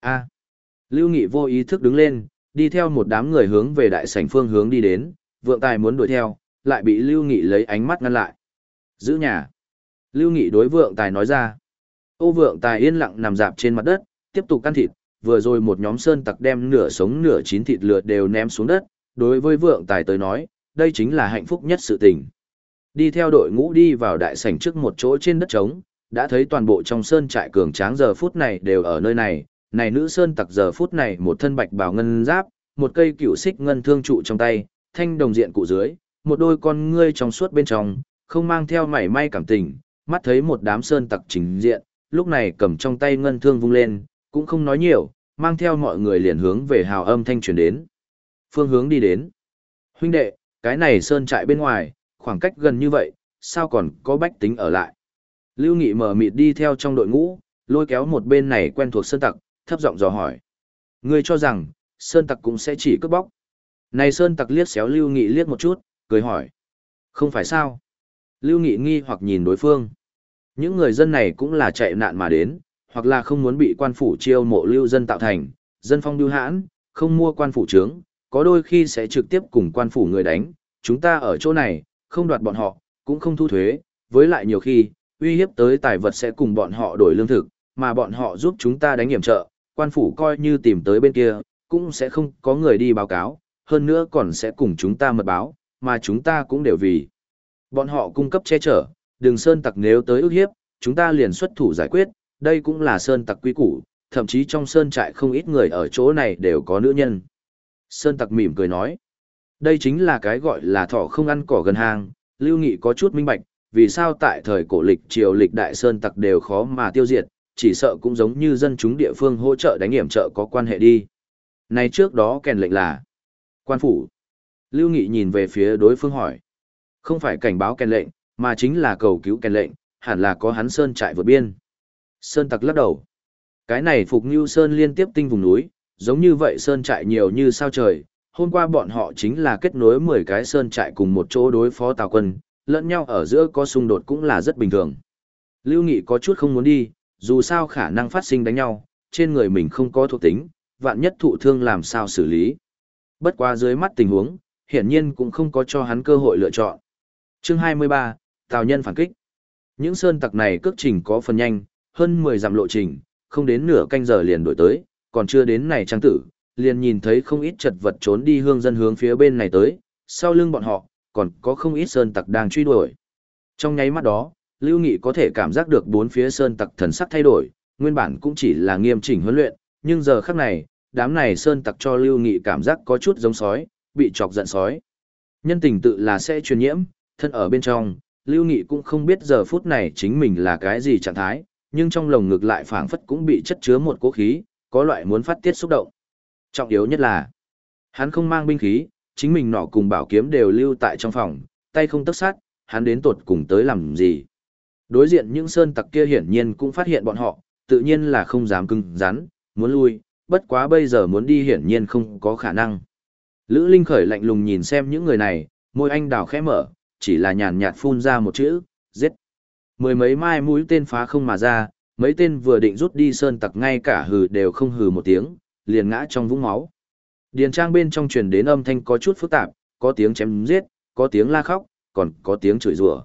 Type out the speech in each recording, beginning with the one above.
A. Lưu Nghị vô ý thức đứng lên, đi theo một đám người hướng về đại sảnh phương hướng đi đến, vượng tài muốn đuổi theo, lại bị Lưu Nghị lấy ánh mắt ngăn lại. Giữ nhà. Lưu Nghị đối vượng tài nói ra. Ô vượng tài yên lặng nằm dạp trên mặt đất, tiếp tục căn thịt, vừa rồi một nhóm sơn tặc đem nửa sống nửa chín thịt lượt đều ném xuống đất, đối với vượng tài tới nói, đây chính là hạnh phúc nhất sự tình. Đi theo đội ngũ đi vào đại sảnh trước một chỗ trên đất trống, đã thấy toàn bộ trong sơn trại cường tráng giờ phút này đều ở nơi này, này nữ sơn tặc giờ phút này một thân bạch bào ngân giáp, một cây cựu xích ngân thương trụ trong tay, thanh đồng diện cụ dưới, một đôi con ngươi trong suốt bên trong, không mang theo mảy may cảm tình, mắt thấy một đám sơn tặc chính diện, lúc này cầm trong tay ngân thương vung lên, cũng không nói nhiều, mang theo mọi người liền hướng về hào âm thanh truyền đến. Phương hướng đi đến. Huynh đệ, cái này sơn trại bên ngoài, khoảng cách gần như vậy, sao còn có bách tính ở lại. Lưu Nghị mở mịt đi theo trong đội ngũ, lôi kéo một bên này quen thuộc sơn tặc, thấp giọng dò hỏi. Ngươi cho rằng, sơn tặc cũng sẽ chỉ cướp bóc. Này sơn tặc liếc xéo Lưu Nghị liếc một chút, cười hỏi. Không phải sao? Lưu Nghị nghi hoặc nhìn đối phương. Những người dân này cũng là chạy nạn mà đến, hoặc là không muốn bị quan phủ chiêu mộ lưu dân tạo thành, dân phong lưu hãn, không mua quan phủ trướng, có đôi khi sẽ trực tiếp cùng quan phủ người đánh, chúng ta ở chỗ này, không đoạt bọn họ, cũng không thu thuế, với lại nhiều khi, uy hiếp tới tài vật sẽ cùng bọn họ đổi lương thực, mà bọn họ giúp chúng ta đánh hiểm trợ, quan phủ coi như tìm tới bên kia, cũng sẽ không có người đi báo cáo, hơn nữa còn sẽ cùng chúng ta mật báo, mà chúng ta cũng đều vì. Bọn họ cung cấp che chở, đường sơn tặc nếu tới ước hiếp, chúng ta liền xuất thủ giải quyết, đây cũng là sơn tặc quy củ, thậm chí trong sơn trại không ít người ở chỗ này đều có nữ nhân. Sơn tặc mỉm cười nói, đây chính là cái gọi là thỏ không ăn cỏ gần hàng, lưu nghị có chút minh bạch, vì sao tại thời cổ lịch triều lịch đại sơn tặc đều khó mà tiêu diệt, chỉ sợ cũng giống như dân chúng địa phương hỗ trợ đánh hiểm trợ có quan hệ đi. Này trước đó kèn lệnh là quan phủ. Lưu Nghị nhìn về phía đối phương hỏi. Không phải cảnh báo kèn lệnh, mà chính là cầu cứu kèn lệnh, hẳn là có hắn sơn trại vượt biên. Sơn tặc lắc đầu. Cái này phục như sơn liên tiếp tinh vùng núi, giống như vậy sơn trại nhiều như sao trời. Hôm qua bọn họ chính là kết nối 10 cái sơn trại cùng một chỗ đối phó tào quân, lẫn nhau ở giữa có xung đột cũng là rất bình thường. Lưu Nghị có chút không muốn đi, dù sao khả năng phát sinh đánh nhau, trên người mình không có thuộc tính, vạn nhất thụ thương làm sao xử lý. Bất qua dưới mắt tình huống, hiển nhiên cũng không có cho hắn cơ hội lựa chọn. Chương 23, Tào Nhân phản kích. Những sơn tặc này cước trình có phần nhanh, hơn 10 dặm lộ trình, không đến nửa canh giờ liền đổi tới, còn chưa đến này trang tử, liền nhìn thấy không ít chật vật trốn đi hương dân hướng phía bên này tới, sau lưng bọn họ, còn có không ít sơn tặc đang truy đuổi. Trong nháy mắt đó, Lưu Nghị có thể cảm giác được bốn phía sơn tặc thần sắc thay đổi, nguyên bản cũng chỉ là nghiêm chỉnh huấn luyện, nhưng giờ khắc này, đám này sơn tặc cho Lưu Nghị cảm giác có chút giống sói, bị chọc giận sói. Nhân tình tự là sẽ truyền nhiễm, thân ở bên trong, Lưu Nghị cũng không biết giờ phút này chính mình là cái gì trạng thái, nhưng trong lồng ngực lại phảng phất cũng bị chất chứa một cỗ khí, có loại muốn phát tiết xúc động. Trọng yếu nhất là, hắn không mang binh khí, chính mình nọ cùng bảo kiếm đều lưu tại trong phòng, tay không tất sát, hắn đến tột cùng tới làm gì. Đối diện những sơn tặc kia hiển nhiên cũng phát hiện bọn họ, tự nhiên là không dám cưng rắn, muốn lui, bất quá bây giờ muốn đi hiển nhiên không có khả năng. Lữ Linh khởi lạnh lùng nhìn xem những người này, môi anh đào khẽ mở, chỉ là nhàn nhạt phun ra một chữ, giết. Mười mấy mai mũi tên phá không mà ra, mấy tên vừa định rút đi sơn tặc ngay cả hừ đều không hừ một tiếng, liền ngã trong vũng máu. Điền trang bên trong truyền đến âm thanh có chút phức tạp, có tiếng chém giết, có tiếng la khóc, còn có tiếng chửi rủa.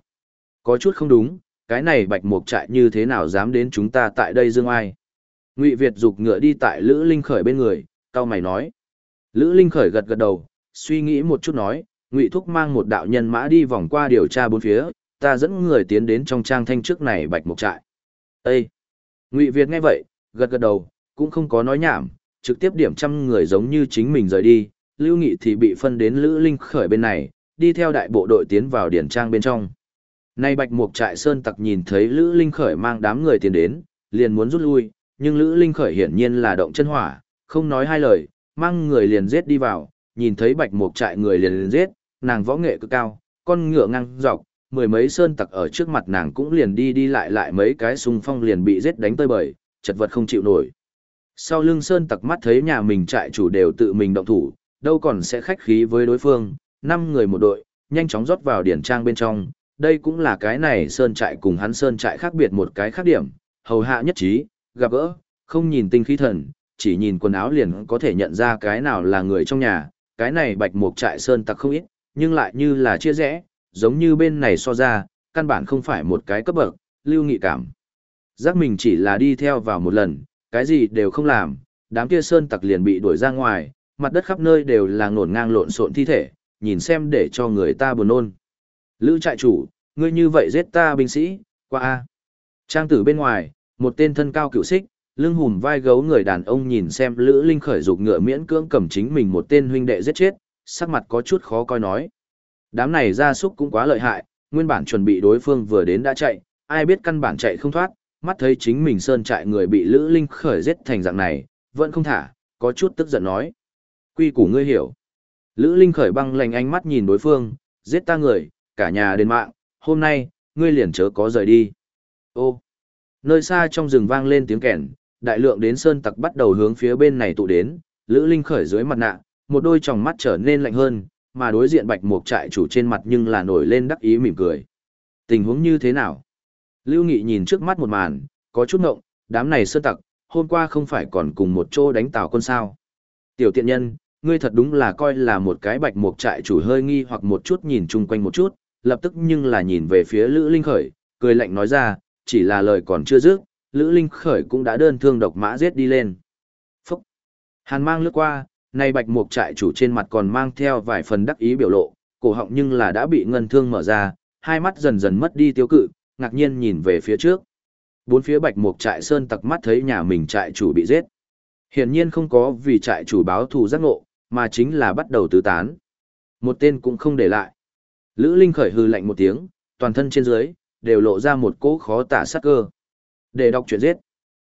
Có chút không đúng, cái này bạch mục trại như thế nào dám đến chúng ta tại đây dương ai. Ngụy Việt dục ngựa đi tại Lữ Linh Khởi bên người, cao mày nói. Lữ Linh Khởi gật gật đầu, suy nghĩ một chút nói, Ngụy Thúc mang một đạo nhân mã đi vòng qua điều tra bốn phía, ta dẫn người tiến đến trong trang thanh trước này bạch mục trại. Ê! Ngụy Việt nghe vậy, gật gật đầu, cũng không có nói nhảm, trực tiếp điểm trăm người giống như chính mình rời đi, Lưu Nghị thì bị phân đến Lữ Linh Khởi bên này, đi theo đại bộ đội tiến vào điển trang bên trong. Nay Bạch Mục trại sơn tặc nhìn thấy Lữ Linh Khởi mang đám người tiến đến, liền muốn rút lui, nhưng Lữ Linh Khởi hiển nhiên là động chân hỏa, không nói hai lời, mang người liền giết đi vào, nhìn thấy Bạch Mục trại người liền liền giết, nàng võ nghệ cực cao, con ngựa ngang dọc, mười mấy sơn tặc ở trước mặt nàng cũng liền đi đi lại lại mấy cái xung phong liền bị giết đánh tơi bời, chật vật không chịu nổi. Sau lưng sơn tặc mắt thấy nhà mình trại chủ đều tự mình động thủ, đâu còn sẽ khách khí với đối phương, năm người một đội, nhanh chóng rót vào điển trang bên trong, đây cũng là cái này sơn trại cùng hắn sơn trại khác biệt một cái khác điểm, hầu hạ nhất trí, gặp gỡ, không nhìn tinh khí thần, chỉ nhìn quần áo liền có thể nhận ra cái nào là người trong nhà, cái này bạch mục trại sơn tặc không ít, nhưng lại như là chia rẽ, giống như bên này so ra, căn bản không phải một cái cấp bậc, lưu nghị cảm. Giác mình chỉ là đi theo vào một lần, cái gì đều không làm, đám kia sơn tặc liền bị đuổi ra ngoài, mặt đất khắp nơi đều là ngổn ngang lộn xộn thi thể, nhìn xem để cho người ta buồn nôn. Lữ trại chủ, ngươi như vậy giết ta binh sĩ, qua a. Trang tử bên ngoài, một tên thân cao cựu xích, lưng hùm vai gấu người đàn ông nhìn xem Lữ Linh khởi dục ngựa miễn cưỡng cầm chính mình một tên huynh đệ giết chết, sắc mặt có chút khó coi nói. Đám này ra súc cũng quá lợi hại, nguyên bản chuẩn bị đối phương vừa đến đã chạy, ai biết căn bản chạy không thoát, mắt thấy chính mình sơn trại người bị Lữ Linh khởi giết thành dạng này, vẫn không thả, có chút tức giận nói. Quy củ ngươi hiểu. Lữ Linh khởi băng lành ánh mắt nhìn đối phương, giết ta người, cả nhà đến mạng, hôm nay, ngươi liền chớ có rời đi. Ô, nơi xa trong rừng vang lên tiếng kèn, đại lượng đến sơn tặc bắt đầu hướng phía bên này tụ đến, Lữ Linh khởi dưới mặt nạ, một đôi tròng mắt trở nên lạnh hơn, mà đối diện bạch mục trại chủ trên mặt nhưng là nổi lên đắc ý mỉm cười. Tình huống như thế nào? Lưu Nghị nhìn trước mắt một màn, có chút ngộng, đám này sơn tặc, hôm qua không phải còn cùng một chỗ đánh tàu quân sao. Tiểu tiện nhân, ngươi thật đúng là coi là một cái bạch mục trại chủ hơi nghi hoặc một chút nhìn chung quanh một chút, lập tức nhưng là nhìn về phía Lữ Linh Khởi, cười lạnh nói ra, chỉ là lời còn chưa dứt, Lữ Linh Khởi cũng đã đơn thương độc mã giết đi lên. Phúc! Hàn mang lướt qua, nay bạch mục trại chủ trên mặt còn mang theo vài phần đắc ý biểu lộ, cổ họng nhưng là đã bị ngân thương mở ra, hai mắt dần dần mất đi tiêu cự, ngạc nhiên nhìn về phía trước. Bốn phía bạch mục trại sơn tặc mắt thấy nhà mình trại chủ bị giết. Hiển nhiên không có vì trại chủ báo thù giác ngộ, mà chính là bắt đầu tứ tán. Một tên cũng không để lại. Lữ Linh khởi hư lạnh một tiếng, toàn thân trên dưới, đều lộ ra một cỗ khó tả sát cơ. Để đọc chuyện giết.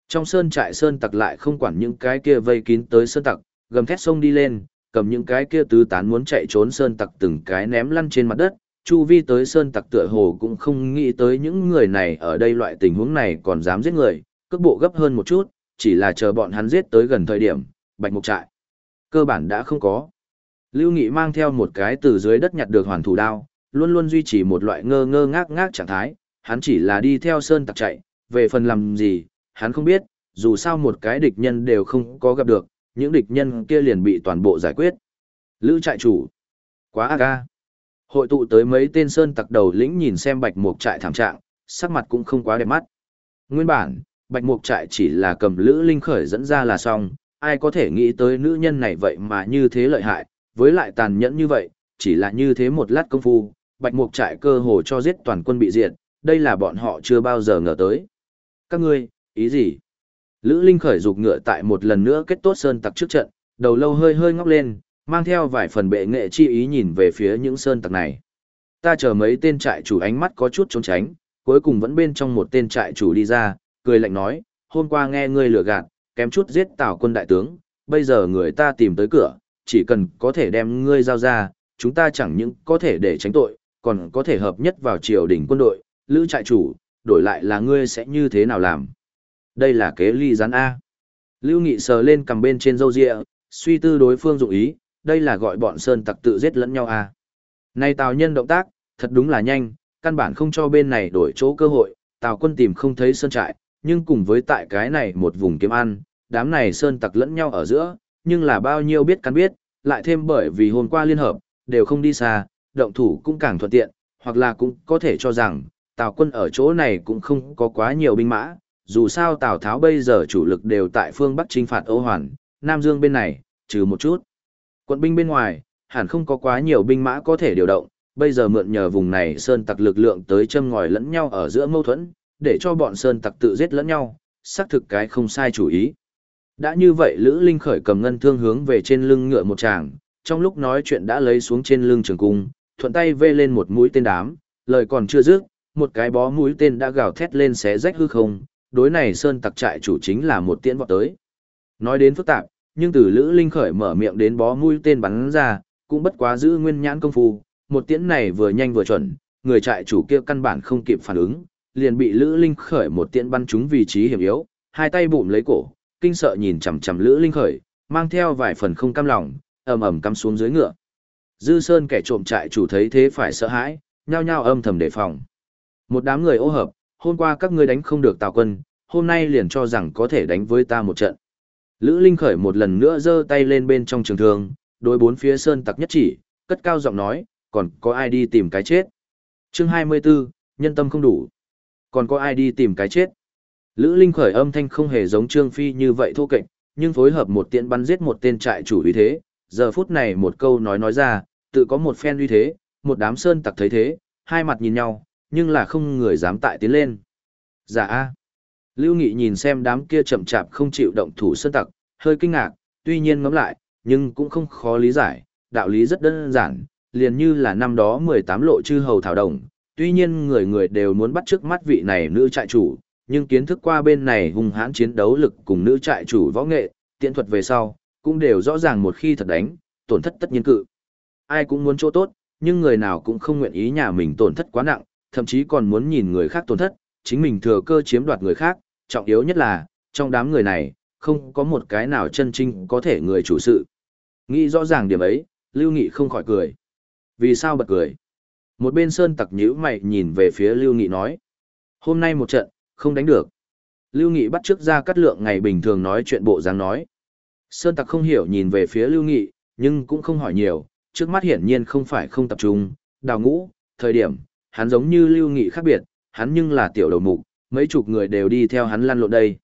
Trong sơn trại sơn tặc lại không quản những cái kia vây kín tới sơn tặc, gầm thét sông đi lên, cầm những cái kia tứ tán muốn chạy trốn sơn tặc từng cái ném lăn trên mặt đất. Chu vi tới sơn tặc tựa hồ cũng không nghĩ tới những người này ở đây loại tình huống này còn dám giết người, cước bộ gấp hơn một chút, chỉ là chờ bọn hắn giết tới gần thời điểm, bạch mục trại. Cơ bản đã không có. Lưu Nghị mang theo một cái từ dưới đất nhặt được hoàn thủ đao, luôn luôn duy trì một loại ngơ ngơ ngác ngác trạng thái, hắn chỉ là đi theo sơn tặc chạy, về phần làm gì, hắn không biết, dù sao một cái địch nhân đều không có gặp được, những địch nhân kia liền bị toàn bộ giải quyết. Lữ trại chủ. Quá ác ca. Hội tụ tới mấy tên sơn tặc đầu lĩnh nhìn xem bạch mục trại thảm trạng, sắc mặt cũng không quá đẹp mắt. Nguyên bản, bạch mục trại chỉ là cầm lữ linh khởi dẫn ra là xong, ai có thể nghĩ tới nữ nhân này vậy mà như thế lợi hại, với lại tàn nhẫn như vậy, chỉ là như thế một lát công phu, bạch mục trại cơ hồ cho giết toàn quân bị diệt, đây là bọn họ chưa bao giờ ngờ tới. Các ngươi, ý gì? Lữ Linh khởi dục ngựa tại một lần nữa kết tốt sơn tặc trước trận, đầu lâu hơi hơi ngóc lên, mang theo vài phần bệ nghệ chi ý nhìn về phía những sơn tặc này. Ta chờ mấy tên trại chủ ánh mắt có chút trốn tránh, cuối cùng vẫn bên trong một tên trại chủ đi ra, cười lạnh nói, hôm qua nghe ngươi lừa gạt, kém chút giết tào quân đại tướng, bây giờ người ta tìm tới cửa, chỉ cần có thể đem ngươi giao ra, chúng ta chẳng những có thể để tránh tội, còn có thể hợp nhất vào triều đình quân đội, lữ trại chủ, đổi lại là ngươi sẽ như thế nào làm. Đây là kế ly gián A. Lưu Nghị sờ lên cầm bên trên râu rịa, suy tư đối phương dụng ý, đây là gọi bọn sơn tặc tự giết lẫn nhau A. Này tào nhân động tác, thật đúng là nhanh, căn bản không cho bên này đổi chỗ cơ hội, tào quân tìm không thấy sơn trại, nhưng cùng với tại cái này một vùng kiếm ăn, đám này sơn tặc lẫn nhau ở giữa, nhưng là bao nhiêu biết cắn biết, lại thêm bởi vì hôm qua liên hợp, đều không đi xa, động thủ cũng càng thuận tiện, hoặc là cũng có thể cho rằng, Tào quân ở chỗ này cũng không có quá nhiều binh mã, dù sao Tào Tháo bây giờ chủ lực đều tại phương Bắc chinh phạt Âu Hoàn, Nam Dương bên này, trừ một chút. Quận binh bên ngoài, hẳn không có quá nhiều binh mã có thể điều động, bây giờ mượn nhờ vùng này sơn tặc lực lượng tới châm ngòi lẫn nhau ở giữa mâu thuẫn, để cho bọn sơn tặc tự giết lẫn nhau, xác thực cái không sai chủ ý. Đã như vậy Lữ Linh khởi cầm ngân thương hướng về trên lưng ngựa một chàng, trong lúc nói chuyện đã lấy xuống trên lưng trường cung, thuận tay vê lên một mũi tên đám, lời còn chưa dứt, một cái bó mũi tên đã gào thét lên xé rách hư không, đối này sơn tặc trại chủ chính là một tiễn vọt tới. Nói đến phức tạp, nhưng từ Lữ Linh khởi mở miệng đến bó mũi tên bắn ra, cũng bất quá giữ nguyên nhãn công phu, một tiễn này vừa nhanh vừa chuẩn, người trại chủ kia căn bản không kịp phản ứng, liền bị Lữ Linh khởi một tiễn bắn trúng vị trí hiểm yếu, hai tay bụm lấy cổ, kinh sợ nhìn chằm chằm Lữ Linh khởi, mang theo vài phần không cam lòng, ầm ầm cắm xuống dưới ngựa. Dư Sơn kẻ trộm trại chủ thấy thế phải sợ hãi, nhao nhao âm thầm đề phòng. Một đám người ô hợp, hôm qua các ngươi đánh không được Tào quân, hôm nay liền cho rằng có thể đánh với ta một trận. Lữ Linh khởi một lần nữa giơ tay lên bên trong trường thương, đối bốn phía sơn tặc nhất chỉ, cất cao giọng nói, còn có ai đi tìm cái chết. Chương 24, nhân tâm không đủ. Còn có ai đi tìm cái chết. Lữ Linh khởi âm thanh không hề giống Trương Phi như vậy thô kệch, nhưng phối hợp một tiện bắn giết một tên trại chủ ý thế, giờ phút này một câu nói nói ra, tự có một phen uy thế, một đám sơn tặc thấy thế, hai mặt nhìn nhau, nhưng là không người dám tại tiến lên. Dạ a. Lưu Nghị nhìn xem đám kia chậm chạp không chịu động thủ sơn tặc, hơi kinh ngạc, tuy nhiên ngẫm lại, nhưng cũng không khó lý giải, đạo lý rất đơn giản, liền như là năm đó 18 lộ chư hầu thảo đồng, tuy nhiên người người đều muốn bắt trước mắt vị này nữ trại chủ, nhưng kiến thức qua bên này hung hãn chiến đấu lực cùng nữ trại chủ võ nghệ, tiện thuật về sau, cũng đều rõ ràng một khi thật đánh, tổn thất tất nhiên cự. Ai cũng muốn chỗ tốt, nhưng người nào cũng không nguyện ý nhà mình tổn thất quá nặng, thậm chí còn muốn nhìn người khác tổn thất, chính mình thừa cơ chiếm đoạt người khác, trọng yếu nhất là, trong đám người này, không có một cái nào chân chính có thể người chủ sự. Nghĩ rõ ràng điểm ấy, Lưu Nghị không khỏi cười. Vì sao bật cười? Một bên Sơn tặc nhữ mày nhìn về phía Lưu Nghị nói. Hôm nay một trận, không đánh được. Lưu Nghị bắt trước ra cắt lượng ngày bình thường nói chuyện bộ dáng nói. Sơn tặc không hiểu nhìn về phía Lưu Nghị, nhưng cũng không hỏi nhiều, trước mắt hiển nhiên không phải không tập trung, đào ngũ, thời điểm, hắn giống như Lưu Nghị khác biệt, hắn nhưng là tiểu đầu mục, mấy chục người đều đi theo hắn lăn lộn đây.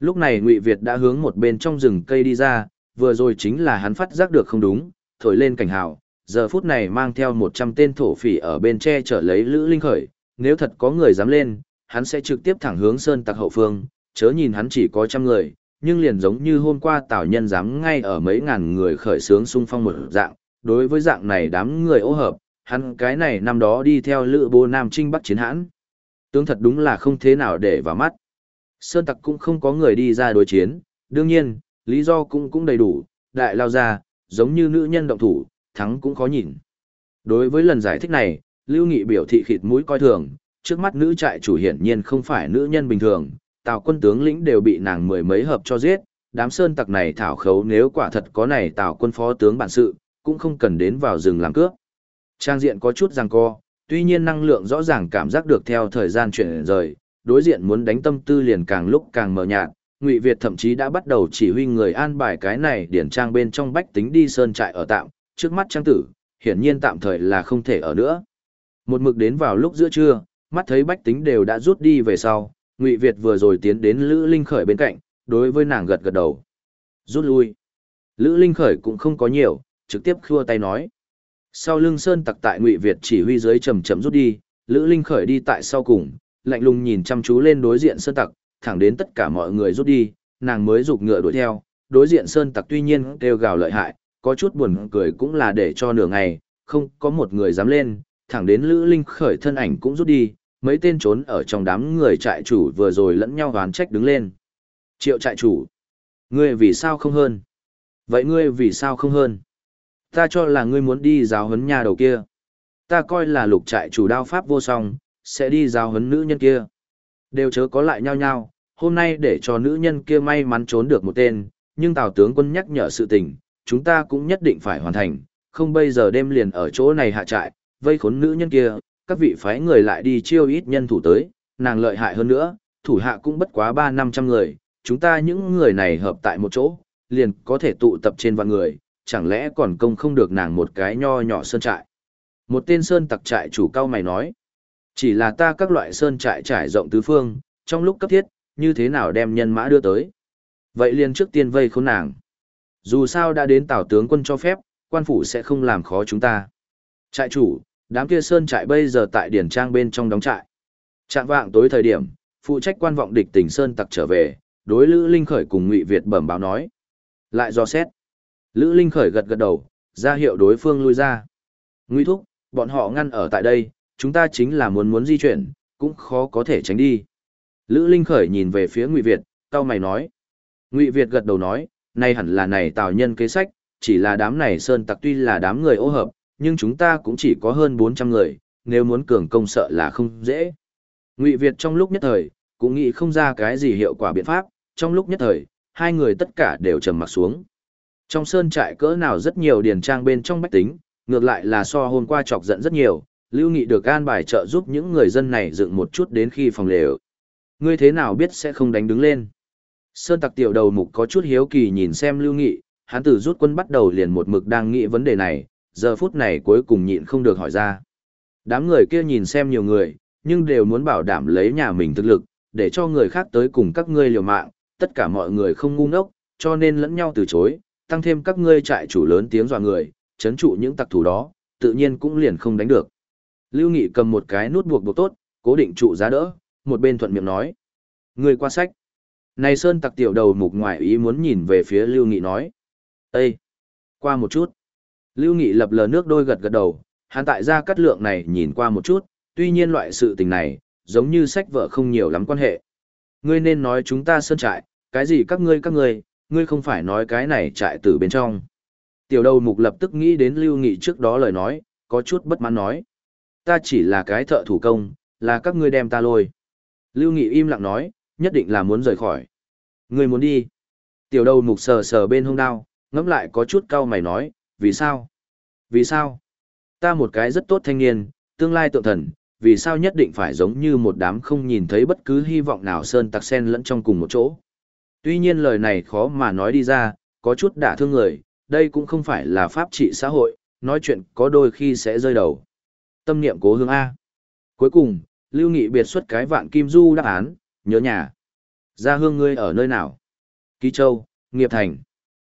Lúc này Ngụy Việt đã hướng một bên trong rừng cây đi ra, vừa rồi chính là hắn phát giác được không đúng, thổi lên cảnh hào, giờ phút này mang theo 100 tên thổ phỉ ở bên tre trở lấy Lữ Linh Khởi, nếu thật có người dám lên, hắn sẽ trực tiếp thẳng hướng sơn tặc hậu phương, chớ nhìn hắn chỉ có trăm người, nhưng liền giống như hôm qua tào nhân dám ngay ở mấy ngàn người khởi sướng xung phong một dạng, đối với dạng này đám người ô hợp, hắn cái này năm đó đi theo lữ bố Nam Trinh Bắc chiến hãn. Tướng thật đúng là không thế nào để vào mắt. Sơn tặc cũng không có người đi ra đối chiến, đương nhiên, lý do cũng cũng đầy đủ, đại lao ra, giống như nữ nhân động thủ, thắng cũng khó nhìn. Đối với lần giải thích này, Lưu Nghị biểu thị khịt mũi coi thường, trước mắt nữ trại chủ hiển nhiên không phải nữ nhân bình thường, tào quân tướng lĩnh đều bị nàng mười mấy hợp cho giết, đám sơn tặc này thảo khấu nếu quả thật có này tào quân phó tướng bản sự, cũng không cần đến vào rừng làm cướp. Trang diện có chút ràng co, tuy nhiên năng lượng rõ ràng cảm giác được theo thời gian chuyển rời, đối diện muốn đánh tâm tư liền càng lúc càng mờ nhạt, Ngụy Việt thậm chí đã bắt đầu chỉ huy người an bài cái này điển trang bên trong bách tính đi sơn trại ở tạm, trước mắt trang tử, hiển nhiên tạm thời là không thể ở nữa. Một mực đến vào lúc giữa trưa, mắt thấy bách tính đều đã rút đi về sau, Ngụy Việt vừa rồi tiến đến Lữ Linh Khởi bên cạnh, đối với nàng gật gật đầu. Rút lui. Lữ Linh Khởi cũng không có nhiều, trực tiếp khua tay nói. Sau lưng sơn tặc tại Ngụy Việt chỉ huy dưới chậm chậm rút đi, Lữ Linh Khởi đi tại sau cùng, lạnh lùng nhìn chăm chú lên đối diện sơn tặc, thẳng đến tất cả mọi người rút đi, nàng mới rục ngựa đuổi theo. Đối diện sơn tặc tuy nhiên kêu gào lợi hại, có chút buồn cười cũng là để cho nửa ngày, không có một người dám lên, thẳng đến Lữ Linh khởi thân ảnh cũng rút đi, mấy tên trốn ở trong đám người trại chủ vừa rồi lẫn nhau oán trách đứng lên. Triệu trại chủ, ngươi vì sao không hơn? Vậy ngươi vì sao không hơn? Ta cho là ngươi muốn đi giáo huấn nhà đầu kia. Ta coi là lục trại chủ đao pháp vô song, sẽ đi giáo huấn nữ nhân kia. Đều chớ có lại nhau nhau, hôm nay để cho nữ nhân kia may mắn trốn được một tên, nhưng Tào tướng quân nhắc nhở sự tình, chúng ta cũng nhất định phải hoàn thành, không bây giờ đêm liền ở chỗ này hạ trại, vây khốn nữ nhân kia, các vị phái người lại đi chiêu ít nhân thủ tới, nàng lợi hại hơn nữa, thủ hạ cũng bất quá 3 năm trăm người, chúng ta những người này hợp tại một chỗ, liền có thể tụ tập trên vạn người, chẳng lẽ còn công không được nàng một cái nho nhỏ sơn trại. Một tên sơn tặc trại chủ cao mày nói, chỉ là ta các loại sơn trại trải rộng tứ phương, trong lúc cấp thiết, như thế nào đem nhân mã đưa tới. Vậy liền trước tiên vây khốn nàng. Dù sao đã đến tào tướng quân cho phép, quan phủ sẽ không làm khó chúng ta. Trại chủ, đám kia sơn trại bây giờ tại điển trang bên trong đóng trại. Trạng vạng tối thời điểm, phụ trách quan vọng địch tỉnh sơn tặc trở về, đối Lữ Linh Khởi cùng Ngụy Việt bẩm báo nói. Lại do xét. Lữ Linh Khởi gật gật đầu, ra hiệu đối phương lui ra. Nguy Thúc, bọn họ ngăn ở tại đây, chúng ta chính là muốn muốn di chuyển, cũng khó có thể tránh đi. Lữ Linh Khởi nhìn về phía Ngụy Việt, cao mày nói. Ngụy Việt gật đầu nói, nay hẳn là này tào nhân kế sách, chỉ là đám này sơn tặc tuy là đám người ô hợp, nhưng chúng ta cũng chỉ có hơn 400 người, nếu muốn cường công sợ là không dễ. Ngụy Việt trong lúc nhất thời, cũng nghĩ không ra cái gì hiệu quả biện pháp, trong lúc nhất thời, hai người tất cả đều trầm mặt xuống. Trong sơn trại cỡ nào rất nhiều điền trang bên trong bách tính, ngược lại là so hôm qua chọc giận rất nhiều, Lưu Nghị được an bài trợ giúp những người dân này dựng một chút đến khi phòng lều. Ngươi thế nào biết sẽ không đánh đứng lên? Sơn tặc tiểu đầu mục có chút hiếu kỳ nhìn xem Lưu Nghị, hắn từ rút quân bắt đầu liền một mực đang nghĩ vấn đề này, giờ phút này cuối cùng nhịn không được hỏi ra. Đám người kia nhìn xem nhiều người, nhưng đều muốn bảo đảm lấy nhà mình thực lực, để cho người khác tới cùng các ngươi liều mạng, tất cả mọi người không ngu ngốc, cho nên lẫn nhau từ chối, tăng thêm các ngươi trại chủ lớn tiếng dọa người, chấn trụ những tặc thủ đó, tự nhiên cũng liền không đánh được. Lưu Nghị cầm một cái nút buộc buộc tốt, cố định trụ giá đỡ, một bên thuận miệng nói. Người qua sách. Này Sơn tặc tiểu đầu mục ngoại ý muốn nhìn về phía Lưu Nghị nói. Ê! Qua một chút. Lưu Nghị lập lờ nước đôi gật gật đầu, hắn tại ra cắt lượng này nhìn qua một chút, tuy nhiên loại sự tình này, giống như sách vợ không nhiều lắm quan hệ. Ngươi nên nói chúng ta sơn trại, cái gì các ngươi các ngươi, ngươi không phải nói cái này trại từ bên trong. Tiểu đầu mục lập tức nghĩ đến Lưu Nghị trước đó lời nói, có chút bất mãn nói. Ta chỉ là cái thợ thủ công, là các ngươi đem ta lôi. Lưu Nghị im lặng nói, nhất định là muốn rời khỏi. Ngươi muốn đi. Tiểu đầu mục sờ sờ bên hông đao, ngẫm lại có chút cau mày nói, vì sao? Vì sao? Ta một cái rất tốt thanh niên, tương lai tượng thần, vì sao nhất định phải giống như một đám không nhìn thấy bất cứ hy vọng nào sơn tặc sen lẫn trong cùng một chỗ. Tuy nhiên lời này khó mà nói đi ra, có chút đả thương người, đây cũng không phải là pháp trị xã hội, nói chuyện có đôi khi sẽ rơi đầu. Tâm niệm cố hướng A. Cuối cùng, Lưu Nghị biệt xuất cái vạn kim du đáp án, nhớ nhà. Gia hương ngươi ở nơi nào? Ký Châu, Nghiệp Thành.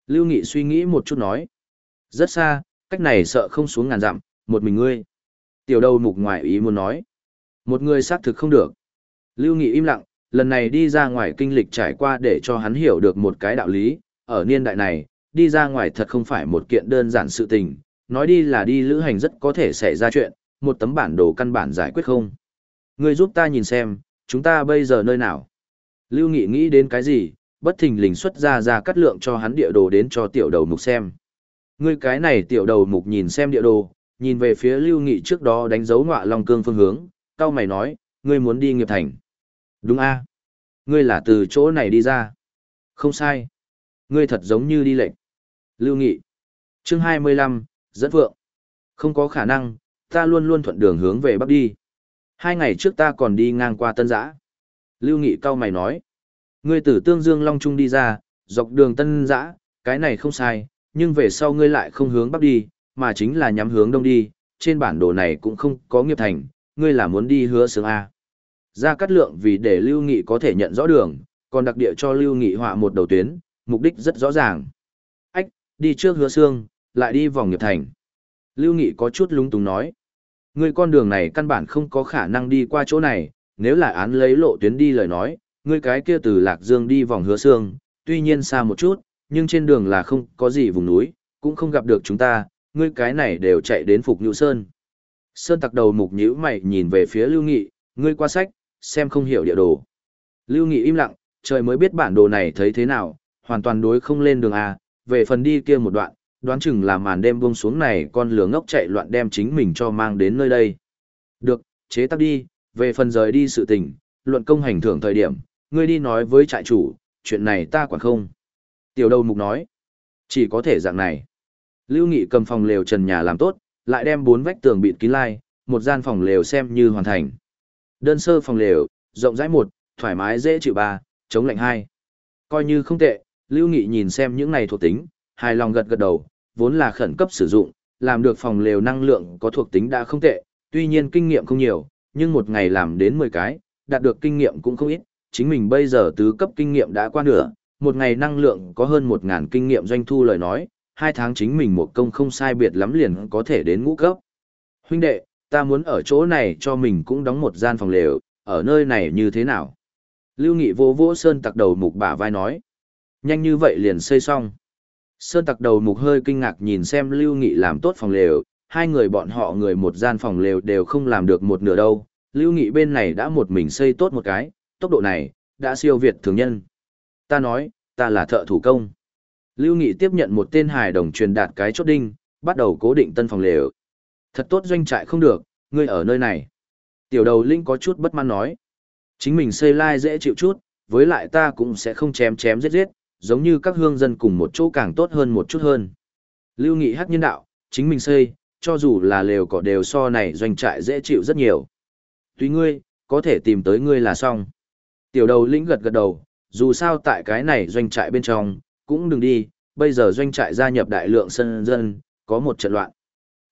Lưu Nghị suy nghĩ một chút nói. Rất xa, cách này sợ không xuống ngàn dặm, một mình ngươi. Tiểu đầu mục ngoài ý muốn nói. Một người xác thực không được. Lưu Nghị im lặng, lần này đi ra ngoài kinh lịch trải qua để cho hắn hiểu được một cái đạo lý, ở niên đại này, đi ra ngoài thật không phải một kiện đơn giản sự tình, nói đi là đi lữ hành rất có thể xảy ra chuyện, một tấm bản đồ căn bản giải quyết không. Ngươi giúp ta nhìn xem, chúng ta bây giờ nơi nào? Lưu Nghị nghĩ đến cái gì, bất thình lình xuất ra ra cắt lượng cho hắn địa đồ đến cho tiểu đầu mục xem. Ngươi cái này tiểu đầu mục nhìn xem địa đồ, nhìn về phía Lưu Nghị trước đó đánh dấu ngọa Long Cương phương hướng, cao mày nói, ngươi muốn đi nghiệp thành. Đúng a Ngươi là từ chỗ này đi ra. Không sai. Ngươi thật giống như đi lệnh. Lưu Nghị. Chương 25, dẫn vượng. Không có khả năng, ta luôn luôn thuận đường hướng về bắc đi. Hai ngày trước ta còn đi ngang qua Tân Giã. Lưu Nghị cao mày nói. Ngươi từ Tương Dương Long Trung đi ra, dọc đường Tân Giã, cái này không sai, nhưng về sau ngươi lại không hướng bắc đi, mà chính là nhắm hướng đông đi, trên bản đồ này cũng không có nghiệp thành, ngươi là muốn đi hứa sướng A. Ra cắt lượng vì để Lưu Nghị có thể nhận rõ đường, còn đặc địa cho Lưu Nghị họa một đầu tuyến, mục đích rất rõ ràng. Ách, đi trước hứa xương, lại đi vòng nghiệp thành. Lưu Nghị có chút lúng túng nói. Ngươi con đường này căn bản không có khả năng đi qua chỗ này, nếu là án lấy lộ tuyến đi lời nói, ngươi cái kia từ Lạc Dương đi vòng hứa xương, tuy nhiên xa một chút, nhưng trên đường là không có gì vùng núi, cũng không gặp được chúng ta, ngươi cái này đều chạy đến Phục Nhũ Sơn. Sơn tặc đầu mục nhữ mày nhìn về phía Lưu Nghị, ngươi qua sách, xem không hiểu địa đồ. Lưu Nghị im lặng, trời mới biết bản đồ này thấy thế nào, hoàn toàn đối không lên đường A, về phần đi kia một đoạn, đoán chừng là màn đêm buông xuống này con lửa ngốc chạy loạn đem chính mình cho mang đến nơi đây. Được, chế tác đi, về phần rời đi sự tình, luận công hành thưởng thời điểm, ngươi đi nói với trại chủ, chuyện này ta quản không. Tiểu đầu mục nói, chỉ có thể dạng này. Lưu Nghị cầm phòng lều trần nhà làm tốt, lại đem bốn vách tường bịt kín lai, một gian phòng lều xem như hoàn thành. Đơn sơ phòng lều, rộng rãi một, thoải mái dễ chịu ba, chống lạnh hai. Coi như không tệ, Lưu Nghị nhìn xem những này thuộc tính, hài lòng gật gật đầu, vốn là khẩn cấp sử dụng, làm được phòng lều năng lượng có thuộc tính đã không tệ, tuy nhiên kinh nghiệm không nhiều, nhưng một ngày làm đến 10 cái, đạt được kinh nghiệm cũng không ít, chính mình bây giờ tứ cấp kinh nghiệm đã qua nửa, một ngày năng lượng có hơn 1.000 kinh nghiệm doanh thu lời nói, hai tháng chính mình một công không sai biệt lắm liền có thể đến ngũ cấp. Huynh đệ, ta muốn ở chỗ này cho mình cũng đóng một gian phòng lều, ở nơi này như thế nào? Lưu Nghị vô vỗ Sơn tặc đầu mục bả vai nói. Nhanh như vậy liền xây xong. Sơn tặc đầu mục hơi kinh ngạc nhìn xem Lưu Nghị làm tốt phòng lều, hai người bọn họ người một gian phòng lều đều không làm được một nửa đâu. Lưu Nghị bên này đã một mình xây tốt một cái, tốc độ này, đã siêu việt thường nhân. Ta nói, ta là thợ thủ công. Lưu Nghị tiếp nhận một tên hài đồng truyền đạt cái chốt đinh, bắt đầu cố định tân phòng lều. Thật tốt doanh trại không được, ngươi ở nơi này. Tiểu đầu Linh có chút bất mãn nói. Chính mình xây lai dễ chịu chút, với lại ta cũng sẽ không chém chém giết giết, giống như các hương dân cùng một chỗ càng tốt hơn một chút hơn. Lưu Nghị hắc nhân đạo, chính mình xây, cho dù là lều cỏ đều so này doanh trại dễ chịu rất nhiều. Tuy ngươi, có thể tìm tới ngươi là xong. Tiểu đầu lĩnh gật gật đầu, dù sao tại cái này doanh trại bên trong, cũng đừng đi, bây giờ doanh trại gia nhập đại lượng sân dân, có một trận loạn.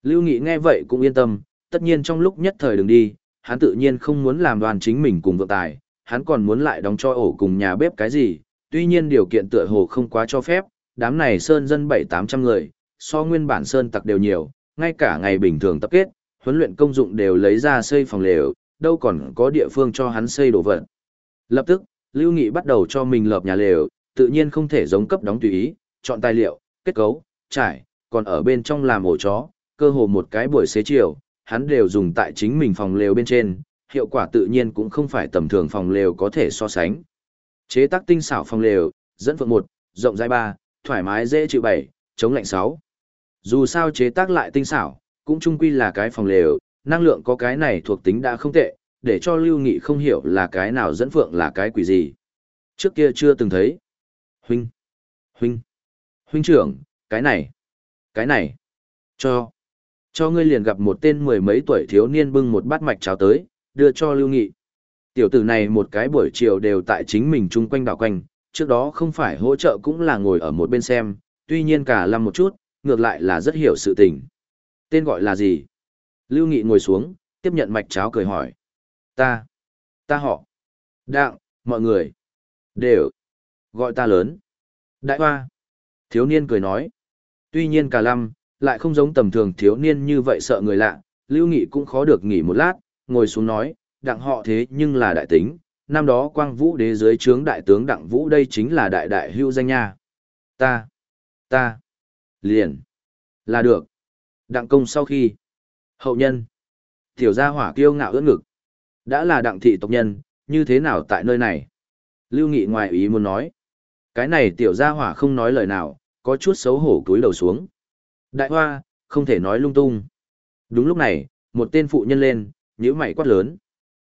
Lưu Nghị nghe vậy cũng yên tâm, tất nhiên trong lúc nhất thời đừng đi, hắn tự nhiên không muốn làm đoàn chính mình cùng vượng tài, hắn còn muốn lại đóng cho ổ cùng nhà bếp cái gì, tuy nhiên điều kiện tựa hồ không quá cho phép, đám này sơn dân bảy tám trăm người, so nguyên bản sơn tặc đều nhiều, ngay cả ngày bình thường tập kết, huấn luyện công dụng đều lấy ra xây phòng lều, đâu còn có địa phương cho hắn xây đồ vật. Lập tức, Lưu Nghị bắt đầu cho mình lợp nhà lều, tự nhiên không thể giống cấp đóng tùy ý, chọn tài liệu, kết cấu, trải, còn ở bên trong làm ổ chó, cơ hồ một cái buổi xế chiều, hắn đều dùng tại chính mình phòng lều bên trên, hiệu quả tự nhiên cũng không phải tầm thường phòng lều có thể so sánh. Chế tác tinh xảo phòng lều, dẫn phượng 1, rộng dài 3, thoải mái dễ chịu 7, chống lạnh 6. Dù sao chế tác lại tinh xảo, cũng chung quy là cái phòng lều, năng lượng có cái này thuộc tính đã không tệ, để cho Lưu Nghị không hiểu là cái nào dẫn phượng là cái quỷ gì. Trước kia chưa từng thấy. Huynh, huynh, huynh trưởng, cái này, cái này, cho, cho ngươi liền gặp một tên mười mấy tuổi thiếu niên bưng một bát mạch cháo tới, đưa cho Lưu Nghị. Tiểu tử này một cái buổi chiều đều tại chính mình chung quanh đảo quanh, trước đó không phải hỗ trợ cũng là ngồi ở một bên xem, tuy nhiên cả lăm một chút, ngược lại là rất hiểu sự tình. Tên gọi là gì? Lưu Nghị ngồi xuống, tiếp nhận mạch cháo cười hỏi. Ta, ta họ. Đặng, mọi người. Đều. Gọi ta lớn. Đại hoa. Thiếu niên cười nói. Tuy nhiên cả lăm, lại không giống tầm thường thiếu niên như vậy sợ người lạ, Lưu Nghị cũng khó được nghỉ một lát, ngồi xuống nói, đặng họ thế nhưng là đại tính, năm đó quang vũ đế dưới trướng đại tướng đặng vũ đây chính là đại đại hưu danh nha. Ta, ta, liền, là được. Đặng công sau khi, hậu nhân, tiểu gia hỏa kiêu ngạo ưỡn ngực, đã là đặng thị tộc nhân, như thế nào tại nơi này? Lưu Nghị ngoài ý muốn nói, cái này tiểu gia hỏa không nói lời nào, có chút xấu hổ cúi đầu xuống. Đại hoa, không thể nói lung tung. Đúng lúc này, một tên phụ nhân lên, nhíu mày quát lớn.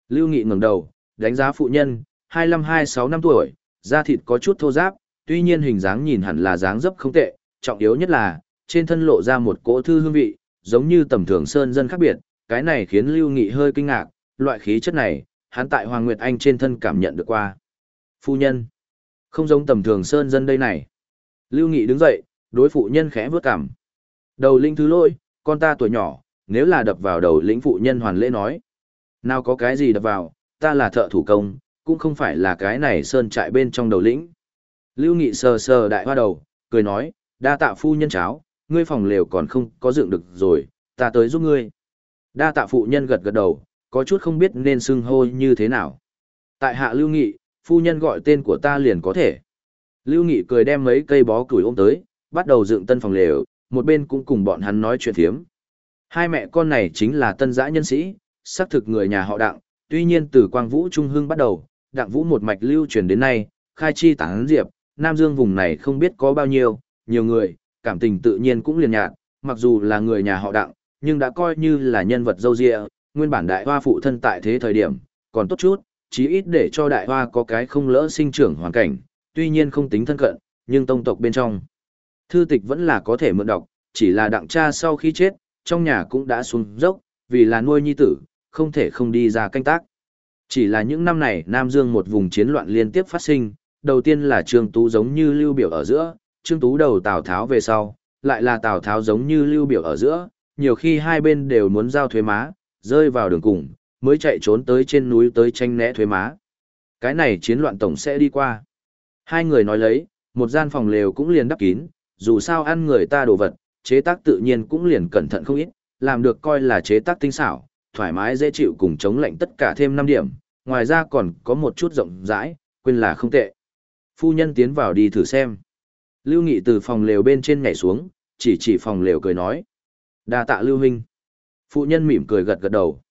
Lưu Nghị ngẩng đầu, đánh giá phụ nhân, 25-26 năm tuổi, da thịt có chút thô ráp, tuy nhiên hình dáng nhìn hẳn là dáng dấp không tệ, trọng yếu nhất là, trên thân lộ ra một cỗ thư hương vị, giống như tầm thường sơn dân khác biệt, cái này khiến Lưu Nghị hơi kinh ngạc, loại khí chất này, hắn tại Hoàng Nguyệt Anh trên thân cảm nhận được qua. Phu nhân, không giống tầm thường sơn dân đây này. Lưu Nghị đứng dậy, đối phụ nhân khẽ vớt cảm. Đầu lĩnh thứ lỗi, con ta tuổi nhỏ, nếu là đập vào đầu lĩnh phụ nhân hoàn lễ nói. Nào có cái gì đập vào, ta là thợ thủ công, cũng không phải là cái này sơn trại bên trong đầu lĩnh. Lưu Nghị sờ sờ đại hoa đầu, cười nói, đa tạ phu nhân cháo, ngươi phòng lều còn không có dựng được rồi, ta tới giúp ngươi. Đa tạ phụ nhân gật gật đầu, có chút không biết nên xưng hô như thế nào. Tại hạ Lưu Nghị, phu nhân gọi tên của ta liền có thể. Lưu Nghị cười đem mấy cây bó củi ôm tới, bắt đầu dựng tân phòng lều, một bên cũng cùng bọn hắn nói chuyện thiếm. Hai mẹ con này chính là tân giã nhân sĩ, xác thực người nhà họ đặng, tuy nhiên từ Quang Vũ Trung Hưng bắt đầu, đặng vũ một mạch lưu truyền đến nay, khai chi tán diệp, Nam Dương vùng này không biết có bao nhiêu, nhiều người, cảm tình tự nhiên cũng liền nhạt, mặc dù là người nhà họ đặng, nhưng đã coi như là nhân vật dâu dịa, nguyên bản đại hoa phụ thân tại thế thời điểm, còn tốt chút, chí ít để cho đại hoa có cái không lỡ sinh trưởng hoàn cảnh, tuy nhiên không tính thân cận, nhưng tông tộc bên trong. Thư tịch vẫn là có thể mượn đọc, chỉ là đặng cha sau khi chết, trong nhà cũng đã xuống dốc, vì là nuôi nhi tử, không thể không đi ra canh tác. Chỉ là những năm này Nam Dương một vùng chiến loạn liên tiếp phát sinh, đầu tiên là Trương Tú giống như lưu biểu ở giữa, Trương Tú đầu Tào Tháo về sau, lại là Tào Tháo giống như lưu biểu ở giữa, nhiều khi hai bên đều muốn giao thuế má, rơi vào đường cùng, mới chạy trốn tới trên núi tới tranh né thuế má. Cái này chiến loạn tổng sẽ đi qua. Hai người nói lấy, một gian phòng lều cũng liền đắp kín, dù sao ăn người ta đồ vật, chế tác tự nhiên cũng liền cẩn thận không ít, làm được coi là chế tác tinh xảo, thoải mái dễ chịu cùng chống lạnh tất cả thêm 5 điểm, ngoài ra còn có một chút rộng rãi, quên là không tệ. Phu nhân tiến vào đi thử xem. Lưu Nghị từ phòng lều bên trên nhảy xuống, chỉ chỉ phòng lều cười nói. đa tạ Lưu Huynh. Phụ nhân mỉm cười gật gật đầu.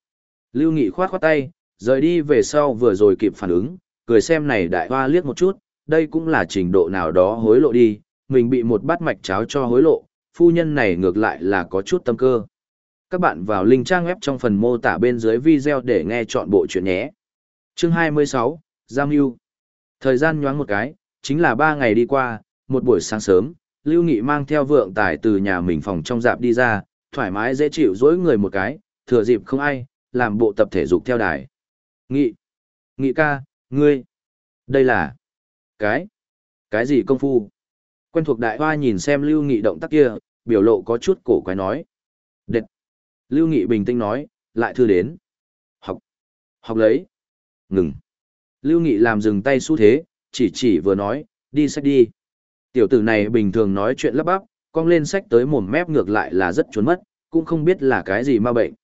Lưu Nghị khoát khoát tay, rời đi về sau vừa rồi kịp phản ứng, cười xem này đại hoa liếc một chút, đây cũng là trình độ nào đó hối lộ đi, mình bị một bát mạch cháo cho hối lộ, phu nhân này ngược lại là có chút tâm cơ. Các bạn vào link trang web trong phần mô tả bên dưới video để nghe chọn bộ chuyện nhé. Chương 26, Giang Yêu. Thời gian nhoáng một cái, chính là 3 ngày đi qua, một buổi sáng sớm, Lưu Nghị mang theo vượng tải từ nhà mình phòng trong dạp đi ra, thoải mái dễ chịu dối người một cái, thừa dịp không ai, làm bộ tập thể dục theo đài. Nghị. Nghị ca, ngươi. Đây là. Cái? Cái gì công phu? Quen thuộc đại hoa nhìn xem Lưu Nghị động tác kia, biểu lộ có chút cổ quái nói. Đệt! Lưu Nghị bình tĩnh nói, lại thư đến. Học! Học lấy! Ngừng! Lưu Nghị làm dừng tay xu thế, chỉ chỉ vừa nói, đi sách đi. Tiểu tử này bình thường nói chuyện lắp bắp, cong lên sách tới mồm mép ngược lại là rất trốn mất, cũng không biết là cái gì ma bệnh.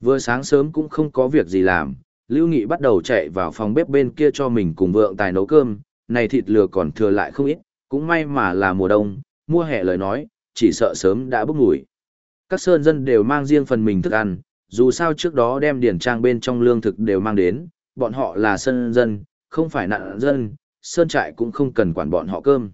Vừa sáng sớm cũng không có việc gì làm, Lưu Nghị bắt đầu chạy vào phòng bếp bên kia cho mình cùng vượng tài nấu cơm, này thịt lừa còn thừa lại không ít, cũng may mà là mùa đông, mua hè lời nói, chỉ sợ sớm đã bốc mùi. Các sơn dân đều mang riêng phần mình thức ăn, dù sao trước đó đem điển trang bên trong lương thực đều mang đến, bọn họ là sơn dân, không phải nạn dân, sơn trại cũng không cần quản bọn họ cơm.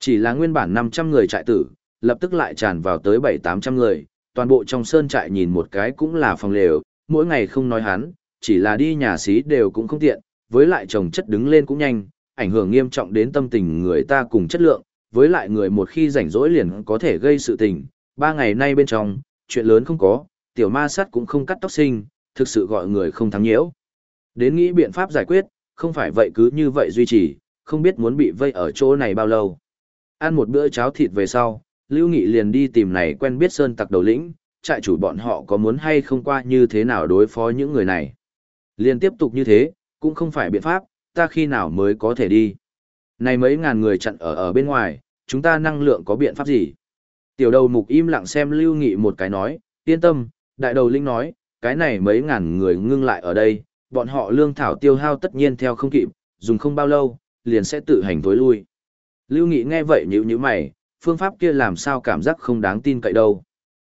Chỉ là nguyên bản 500 người trại tử, lập tức lại tràn vào tới 7-800 người, toàn bộ trong sơn trại nhìn một cái cũng là phòng lều, mỗi ngày không nói hắn, chỉ là đi nhà xí đều cũng không tiện, với lại chồng chất đứng lên cũng nhanh, ảnh hưởng nghiêm trọng đến tâm tình người ta cùng chất lượng, với lại người một khi rảnh rỗi liền có thể gây sự tình, ba ngày nay bên trong, chuyện lớn không có, tiểu ma sát cũng không cắt tóc sinh, thực sự gọi người không thắng nhiễu. Đến nghĩ biện pháp giải quyết, không phải vậy cứ như vậy duy trì, không biết muốn bị vây ở chỗ này bao lâu. Ăn một bữa cháo thịt về sau, Lưu Nghị liền đi tìm này quen biết Sơn tặc đầu lĩnh, trại chủ bọn họ có muốn hay không qua như thế nào đối phó những người này. Liền tiếp tục như thế, cũng không phải biện pháp, ta khi nào mới có thể đi. Này mấy ngàn người chặn ở ở bên ngoài, chúng ta năng lượng có biện pháp gì? Tiểu đầu mục im lặng xem Lưu Nghị một cái nói, yên tâm, đại đầu linh nói, cái này mấy ngàn người ngưng lại ở đây, bọn họ lương thảo tiêu hao tất nhiên theo không kịp, dùng không bao lâu, liền sẽ tự hành tối lui. Lưu Nghị nghe vậy nhíu nhíu mày, phương pháp kia làm sao cảm giác không đáng tin cậy đâu.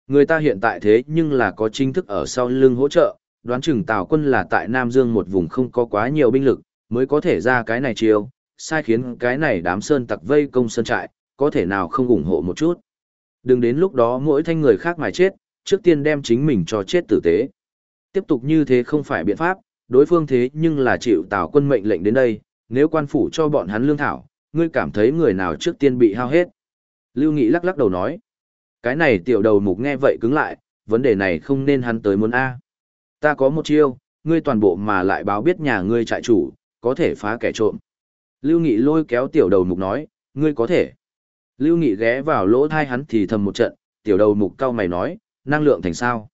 Người ta hiện tại thế nhưng là có chính thức ở sau lưng hỗ trợ, đoán chừng Tào quân là tại Nam Dương một vùng không có quá nhiều binh lực, mới có thể ra cái này chiêu, sai khiến cái này đám sơn tặc vây công sơn trại, có thể nào không ủng hộ một chút. Đừng đến lúc đó mỗi thanh người khác mà chết, trước tiên đem chính mình cho chết tử tế. Tiếp tục như thế không phải biện pháp, đối phương thế nhưng là chịu Tào quân mệnh lệnh đến đây, nếu quan phủ cho bọn hắn lương thảo, ngươi cảm thấy người nào trước tiên bị hao hết. Lưu Nghị lắc lắc đầu nói, cái này tiểu đầu mục nghe vậy cứng lại, vấn đề này không nên hắn tới muốn A. Ta có một chiêu, ngươi toàn bộ mà lại báo biết nhà ngươi trại chủ, có thể phá kẻ trộm. Lưu Nghị lôi kéo tiểu đầu mục nói, ngươi có thể. Lưu Nghị ghé vào lỗ thai hắn thì thầm một trận, tiểu đầu mục cao mày nói, năng lượng thành sao.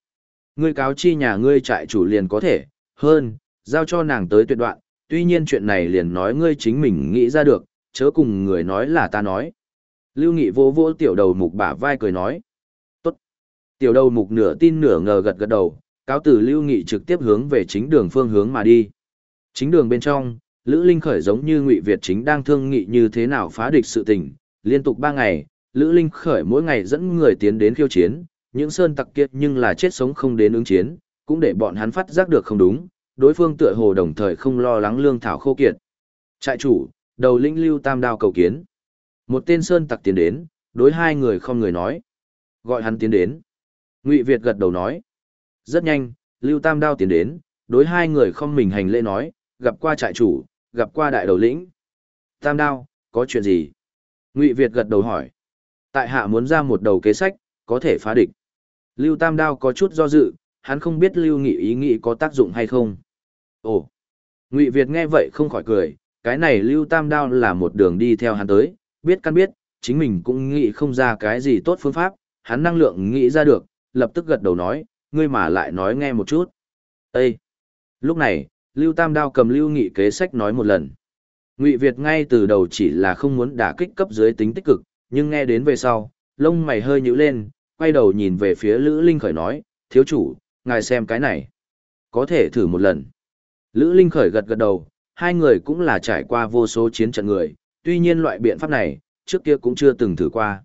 Ngươi cáo chi nhà ngươi trại chủ liền có thể, hơn, giao cho nàng tới tuyệt đoạn, tuy nhiên chuyện này liền nói ngươi chính mình nghĩ ra được, chớ cùng người nói là ta nói. Lưu Nghị vô vô tiểu đầu mục bả vai cười nói. Tốt. Tiểu đầu mục nửa tin nửa ngờ gật gật đầu, cáo từ Lưu Nghị trực tiếp hướng về chính đường phương hướng mà đi. Chính đường bên trong, Lữ Linh Khởi giống như Ngụy Việt chính đang thương nghị như thế nào phá địch sự tình, liên tục ba ngày, Lữ Linh Khởi mỗi ngày dẫn người tiến đến khiêu chiến, những sơn tặc kiệt nhưng là chết sống không đến ứng chiến, cũng để bọn hắn phát giác được không đúng, đối phương tựa hồ đồng thời không lo lắng lương thảo khô kiệt. Trại chủ, đầu linh lưu tam đao cầu kiến. Một tên sơn tặc tiến đến, đối hai người không người nói. Gọi hắn tiến đến. Ngụy Việt gật đầu nói. Rất nhanh, lưu tam đao tiến đến, đối hai người không mình hành lễ nói, gặp qua trại chủ, gặp qua đại đầu lĩnh. Tam đao, có chuyện gì? Ngụy Việt gật đầu hỏi. Tại hạ muốn ra một đầu kế sách, có thể phá địch. Lưu Tam Đao có chút do dự, hắn không biết Lưu Nghị ý nghĩ có tác dụng hay không. Ồ! Ngụy Việt nghe vậy không khỏi cười, cái này Lưu Tam Đao là một đường đi theo hắn tới, biết căn biết, chính mình cũng nghĩ không ra cái gì tốt phương pháp, hắn năng lượng nghĩ ra được, lập tức gật đầu nói, ngươi mà lại nói nghe một chút. Ê! Lúc này, Lưu Tam Đao cầm Lưu Nghị kế sách nói một lần. Ngụy Việt ngay từ đầu chỉ là không muốn đả kích cấp dưới tính tích cực, nhưng nghe đến về sau, lông mày hơi nhíu lên, quay đầu nhìn về phía Lữ Linh Khởi nói, thiếu chủ, ngài xem cái này. Có thể thử một lần. Lữ Linh Khởi gật gật đầu, hai người cũng là trải qua vô số chiến trận người, tuy nhiên loại biện pháp này, trước kia cũng chưa từng thử qua.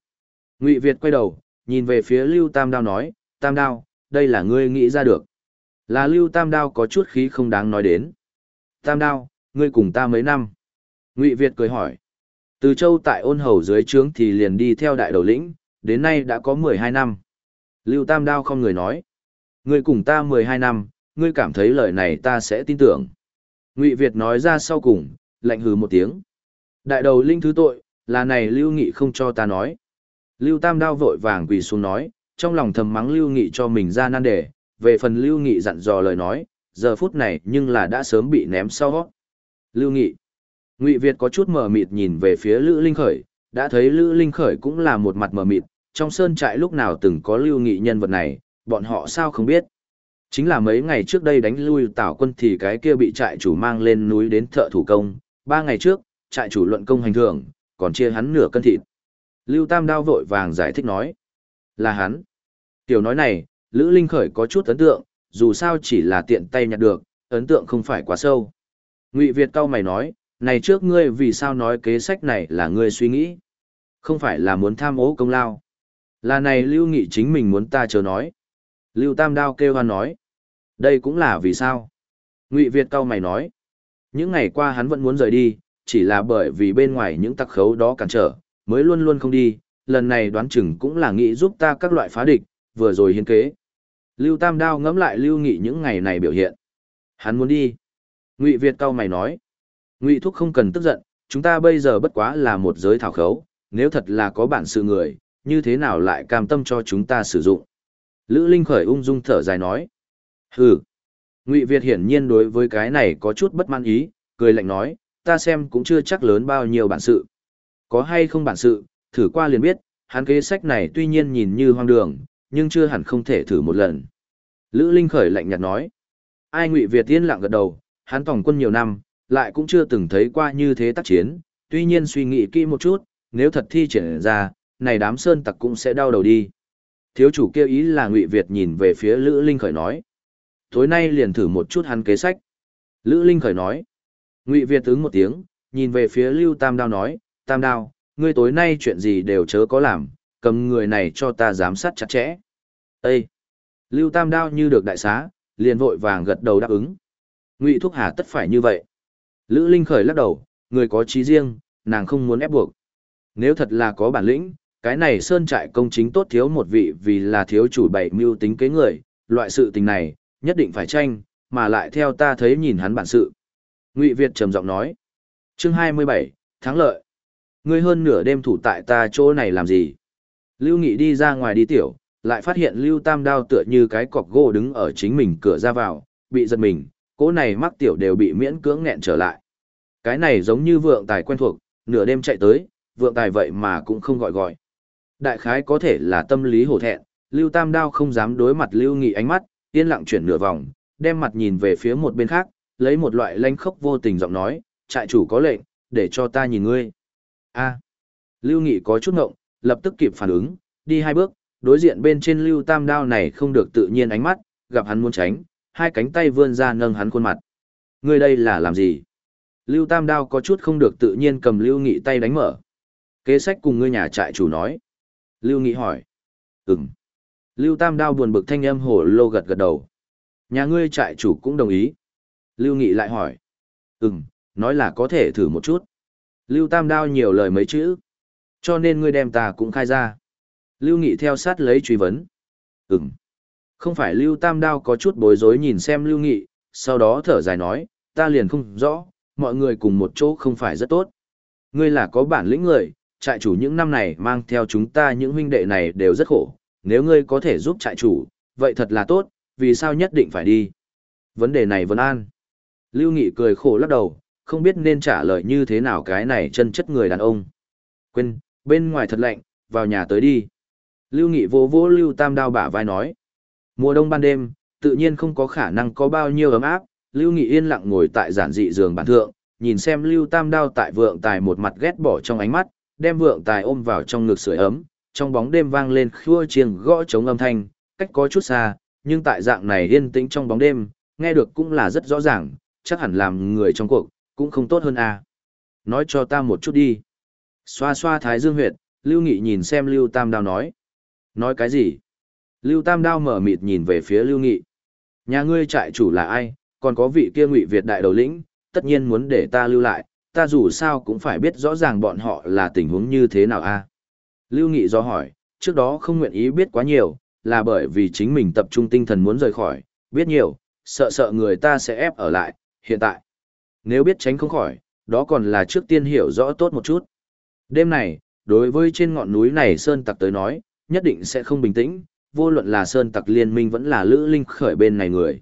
Ngụy Việt quay đầu, nhìn về phía Lưu Tam Đao nói, Tam Đao, đây là ngươi nghĩ ra được. Là Lưu Tam Đao có chút khí không đáng nói đến. Tam Đao, ngươi cùng ta mấy năm? Ngụy Việt cười hỏi. Từ châu tại ôn hầu dưới trướng thì liền đi theo đại đầu lĩnh, đến nay đã có 12 năm. Lưu Tam Đao không người nói. Ngươi cùng ta 12 năm, ngươi cảm thấy lời này ta sẽ tin tưởng. Ngụy Việt nói ra sau cùng, lạnh hừ một tiếng. Đại đầu linh thứ tội, là này Lưu Nghị không cho ta nói. Lưu Tam Đao vội vàng quỳ xuống nói, trong lòng thầm mắng Lưu Nghị cho mình ra nan đề, về phần Lưu Nghị dặn dò lời nói, giờ phút này nhưng là đã sớm bị ném sau. Lưu Nghị. Ngụy Việt có chút mờ mịt nhìn về phía Lữ Linh Khởi, đã thấy Lữ Linh Khởi cũng là một mặt mờ mịt, trong sơn trại lúc nào từng có lưu nghị nhân vật này, bọn họ sao không biết. Chính là mấy ngày trước đây đánh lui tảo quân thì cái kia bị trại chủ mang lên núi đến thợ thủ công, ba ngày trước, trại chủ luận công hành thưởng, còn chia hắn nửa cân thịt. Lưu Tam Đao vội vàng giải thích nói, là hắn. Tiểu nói này, Lữ Linh Khởi có chút ấn tượng, dù sao chỉ là tiện tay nhặt được, ấn tượng không phải quá sâu. Ngụy Việt cao mày nói, này trước ngươi vì sao nói kế sách này là ngươi suy nghĩ? Không phải là muốn tham ố công lao. Là này Lưu Nghị chính mình muốn ta chờ nói. Lưu Tam Đao kêu hoan nói. Đây cũng là vì sao? Ngụy Việt cao mày nói. Những ngày qua hắn vẫn muốn rời đi, chỉ là bởi vì bên ngoài những tặc khấu đó cản trở, mới luôn luôn không đi. Lần này đoán chừng cũng là nghĩ giúp ta các loại phá địch, vừa rồi hiến kế. Lưu Tam Đao ngẫm lại Lưu Nghị những ngày này biểu hiện. Hắn muốn đi. Ngụy Việt cao mày nói. Ngụy Thúc không cần tức giận, chúng ta bây giờ bất quá là một giới thảo khấu, nếu thật là có bản sự người, như thế nào lại cam tâm cho chúng ta sử dụng. Lữ Linh khởi ung dung thở dài nói. Hừ. Ngụy Việt hiển nhiên đối với cái này có chút bất mãn ý, cười lạnh nói, ta xem cũng chưa chắc lớn bao nhiêu bản sự. Có hay không bản sự, thử qua liền biết, hắn kế sách này tuy nhiên nhìn như hoang đường, nhưng chưa hẳn không thể thử một lần. Lữ Linh khởi lạnh nhạt nói. Ai Ngụy Việt tiên lặng gật đầu, hắn tổng quân nhiều năm, lại cũng chưa từng thấy qua như thế tác chiến, tuy nhiên suy nghĩ kỹ một chút, nếu thật thi triển ra, này đám sơn tặc cũng sẽ đau đầu đi. Thiếu chủ kêu ý là Ngụy Việt nhìn về phía Lữ Linh Khởi nói. Tối nay liền thử một chút hắn kế sách. Lữ Linh Khởi nói. Ngụy Việt ứng một tiếng, nhìn về phía Lưu Tam Đao nói, Tam Đao, ngươi tối nay chuyện gì đều chớ có làm, cầm người này cho ta giám sát chặt chẽ. Ê! Lưu Tam Đao như được đại xá, liền vội vàng gật đầu đáp ứng. Ngụy Thúc Hà tất phải như vậy. Lữ Linh khởi lắc đầu, người có trí riêng, nàng không muốn ép buộc. Nếu thật là có bản lĩnh, cái này sơn trại công chính tốt thiếu một vị vì là thiếu chủ bảy mưu tính kế người, loại sự tình này, nhất định phải tranh, mà lại theo ta thấy nhìn hắn bản sự. Ngụy Việt trầm giọng nói. Chương 27, thắng lợi. Ngươi hơn nửa đêm thủ tại ta chỗ này làm gì? Lưu Nghị đi ra ngoài đi tiểu, lại phát hiện Lưu Tam Đao tựa như cái cọc gỗ đứng ở chính mình cửa ra vào, bị giật mình, cỗ này mắc tiểu đều bị miễn cưỡng nghẹn trở lại. Cái này giống như vượng tài quen thuộc, nửa đêm chạy tới, vượng tài vậy mà cũng không gọi gọi. Đại khái có thể là tâm lý hổ thẹn, Lưu Tam Đao không dám đối mặt Lưu Nghị ánh mắt, yên lặng chuyển nửa vòng, đem mặt nhìn về phía một bên khác, lấy một loại lanh khốc vô tình giọng nói, trại chủ có lệnh, để cho ta nhìn ngươi. a Lưu Nghị có chút ngộng, lập tức kịp phản ứng, đi hai bước, đối diện bên trên Lưu Tam Đao này không được tự nhiên ánh mắt, gặp hắn muốn tránh, hai cánh tay vươn ra nâng hắn khuôn mặt. Ngươi đây là làm gì? Lưu Tam Đao có chút không được tự nhiên cầm Lưu Nghị tay đánh mở. Kế sách cùng ngươi nhà trại chủ nói. Lưu Nghị hỏi. Ừm. Lưu Tam Đao buồn bực thanh âm hổ lô gật gật đầu. Nhà ngươi trại chủ cũng đồng ý. Lưu Nghị lại hỏi. Ừm, nói là có thể thử một chút. Lưu Tam Đao nhiều lời mấy chữ. Cho nên ngươi đem ta cũng khai ra. Lưu Nghị theo sát lấy truy vấn. Ừm. Không phải Lưu Tam Đao có chút bối rối nhìn xem Lưu Nghị, sau đó thở dài nói, ta liền không rõ, mọi người cùng một chỗ không phải rất tốt. Ngươi là có bản lĩnh người, trại chủ những năm này mang theo chúng ta những huynh đệ này đều rất khổ, nếu ngươi có thể giúp trại chủ, vậy thật là tốt, vì sao nhất định phải đi? Vấn đề này vẫn an. Lưu Nghị cười khổ lắc đầu, không biết nên trả lời như thế nào cái này chân chất người đàn ông. Quên, bên ngoài thật lạnh, vào nhà tới đi. Lưu Nghị vô vô Lưu Tam đao bả vai nói. Mùa đông ban đêm, tự nhiên không có khả năng có bao nhiêu ấm áp, Lưu Nghị yên lặng ngồi tại giản dị giường bản thượng, nhìn xem Lưu Tam đao tại vượng tài một mặt ghét bỏ trong ánh mắt, đem vượng tài ôm vào trong ngực sưởi ấm, trong bóng đêm vang lên khua chiêng gõ chống âm thanh, cách có chút xa, nhưng tại dạng này yên tĩnh trong bóng đêm, nghe được cũng là rất rõ ràng, chắc hẳn làm người trong cuộc, cũng không tốt hơn à. Nói cho ta một chút đi. Xoa xoa thái dương huyệt, Lưu Nghị nhìn xem Lưu Tam Đao nói. Nói cái gì? Lưu Tam Đao mở mịt nhìn về phía Lưu Nghị. Nhà ngươi trại chủ là ai, còn có vị kia ngụy Việt đại đầu lĩnh, tất nhiên muốn để ta lưu lại, ta dù sao cũng phải biết rõ ràng bọn họ là tình huống như thế nào a. Lưu Nghị do hỏi, trước đó không nguyện ý biết quá nhiều, là bởi vì chính mình tập trung tinh thần muốn rời khỏi, biết nhiều, sợ sợ người ta sẽ ép ở lại, hiện tại. Nếu biết tránh không khỏi, đó còn là trước tiên hiểu rõ tốt một chút. Đêm này, đối với trên ngọn núi này Sơn Tặc tới nói, nhất định sẽ không bình tĩnh, vô luận là Sơn Tặc Liên minh vẫn là Lữ Linh khởi bên này người.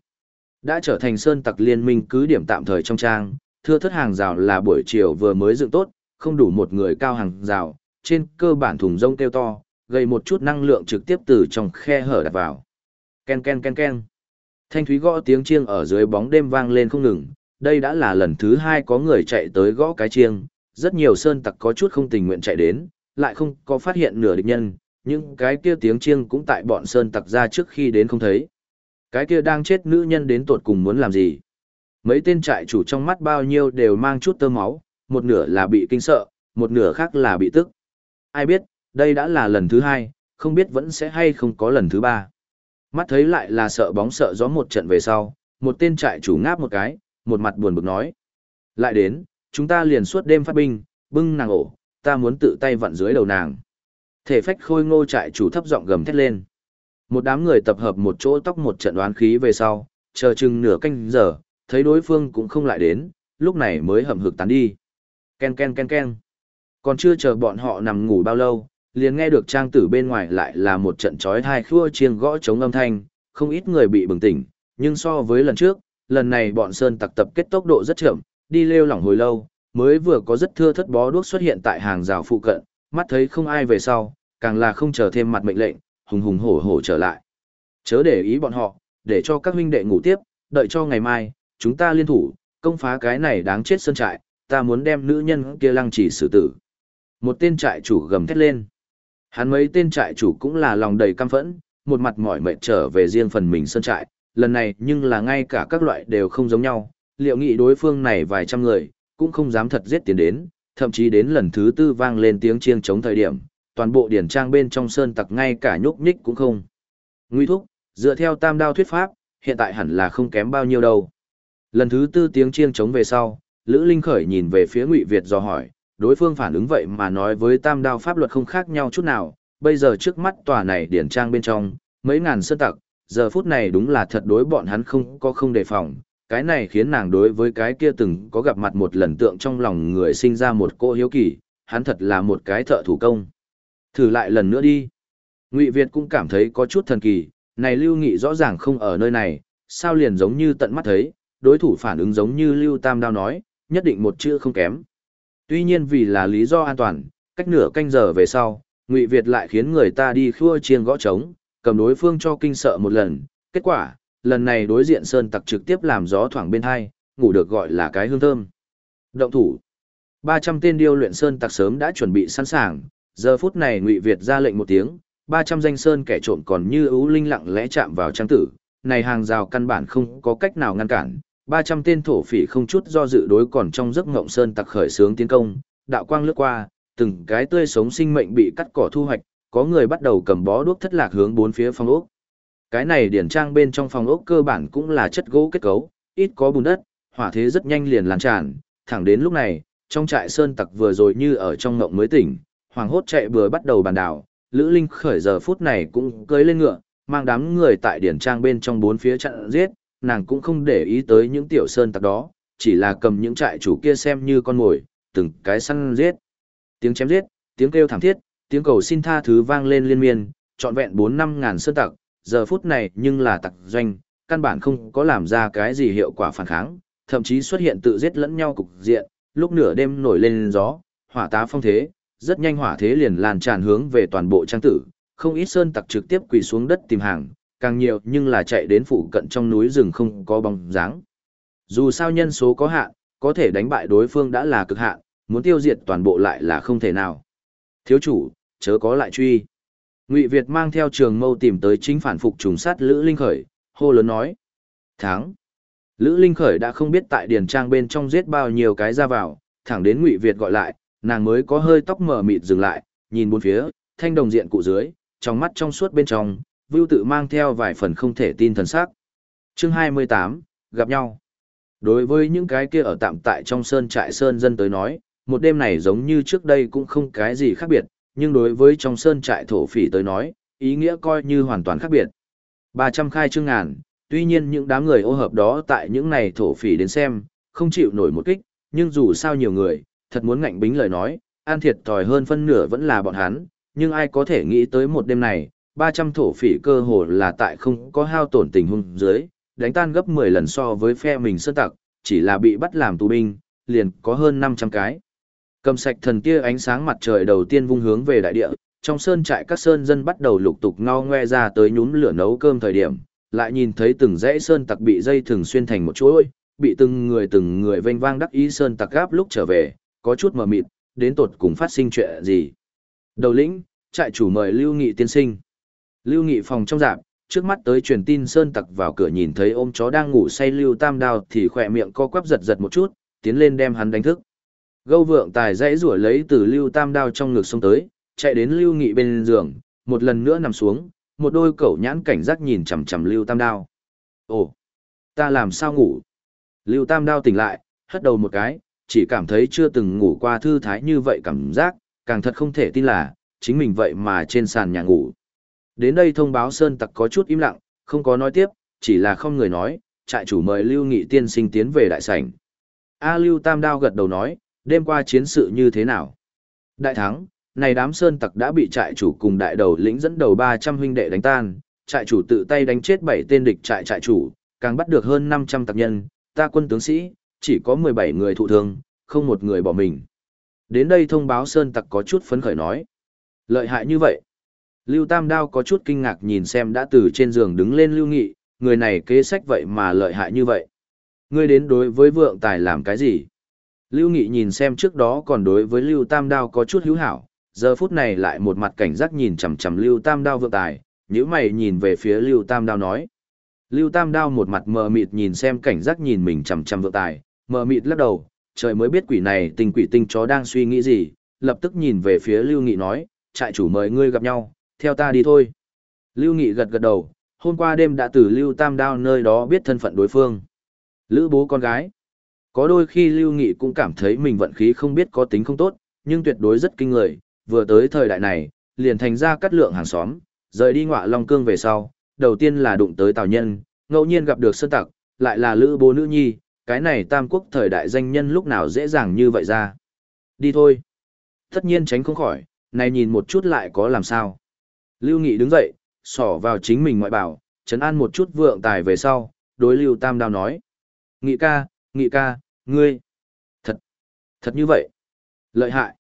Đã trở thành Sơn Tặc Liên minh cứ điểm tạm thời trong trang, thưa thất hàng rào là buổi chiều vừa mới dựng tốt, không đủ một người cao hàng rào, trên cơ bản thùng rông kêu to, gây một chút năng lượng trực tiếp từ trong khe hở đặt vào. Ken ken ken ken. Thanh thúy gõ tiếng chiêng ở dưới bóng đêm vang lên không ngừng, đây đã là lần thứ hai có người chạy tới gõ cái chiêng, rất nhiều sơn tặc có chút không tình nguyện chạy đến, lại không có phát hiện nửa địch nhân, nhưng cái kia tiếng chiêng cũng tại bọn sơn tặc ra trước khi đến không thấy. Cái kia đang chết nữ nhân đến tột cùng muốn làm gì? Mấy tên trại chủ trong mắt bao nhiêu đều mang chút tơ máu, một nửa là bị kinh sợ, một nửa khác là bị tức. Ai biết, đây đã là lần thứ hai, không biết vẫn sẽ hay không có lần thứ ba. Mắt thấy lại là sợ bóng sợ gió một trận về sau, một tên trại chủ ngáp một cái, một mặt buồn bực nói. Lại đến, chúng ta liền suốt đêm phát binh, bưng nàng ổ, ta muốn tự tay vặn dưới đầu nàng. Thể phách khôi ngô trại chủ thấp giọng gầm thét lên. Một đám người tập hợp một chỗ tóc một trận đoán khí về sau, chờ chừng nửa canh giờ, thấy đối phương cũng không lại đến, lúc này mới hầm hực tán đi. Ken ken ken ken. Còn chưa chờ bọn họ nằm ngủ bao lâu, liền nghe được trang tử bên ngoài lại là một trận chói thai khua chiêng gõ chống âm thanh, không ít người bị bừng tỉnh, nhưng so với lần trước, lần này bọn sơn tặc tập kết tốc độ rất chậm, đi lêu lỏng hồi lâu, mới vừa có rất thưa thất bó đuốc xuất hiện tại hàng rào phụ cận, mắt thấy không ai về sau, càng là không chờ thêm mặt mệnh lệnh, hùng hùng hổ hổ trở lại. Chớ để ý bọn họ, để cho các huynh đệ ngủ tiếp, đợi cho ngày mai, chúng ta liên thủ, công phá cái này đáng chết sơn trại, ta muốn đem nữ nhân kia lăng chỉ xử tử. Một tên trại chủ gầm thét lên. Hắn mấy tên trại chủ cũng là lòng đầy căm phẫn, một mặt mỏi mệt trở về riêng phần mình sơn trại, lần này nhưng là ngay cả các loại đều không giống nhau, liệu nghị đối phương này vài trăm người, cũng không dám thật giết tiến đến, thậm chí đến lần thứ tư vang lên tiếng chiêng chống thời điểm, toàn bộ điển trang bên trong sơn tặc ngay cả nhúc nhích cũng không. Nguy thúc, dựa theo tam đao thuyết pháp, hiện tại hẳn là không kém bao nhiêu đâu. Lần thứ tư tiếng chiêng chống về sau, Lữ Linh Khởi nhìn về phía Ngụy Việt do hỏi, đối phương phản ứng vậy mà nói với tam đao pháp luật không khác nhau chút nào, bây giờ trước mắt tòa này điển trang bên trong, mấy ngàn sơn tặc, giờ phút này đúng là thật đối bọn hắn không có không đề phòng, cái này khiến nàng đối với cái kia từng có gặp mặt một lần tượng trong lòng người sinh ra một cô hiếu kỳ, hắn thật là một cái thợ thủ công. Thử lại lần nữa đi. Ngụy Việt cũng cảm thấy có chút thần kỳ, này Lưu Nghị rõ ràng không ở nơi này, sao liền giống như tận mắt thấy, đối thủ phản ứng giống như Lưu Tam Đao nói, nhất định một chữ không kém. Tuy nhiên vì là lý do an toàn, cách nửa canh giờ về sau, Ngụy Việt lại khiến người ta đi khua chiêng gõ trống, cầm đối phương cho kinh sợ một lần, kết quả, lần này đối diện sơn tặc trực tiếp làm gió thoảng bên hai, ngủ được gọi là cái hương thơm. Động thủ. 300 tên điêu luyện sơn tặc sớm đã chuẩn bị sẵn sàng, giờ phút này Ngụy Việt ra lệnh một tiếng, 300 danh sơn kẻ trộm còn như ưu linh lặng lẽ chạm vào trang tử, này hàng rào căn bản không có cách nào ngăn cản, 300 tên thổ phỉ không chút do dự đối còn trong giấc ngộng sơn tặc khởi sướng tiến công, đạo quang lướt qua, từng cái tươi sống sinh mệnh bị cắt cỏ thu hoạch, có người bắt đầu cầm bó đuốc thất lạc hướng bốn phía phong ốc. Cái này điển trang bên trong phòng ốc cơ bản cũng là chất gỗ kết cấu, ít có bùn đất, hỏa thế rất nhanh liền lan tràn, thẳng đến lúc này, trong trại sơn tặc vừa rồi như ở trong ngộng mới tỉnh, hoàng hốt chạy vừa bắt đầu bàn đảo, Lữ Linh khởi giờ phút này cũng cưới lên ngựa, mang đám người tại điển trang bên trong bốn phía chặn giết, nàng cũng không để ý tới những tiểu sơn tặc đó, chỉ là cầm những trại chủ kia xem như con mồi, từng cái săn giết. Tiếng chém giết, tiếng kêu thảm thiết, tiếng cầu xin tha thứ vang lên liên miên, trọn vẹn 4 năm ngàn sơn tặc, giờ phút này nhưng là tặc doanh, căn bản không có làm ra cái gì hiệu quả phản kháng, thậm chí xuất hiện tự giết lẫn nhau cục diện, lúc nửa đêm nổi lên gió, hỏa tá phong thế, rất nhanh hỏa thế liền lan tràn hướng về toàn bộ trang tử, không ít sơn tặc trực tiếp quỳ xuống đất tìm hàng, càng nhiều nhưng là chạy đến phụ cận trong núi rừng không có bóng dáng. Dù sao nhân số có hạn, có thể đánh bại đối phương đã là cực hạn, muốn tiêu diệt toàn bộ lại là không thể nào. Thiếu chủ, chớ có lại truy. Ngụy Việt mang theo trường mâu tìm tới chính phản phục trùng sát Lữ Linh Khởi, hô lớn nói. Thắng. Lữ Linh Khởi đã không biết tại điền trang bên trong giết bao nhiêu cái ra vào, thẳng đến Ngụy Việt gọi lại, nàng mới có hơi tóc mở mịt dừng lại, nhìn bốn phía, thanh đồng diện cụ dưới, trong mắt trong suốt bên trong, Vưu tự mang theo vài phần không thể tin thần sắc. Chương 28, gặp nhau. Đối với những cái kia ở tạm tại trong sơn trại sơn dân tới nói, một đêm này giống như trước đây cũng không cái gì khác biệt, nhưng đối với trong sơn trại thổ phỉ tới nói, ý nghĩa coi như hoàn toàn khác biệt. 300 khai chương ngàn, tuy nhiên những đám người ô hợp đó tại những này thổ phỉ đến xem, không chịu nổi một kích, nhưng dù sao nhiều người, thật muốn ngạnh bính lời nói, an thiệt thòi hơn phân nửa vẫn là bọn hắn, nhưng ai có thể nghĩ tới một đêm này, 300 thổ phỉ cơ hồ là tại không có hao tổn tình hung dưới, đánh tan gấp 10 lần so với phe mình sơn tặc, chỉ là bị bắt làm tù binh, liền có hơn 500 cái. Cầm sạch thần tia ánh sáng mặt trời đầu tiên vung hướng về đại địa, trong sơn trại các sơn dân bắt đầu lục tục ngao ngoe ra tới nhúm lửa nấu cơm thời điểm, lại nhìn thấy từng dãy sơn tặc bị dây thừng xuyên thành một chuỗi, bị từng người từng người vênh vang đắc ý sơn tặc gáp lúc trở về, có chút mờ mịt, đến tột cùng phát sinh chuyện gì. Đầu lĩnh, trại chủ mời Lưu Nghị tiên sinh. Lưu Nghị phòng trong dạp, trước mắt tới truyền tin sơn tặc vào cửa nhìn thấy ôm chó đang ngủ say Lưu Tam Đao thì khỏe miệng co quắp giật giật một chút, tiến lên đem hắn đánh thức. Gâu vượng tài dãy rủa lấy từ Lưu Tam Đao trong ngực xông tới, chạy đến Lưu Nghị bên giường, một lần nữa nằm xuống, một đôi cẩu nhãn cảnh giác nhìn chằm chằm Lưu Tam Đao. Ồ, ta làm sao ngủ? Lưu Tam Đao tỉnh lại, hất đầu một cái, chỉ cảm thấy chưa từng ngủ qua thư thái như vậy cảm giác, càng thật không thể tin là, chính mình vậy mà trên sàn nhà ngủ. Đến đây thông báo Sơn Tặc có chút im lặng, không có nói tiếp, chỉ là không người nói, trại chủ mời Lưu Nghị tiên sinh tiến về đại sảnh. A Lưu Tam Đao gật đầu nói, đêm qua chiến sự như thế nào? Đại thắng, này đám Sơn Tặc đã bị trại chủ cùng đại đầu lĩnh dẫn đầu 300 huynh đệ đánh tan, trại chủ tự tay đánh chết 7 tên địch trại trại chủ, càng bắt được hơn 500 tặc nhân, ta quân tướng sĩ, chỉ có 17 người thụ thương, không một người bỏ mình. Đến đây thông báo Sơn Tặc có chút phấn khởi nói. Lợi hại như vậy. Lưu Tam Đao có chút kinh ngạc nhìn xem đã từ trên giường đứng lên Lưu Nghị, người này kế sách vậy mà lợi hại như vậy. Ngươi đến đối với vượng tài làm cái gì? Lưu Nghị nhìn xem trước đó còn đối với Lưu Tam Đao có chút hữu hảo, giờ phút này lại một mặt cảnh giác nhìn chằm chằm Lưu Tam Đao vượng tài, nhíu mày nhìn về phía Lưu Tam Đao nói. Lưu Tam Đao một mặt mờ mịt nhìn xem cảnh giác nhìn mình chằm chằm vượng tài, mờ mịt lắc đầu, trời mới biết quỷ này tình quỷ tinh chó đang suy nghĩ gì, lập tức nhìn về phía Lưu Nghị nói, trại chủ mời ngươi gặp nhau, theo ta đi thôi. Lưu Nghị gật gật đầu, hôm qua đêm đã từ Lưu Tam Đao nơi đó biết thân phận đối phương. Lữ bố con gái. Có đôi khi Lưu Nghị cũng cảm thấy mình vận khí không biết có tính không tốt, nhưng tuyệt đối rất kinh người, vừa tới thời đại này, liền thành ra cắt lượng hàng xóm, rời đi ngọa Long Cương về sau, đầu tiên là đụng tới Tào Nhân, ngẫu nhiên gặp được Sơn Tặc, lại là Lữ bố nữ nhi, cái này tam quốc thời đại danh nhân lúc nào dễ dàng như vậy ra. Đi thôi. Tất nhiên tránh không khỏi, này nhìn một chút lại có làm sao. Lưu Nghị đứng dậy, xỏ vào chính mình ngoại bảo, chấn an một chút vượng tài về sau, đối Lưu Tam Đao nói. Nghị ca, Nghị ca, ngươi. Thật, thật như vậy. Lợi hại.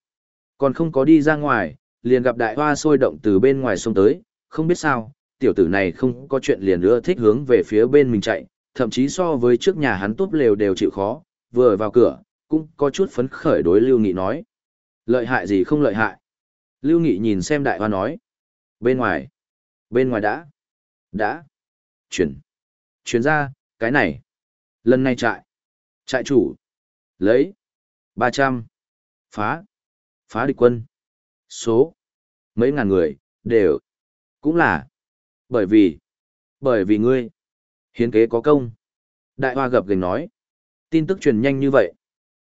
Còn không có đi ra ngoài, liền gặp đại hoa sôi động từ bên ngoài xông tới, không biết sao, tiểu tử này không có chuyện liền nữa thích hướng về phía bên mình chạy, thậm chí so với trước nhà hắn tốt lều đều chịu khó, vừa vào cửa, cũng có chút phấn khởi đối Lưu Nghị nói. Lợi hại gì không lợi hại? Lưu Nghị nhìn xem đại hoa nói. Bên ngoài. Bên ngoài đã. Đã. Chuyển. Chuyển ra, cái này. Lần này trại. Trại chủ. Lấy. ba trăm Phá. Phá địch quân. Số. Mấy ngàn người, đều. Cũng là. Bởi vì. Bởi vì ngươi. Hiến kế có công. Đại hoa gập gành nói. Tin tức truyền nhanh như vậy.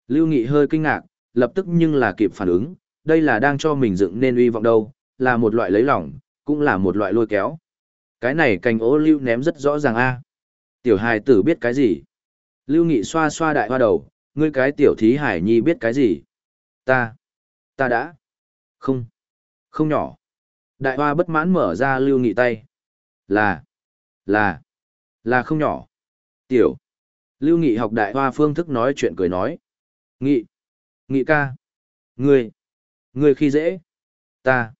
Lưu Nghị hơi kinh ngạc, lập tức nhưng là kịp phản ứng, đây là đang cho mình dựng nên uy vọng đâu, là một loại lấy lỏng, cũng là một loại lôi kéo. Cái này cành ố lưu ném rất rõ ràng a. Tiểu hài tử biết cái gì? Lưu Nghị xoa xoa đại hoa đầu, ngươi cái tiểu thí hải nhi biết cái gì? Ta, ta đã. Không, không nhỏ. Đại hoa bất mãn mở ra Lưu Nghị tay. Là, là, là không nhỏ. Tiểu. Lưu Nghị học đại hoa phương thức nói chuyện cười nói. Nghị, Nghị ca. Ngươi, ngươi khi dễ. Ta.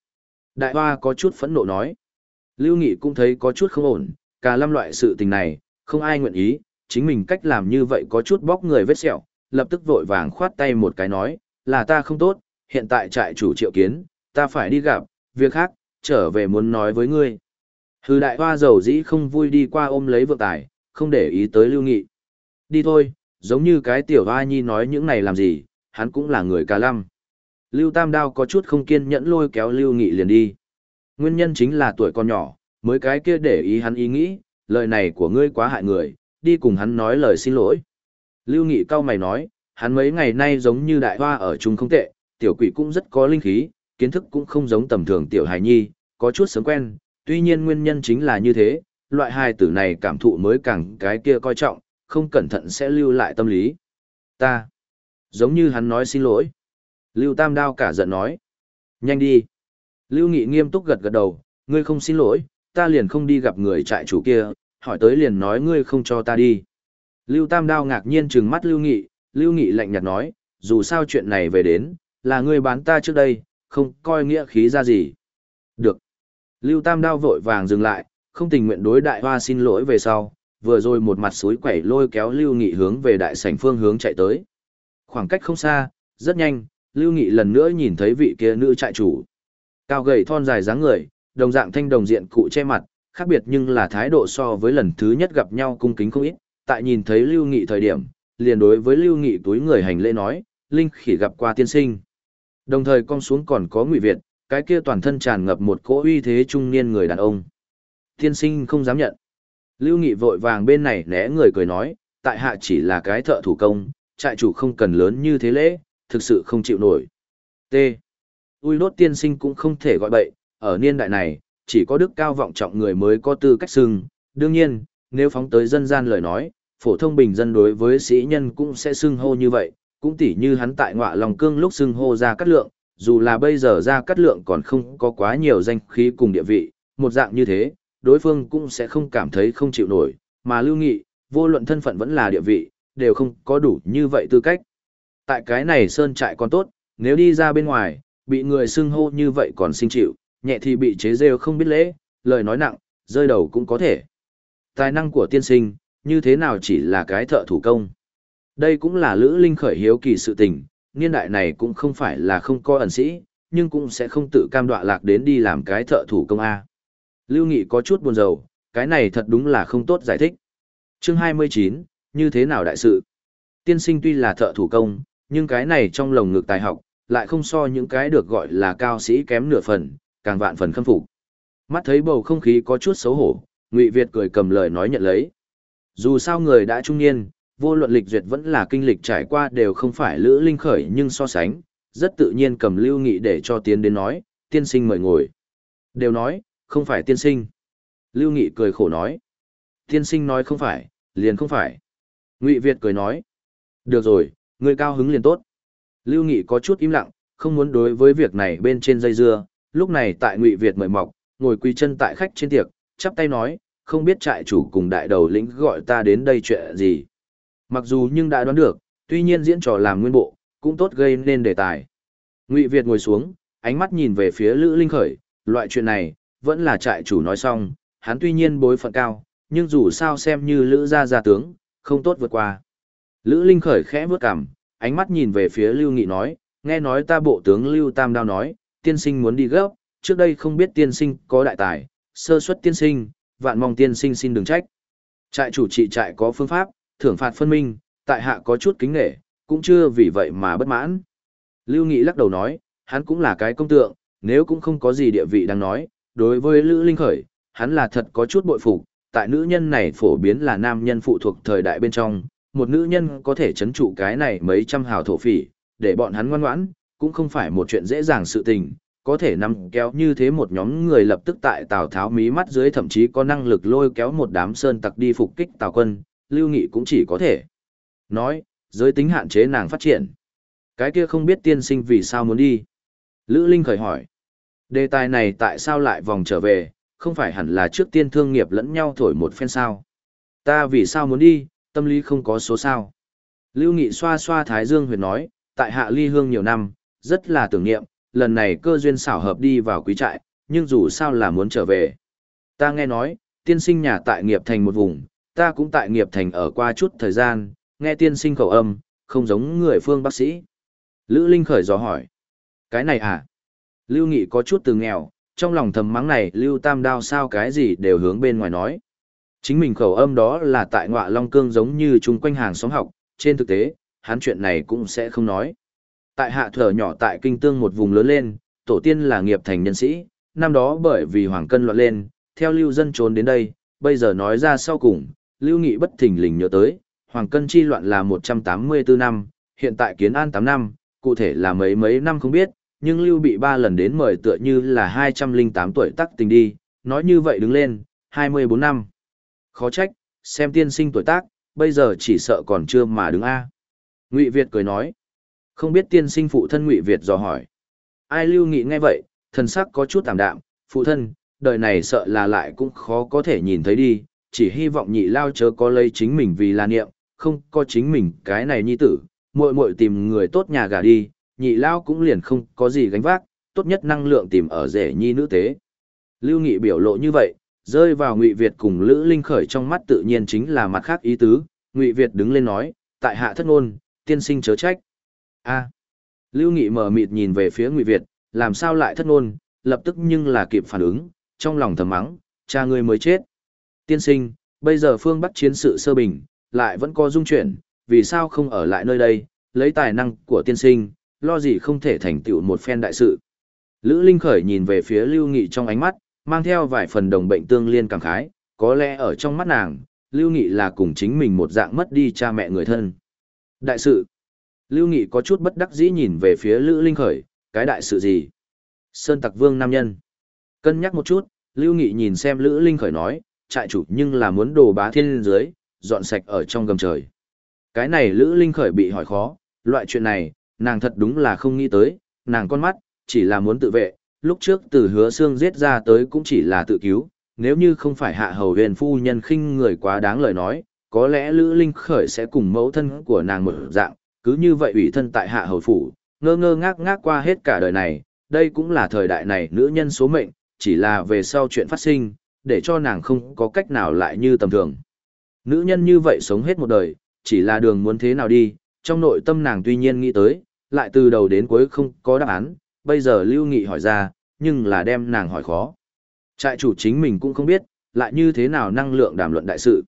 Đại hoa có chút phẫn nộ nói. Lưu Nghị cũng thấy có chút không ổn, cả năm loại sự tình này, không ai nguyện ý, chính mình cách làm như vậy có chút bóc người vết sẹo, lập tức vội vàng khoát tay một cái nói, là ta không tốt, hiện tại trại chủ triệu kiến, ta phải đi gặp, việc khác, trở về muốn nói với ngươi. Hư đại hoa dầu dĩ không vui đi qua ôm lấy vợ tài, không để ý tới Lưu Nghị. Đi thôi, giống như cái tiểu hoa nhi nói những này làm gì, hắn cũng là người ca lăm. Lưu Tam Đao có chút không kiên nhẫn lôi kéo Lưu Nghị liền đi. Nguyên nhân chính là tuổi còn nhỏ, mới cái kia để ý hắn ý nghĩ, lời này của ngươi quá hại người, đi cùng hắn nói lời xin lỗi. Lưu Nghị cao mày nói, hắn mấy ngày nay giống như đại hoa ở chung không tệ, tiểu quỷ cũng rất có linh khí, kiến thức cũng không giống tầm thường tiểu hài nhi, có chút sớm quen, tuy nhiên nguyên nhân chính là như thế, loại hài tử này cảm thụ mới càng cái kia coi trọng, không cẩn thận sẽ lưu lại tâm lý. Ta, giống như hắn nói xin lỗi. Lưu Tam Đao cả giận nói. Nhanh đi. Lưu Nghị nghiêm túc gật gật đầu, ngươi không xin lỗi, ta liền không đi gặp người trại chủ kia, hỏi tới liền nói ngươi không cho ta đi. Lưu Tam Đao ngạc nhiên trừng mắt Lưu Nghị, Lưu Nghị lạnh nhạt nói, dù sao chuyện này về đến, là ngươi bán ta trước đây, không coi nghĩa khí ra gì. Được. Lưu Tam Đao vội vàng dừng lại, không tình nguyện đối đại hoa xin lỗi về sau, vừa rồi một mặt suối quẩy lôi kéo Lưu Nghị hướng về đại sảnh phương hướng chạy tới. Khoảng cách không xa, rất nhanh, Lưu Nghị lần nữa nhìn thấy vị kia nữ trại chủ. Cao gầy thon dài dáng người, đồng dạng thanh đồng diện cụ che mặt, khác biệt nhưng là thái độ so với lần thứ nhất gặp nhau cung kính không ít, tại nhìn thấy Lưu Nghị thời điểm, liền đối với Lưu Nghị túi người hành lễ nói, Linh khỉ gặp qua tiên sinh. Đồng thời con xuống còn có Ngụy Việt, cái kia toàn thân tràn ngập một cỗ uy thế trung niên người đàn ông. Tiên sinh không dám nhận. Lưu Nghị vội vàng bên này né người cười nói, tại hạ chỉ là cái thợ thủ công, trại chủ không cần lớn như thế lễ, thực sự không chịu nổi. T. Ui đốt tiên sinh cũng không thể gọi bậy, ở niên đại này, chỉ có đức cao vọng trọng người mới có tư cách xưng. Đương nhiên, nếu phóng tới dân gian lời nói, phổ thông bình dân đối với sĩ nhân cũng sẽ xưng hô như vậy, cũng tỉ như hắn tại ngọa lòng cương lúc xưng hô ra cắt lượng, dù là bây giờ ra cắt lượng còn không có quá nhiều danh khí cùng địa vị, một dạng như thế, đối phương cũng sẽ không cảm thấy không chịu nổi, mà lưu nghị, vô luận thân phận vẫn là địa vị, đều không có đủ như vậy tư cách. Tại cái này sơn trại còn tốt, nếu đi ra bên ngoài, bị người xưng hô như vậy còn sinh chịu, nhẹ thì bị chế rêu không biết lễ, lời nói nặng, rơi đầu cũng có thể. Tài năng của tiên sinh, như thế nào chỉ là cái thợ thủ công. Đây cũng là Lữ Linh khởi hiếu kỳ sự tình, niên đại này cũng không phải là không có ẩn sĩ, nhưng cũng sẽ không tự cam đoạ lạc đến đi làm cái thợ thủ công A. Lưu Nghị có chút buồn rầu, cái này thật đúng là không tốt giải thích. Chương 29, như thế nào đại sự? Tiên sinh tuy là thợ thủ công, nhưng cái này trong lồng ngực tài học, lại không so những cái được gọi là cao sĩ kém nửa phần, càng vạn phần khâm phục. Mắt thấy bầu không khí có chút xấu hổ, Ngụy Việt cười cầm lời nói nhận lấy. Dù sao người đã trung niên, vô luận lịch duyệt vẫn là kinh lịch trải qua đều không phải lữ linh khởi nhưng so sánh, rất tự nhiên cầm lưu nghị để cho tiến đến nói, tiên sinh mời ngồi. Đều nói, không phải tiên sinh. Lưu nghị cười khổ nói. Tiên sinh nói không phải, liền không phải. Ngụy Việt cười nói. Được rồi, người cao hứng liền tốt. Lưu Nghị có chút im lặng, không muốn đối với việc này bên trên dây dưa, lúc này tại Ngụy Việt mời mọc, ngồi quỳ chân tại khách trên tiệc, chắp tay nói, không biết trại chủ cùng đại đầu lĩnh gọi ta đến đây chuyện gì. Mặc dù nhưng đã đoán được, tuy nhiên diễn trò làm nguyên bộ, cũng tốt gây nên đề tài. Ngụy Việt ngồi xuống, ánh mắt nhìn về phía Lữ Linh Khởi, loại chuyện này, vẫn là trại chủ nói xong, hắn tuy nhiên bối phận cao, nhưng dù sao xem như Lữ gia gia tướng, không tốt vượt qua. Lữ Linh Khởi khẽ bước cằm, ánh mắt nhìn về phía Lưu Nghị nói, nghe nói ta bộ tướng Lưu Tam Đao nói, tiên sinh muốn đi gấp, trước đây không biết tiên sinh có đại tài, sơ suất tiên sinh, vạn mong tiên sinh xin đừng trách. Trại chủ trị trại có phương pháp, thưởng phạt phân minh, tại hạ có chút kính nể, cũng chưa vì vậy mà bất mãn. Lưu Nghị lắc đầu nói, hắn cũng là cái công tượng, nếu cũng không có gì địa vị đang nói, đối với Lữ Linh Khởi, hắn là thật có chút bội phục, tại nữ nhân này phổ biến là nam nhân phụ thuộc thời đại bên trong, một nữ nhân có thể chấn trụ cái này mấy trăm hào thổ phỉ, để bọn hắn ngoan ngoãn, cũng không phải một chuyện dễ dàng sự tình, có thể nằm kéo như thế một nhóm người lập tức tại Tào Tháo mí mắt dưới thậm chí có năng lực lôi kéo một đám sơn tặc đi phục kích Tào quân, Lưu Nghị cũng chỉ có thể nói, giới tính hạn chế nàng phát triển. Cái kia không biết tiên sinh vì sao muốn đi. Lữ Linh khởi hỏi, đề tài này tại sao lại vòng trở về, không phải hẳn là trước tiên thương nghiệp lẫn nhau thổi một phen sao. Ta vì sao muốn đi, tâm lý không có số sao. Lưu Nghị xoa xoa Thái Dương huyệt nói, tại hạ ly hương nhiều năm, rất là tưởng niệm, lần này cơ duyên xảo hợp đi vào quý trại, nhưng dù sao là muốn trở về. Ta nghe nói, tiên sinh nhà tại nghiệp thành một vùng, ta cũng tại nghiệp thành ở qua chút thời gian, nghe tiên sinh khẩu âm, không giống người phương bác sĩ. Lữ Linh khởi gió hỏi. Cái này à? Lưu Nghị có chút từ nghèo, trong lòng thầm mắng này Lưu Tam Đao sao cái gì đều hướng bên ngoài nói. Chính mình khẩu âm đó là tại ngọa Long Cương giống như chung quanh hàng xóm học, trên thực tế, hắn chuyện này cũng sẽ không nói. Tại hạ thở nhỏ tại kinh tương một vùng lớn lên, tổ tiên là nghiệp thành nhân sĩ, năm đó bởi vì hoàng cân loạn lên, theo lưu dân trốn đến đây, bây giờ nói ra sau cùng, lưu nghị bất thình lình nhớ tới, hoàng cân chi loạn là 184 năm, hiện tại kiến an 8 năm, cụ thể là mấy mấy năm không biết, nhưng lưu bị ba lần đến mời tựa như là 208 tuổi tắc tình đi, nói như vậy đứng lên, 24 năm. Khó trách, xem tiên sinh tuổi tác, bây giờ chỉ sợ còn chưa mà đứng A. Ngụy Việt cười nói. Không biết tiên sinh phụ thân Ngụy Việt dò hỏi. Ai lưu nghị nghe vậy, thần sắc có chút tạm đạm, phụ thân, đời này sợ là lại cũng khó có thể nhìn thấy đi, chỉ hy vọng nhị lao chớ có lấy chính mình vì là niệm, không có chính mình cái này nhi tử, muội muội tìm người tốt nhà gà đi, nhị lao cũng liền không có gì gánh vác, tốt nhất năng lượng tìm ở rể nhi nữ tế. Lưu Nghị biểu lộ như vậy, rơi vào Ngụy Việt cùng Lữ Linh khởi trong mắt tự nhiên chính là mặt khác ý tứ, Ngụy Việt đứng lên nói, tại hạ thất ngôn, tiên sinh chớ trách. A. Lưu Nghị mở mịt nhìn về phía Ngụy Việt, làm sao lại thất ngôn, lập tức nhưng là kịp phản ứng, trong lòng thầm mắng, cha ngươi mới chết. Tiên sinh, bây giờ phương Bắc chiến sự sơ bình, lại vẫn có dung chuyển, vì sao không ở lại nơi đây, lấy tài năng của tiên sinh, lo gì không thể thành tựu một phen đại sự. Lữ Linh Khởi nhìn về phía Lưu Nghị trong ánh mắt, mang theo vài phần đồng bệnh tương liên cảm khái, có lẽ ở trong mắt nàng, Lưu Nghị là cùng chính mình một dạng mất đi cha mẹ người thân. Đại sự. Lưu Nghị có chút bất đắc dĩ nhìn về phía Lữ Linh Khởi, cái đại sự gì? Sơn Tặc Vương nam nhân. Cân nhắc một chút, Lưu Nghị nhìn xem Lữ Linh Khởi nói, trại chủ nhưng là muốn đồ bá thiên dưới, dọn sạch ở trong gầm trời. Cái này Lữ Linh Khởi bị hỏi khó, loại chuyện này, nàng thật đúng là không nghĩ tới, nàng con mắt, chỉ là muốn tự vệ, lúc trước từ hứa xương giết ra tới cũng chỉ là tự cứu, nếu như không phải hạ hầu huyền phu nhân khinh người quá đáng lời nói, có lẽ Lữ Linh Khởi sẽ cùng mẫu thân của nàng một dạng, cứ như vậy ủy thân tại hạ hầu phủ, ngơ ngơ ngác ngác qua hết cả đời này, đây cũng là thời đại này nữ nhân số mệnh, chỉ là về sau chuyện phát sinh, để cho nàng không có cách nào lại như tầm thường. Nữ nhân như vậy sống hết một đời, chỉ là đường muốn thế nào đi, trong nội tâm nàng tuy nhiên nghĩ tới, lại từ đầu đến cuối không có đáp án, bây giờ Lưu Nghị hỏi ra, nhưng là đem nàng hỏi khó. Trại chủ chính mình cũng không biết, lại như thế nào năng lượng đàm luận đại sự.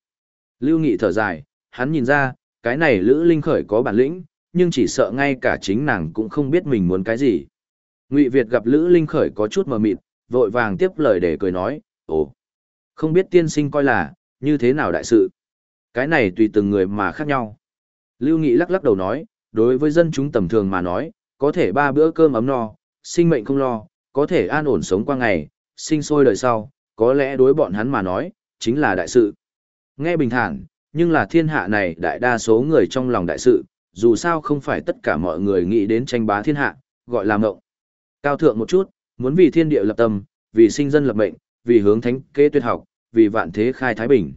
Lưu Nghị thở dài, hắn nhìn ra, cái này Lữ Linh Khởi có bản lĩnh, nhưng chỉ sợ ngay cả chính nàng cũng không biết mình muốn cái gì. Ngụy Việt gặp Lữ Linh Khởi có chút mờ mịt, vội vàng tiếp lời để cười nói, ồ, không biết tiên sinh coi là, như thế nào đại sự. Cái này tùy từng người mà khác nhau. Lưu Nghị lắc lắc đầu nói, đối với dân chúng tầm thường mà nói, có thể ba bữa cơm ấm no, sinh mệnh không lo, có thể an ổn sống qua ngày, sinh sôi đời sau, có lẽ đối bọn hắn mà nói, chính là đại sự. Nghe bình thản, nhưng là thiên hạ này đại đa số người trong lòng đại sự, dù sao không phải tất cả mọi người nghĩ đến tranh bá thiên hạ, gọi là mộng. Cao thượng một chút, muốn vì thiên địa lập tâm, vì sinh dân lập mệnh, vì hướng thánh kế tuyệt học, vì vạn thế khai thái bình.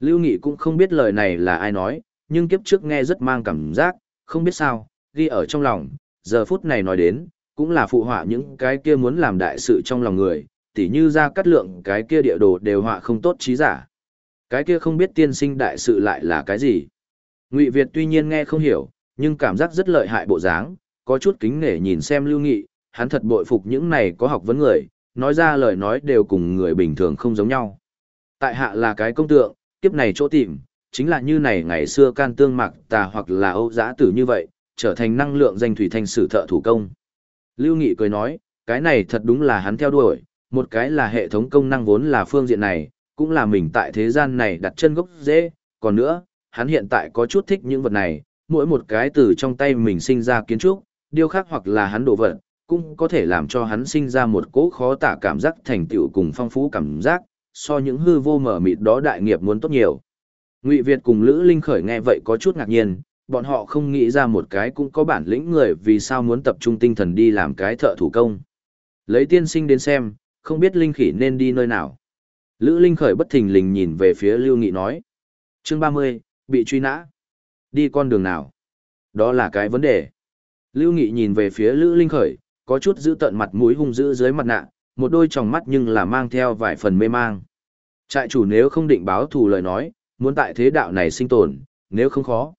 Lưu Nghị cũng không biết lời này là ai nói, nhưng kiếp trước nghe rất mang cảm giác, không biết sao, ghi ở trong lòng, giờ phút này nói đến, cũng là phụ họa những cái kia muốn làm đại sự trong lòng người, tỉ như ra cắt lượng cái kia địa đồ đều họa không tốt trí giả. Cái kia không biết tiên sinh đại sự lại là cái gì. Ngụy Việt tuy nhiên nghe không hiểu, nhưng cảm giác rất lợi hại bộ dáng, có chút kính nể nhìn xem Lưu Nghị, hắn thật bội phục những này có học vấn người, nói ra lời nói đều cùng người bình thường không giống nhau. Tại hạ là cái công tượng, kiếp này chỗ tìm, chính là như này ngày xưa can tương mạc tà hoặc là âu giã tử như vậy, trở thành năng lượng danh thủy thanh sử thợ thủ công. Lưu Nghị cười nói, cái này thật đúng là hắn theo đuổi, một cái là hệ thống công năng vốn là phương diện này, cũng là mình tại thế gian này đặt chân gốc dễ, còn nữa, hắn hiện tại có chút thích những vật này, mỗi một cái từ trong tay mình sinh ra kiến trúc, điêu khắc hoặc là hắn đồ vật, cũng có thể làm cho hắn sinh ra một cỗ khó tả cảm giác thành tựu cùng phong phú cảm giác, so những hư vô mở mịt đó đại nghiệp muốn tốt nhiều. Ngụy Việt cùng Lữ Linh Khởi nghe vậy có chút ngạc nhiên, bọn họ không nghĩ ra một cái cũng có bản lĩnh người vì sao muốn tập trung tinh thần đi làm cái thợ thủ công. Lấy tiên sinh đến xem, không biết Linh Khỉ nên đi nơi nào. Lữ Linh Khởi bất thình lình nhìn về phía Lưu Nghị nói. Chương 30, bị truy nã. Đi con đường nào? Đó là cái vấn đề. Lưu Nghị nhìn về phía Lữ Linh Khởi, có chút giữ tận mặt mũi hung dữ dưới mặt nạ, một đôi tròng mắt nhưng là mang theo vài phần mê mang. Trại chủ nếu không định báo thù lời nói, muốn tại thế đạo này sinh tồn, nếu không khó.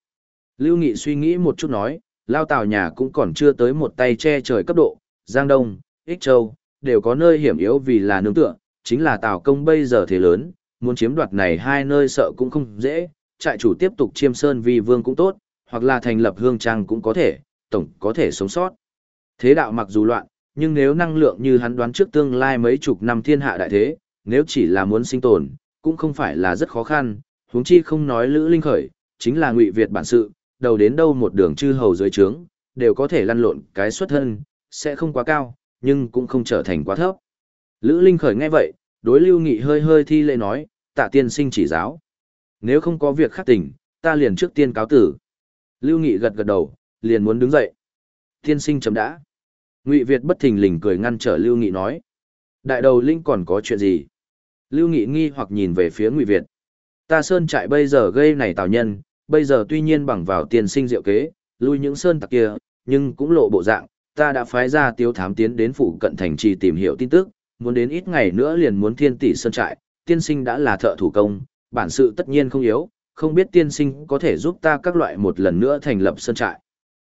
Lưu Nghị suy nghĩ một chút nói, lao tàu nhà cũng còn chưa tới một tay che trời cấp độ, Giang Đông, Ích Châu, đều có nơi hiểm yếu vì là nương tựa, chính là tào công bây giờ thế lớn, muốn chiếm đoạt này hai nơi sợ cũng không dễ, trại chủ tiếp tục chiêm sơn vi vương cũng tốt, hoặc là thành lập hương trang cũng có thể, tổng có thể sống sót. Thế đạo mặc dù loạn, nhưng nếu năng lượng như hắn đoán trước tương lai mấy chục năm thiên hạ đại thế, nếu chỉ là muốn sinh tồn, cũng không phải là rất khó khăn, huống chi không nói Lữ Linh khởi, chính là Ngụy Việt bản sự, đầu đến đâu một đường chư hầu dưới trướng, đều có thể lăn lộn cái xuất thân, sẽ không quá cao, nhưng cũng không trở thành quá thấp. Lữ Linh khởi nghe vậy, đối Lưu Nghị hơi hơi thi lễ nói, tạ tiên sinh chỉ giáo. Nếu không có việc khác tỉnh, ta liền trước tiên cáo tử. Lưu Nghị gật gật đầu, liền muốn đứng dậy. Tiên sinh chấm đã. Ngụy Việt bất thình lình cười ngăn trở Lưu Nghị nói. Đại đầu Linh còn có chuyện gì? Lưu Nghị nghi hoặc nhìn về phía Ngụy Việt. Ta sơn trại bây giờ gây này tào nhân, bây giờ tuy nhiên bằng vào tiên sinh diệu kế, lui những sơn tặc kia, nhưng cũng lộ bộ dạng, ta đã phái ra tiêu thám tiến đến phủ cận thành trì tìm hiểu tin tức, muốn đến ít ngày nữa liền muốn thiên tỷ sơn trại, tiên sinh đã là thợ thủ công, bản sự tất nhiên không yếu, không biết tiên sinh có thể giúp ta các loại một lần nữa thành lập sơn trại.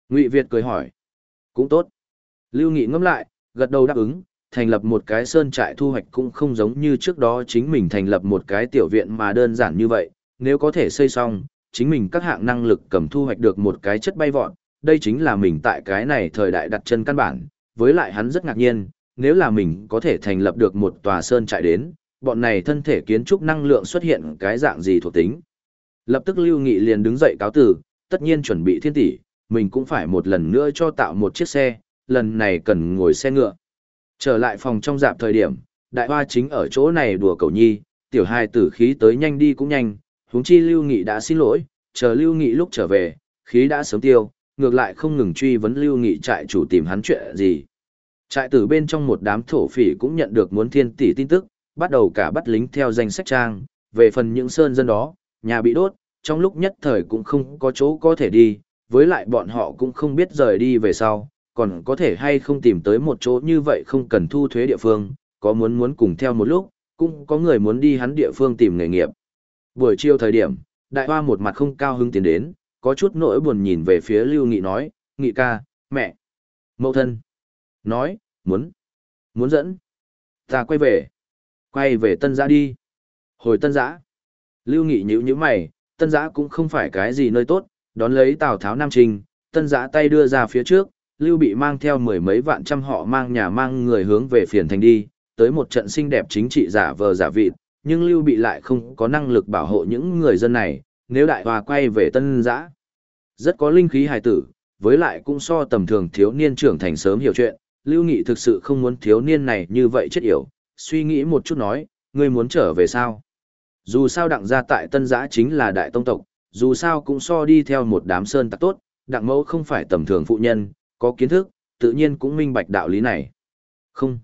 Ngụy Việt cười hỏi, cũng tốt. Lưu Nghị ngẫm lại, gật đầu đáp ứng, thành lập một cái sơn trại thu hoạch cũng không giống như trước đó chính mình thành lập một cái tiểu viện mà đơn giản như vậy, nếu có thể xây xong, chính mình các hạng năng lực cầm thu hoạch được một cái chất bay vọt, đây chính là mình tại cái này thời đại đặt chân căn bản, với lại hắn rất ngạc nhiên, nếu là mình có thể thành lập được một tòa sơn trại đến, bọn này thân thể kiến trúc năng lượng xuất hiện cái dạng gì thuộc tính. Lập tức Lưu Nghị liền đứng dậy cáo từ, tất nhiên chuẩn bị thiên tỷ, mình cũng phải một lần nữa cho tạo một chiếc xe, lần này cần ngồi xe ngựa. Trở lại phòng trong dạp thời điểm, đại hoa chính ở chỗ này đùa cầu nhi, tiểu hai tử khí tới nhanh đi cũng nhanh, huống chi Lưu Nghị đã xin lỗi, chờ Lưu Nghị lúc trở về, khí đã sớm tiêu, ngược lại không ngừng truy vấn Lưu Nghị trại chủ tìm hắn chuyện gì. Trại tử bên trong một đám thổ phỉ cũng nhận được muốn thiên tỷ tin tức, bắt đầu cả bắt lính theo danh sách trang, về phần những sơn dân đó, nhà bị đốt, trong lúc nhất thời cũng không có chỗ có thể đi, với lại bọn họ cũng không biết rời đi về sau, còn có thể hay không tìm tới một chỗ như vậy không cần thu thuế địa phương, có muốn muốn cùng theo một lúc, cũng có người muốn đi hắn địa phương tìm nghề nghiệp. Buổi chiều thời điểm, đại hoa một mặt không cao hứng tiến đến, có chút nỗi buồn nhìn về phía Lưu Nghị nói, Nghị ca, mẹ, mẫu thân, nói, muốn, muốn dẫn, ta quay về, quay về tân giã đi, hồi tân giã. Lưu Nghị nhữ nhíu mày, tân giã cũng không phải cái gì nơi tốt, đón lấy Tào Tháo Nam Trình, tân giã tay đưa ra phía trước, Lưu bị mang theo mười mấy vạn trăm họ mang nhà mang người hướng về phiền thành đi, tới một trận xinh đẹp chính trị giả vờ giả vịt, nhưng Lưu bị lại không có năng lực bảo hộ những người dân này, nếu đại hòa quay về tân giã. Rất có linh khí hài tử, với lại cũng so tầm thường thiếu niên trưởng thành sớm hiểu chuyện, Lưu Nghị thực sự không muốn thiếu niên này như vậy chết yểu, suy nghĩ một chút nói, ngươi muốn trở về sao? Dù sao đặng gia tại tân giã chính là đại tông tộc, dù sao cũng so đi theo một đám sơn tặc tốt, đặng mẫu không phải tầm thường phụ nhân, có kiến thức, tự nhiên cũng minh bạch đạo lý này. Không,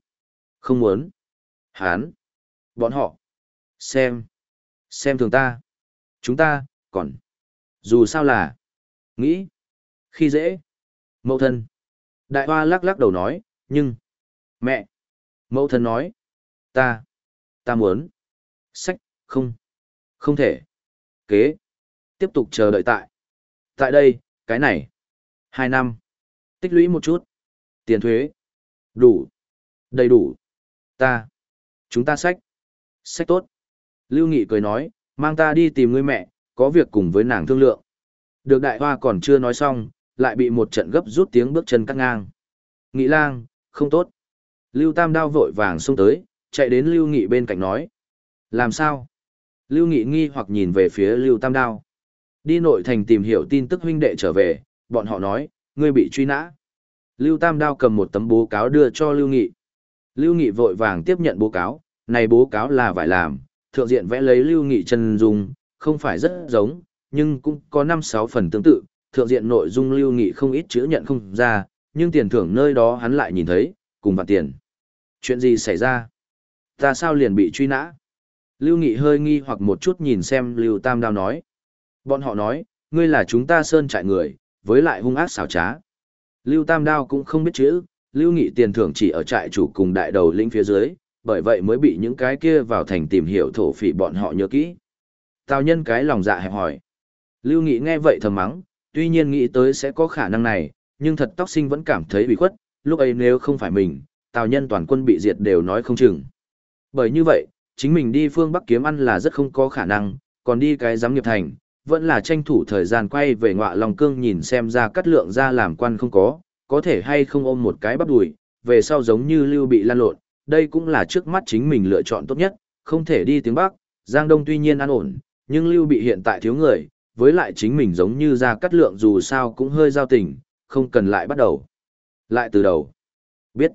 không muốn. Hán, bọn họ, xem, xem thường ta. Chúng ta, còn, dù sao là, nghĩ, khi dễ, mẫu thân. Đại hoa lắc lắc đầu nói, nhưng, mẹ, mẫu thân nói, ta, ta muốn, sách, không, không thể, kế, tiếp tục chờ đợi tại. Tại đây, cái này, hai năm, tích lũy một chút, tiền thuế, đủ, đầy đủ, ta, chúng ta sách, sách tốt. Lưu Nghị cười nói, mang ta đi tìm người mẹ, có việc cùng với nàng thương lượng. Được đại hoa còn chưa nói xong, lại bị một trận gấp rút tiếng bước chân cắt ngang. Nghị lang, không tốt. Lưu Tam đao vội vàng xông tới, chạy đến Lưu Nghị bên cạnh nói. Làm sao? Lưu Nghị nghi hoặc nhìn về phía Lưu Tam đao. Đi nội thành tìm hiểu tin tức huynh đệ trở về, bọn họ nói, ngươi bị truy nã. Lưu Tam đao cầm một tấm bố cáo đưa cho Lưu Nghị. Lưu Nghị vội vàng tiếp nhận bố cáo, này bố cáo là vải làm, thượng diện vẽ lấy Lưu Nghị chân dung, không phải rất giống, nhưng cũng có 5-6 phần tương tự, thượng diện nội dung Lưu Nghị không ít chữ nhận không ra, nhưng tiền thưởng nơi đó hắn lại nhìn thấy, cùng vạn tiền. Chuyện gì xảy ra? Ta sao liền bị truy nã? Lưu Nghị hơi nghi hoặc một chút nhìn xem Lưu Tam Đao nói. Bọn họ nói, ngươi là chúng ta sơn trại người, với lại hung ác xảo trá. Lưu Tam Đao cũng không biết chữ, Lưu Nghị tiền thưởng chỉ ở trại chủ cùng đại đầu lĩnh phía dưới, bởi vậy mới bị những cái kia vào thành tìm hiểu thổ phỉ bọn họ nhớ kỹ. Tào nhân cái lòng dạ hẹp hỏi. Lưu Nghị nghe vậy thầm mắng, tuy nhiên nghĩ tới sẽ có khả năng này, nhưng thật tóc sinh vẫn cảm thấy bị khuất, lúc ấy nếu không phải mình, Tào nhân toàn quân bị diệt đều nói không chừng. Bởi như vậy, chính mình đi phương Bắc kiếm ăn là rất không có khả năng, còn đi cái giám nghiệp thành, vẫn là tranh thủ thời gian quay về ngọa lòng cương nhìn xem ra cắt lượng ra làm quan không có, có thể hay không ôm một cái bắp đùi, về sau giống như lưu bị lan lộn, đây cũng là trước mắt chính mình lựa chọn tốt nhất, không thể đi tiếng Bắc, Giang Đông tuy nhiên an ổn, nhưng lưu bị hiện tại thiếu người, với lại chính mình giống như ra cắt lượng dù sao cũng hơi giao tình, không cần lại bắt đầu. Lại từ đầu. Biết.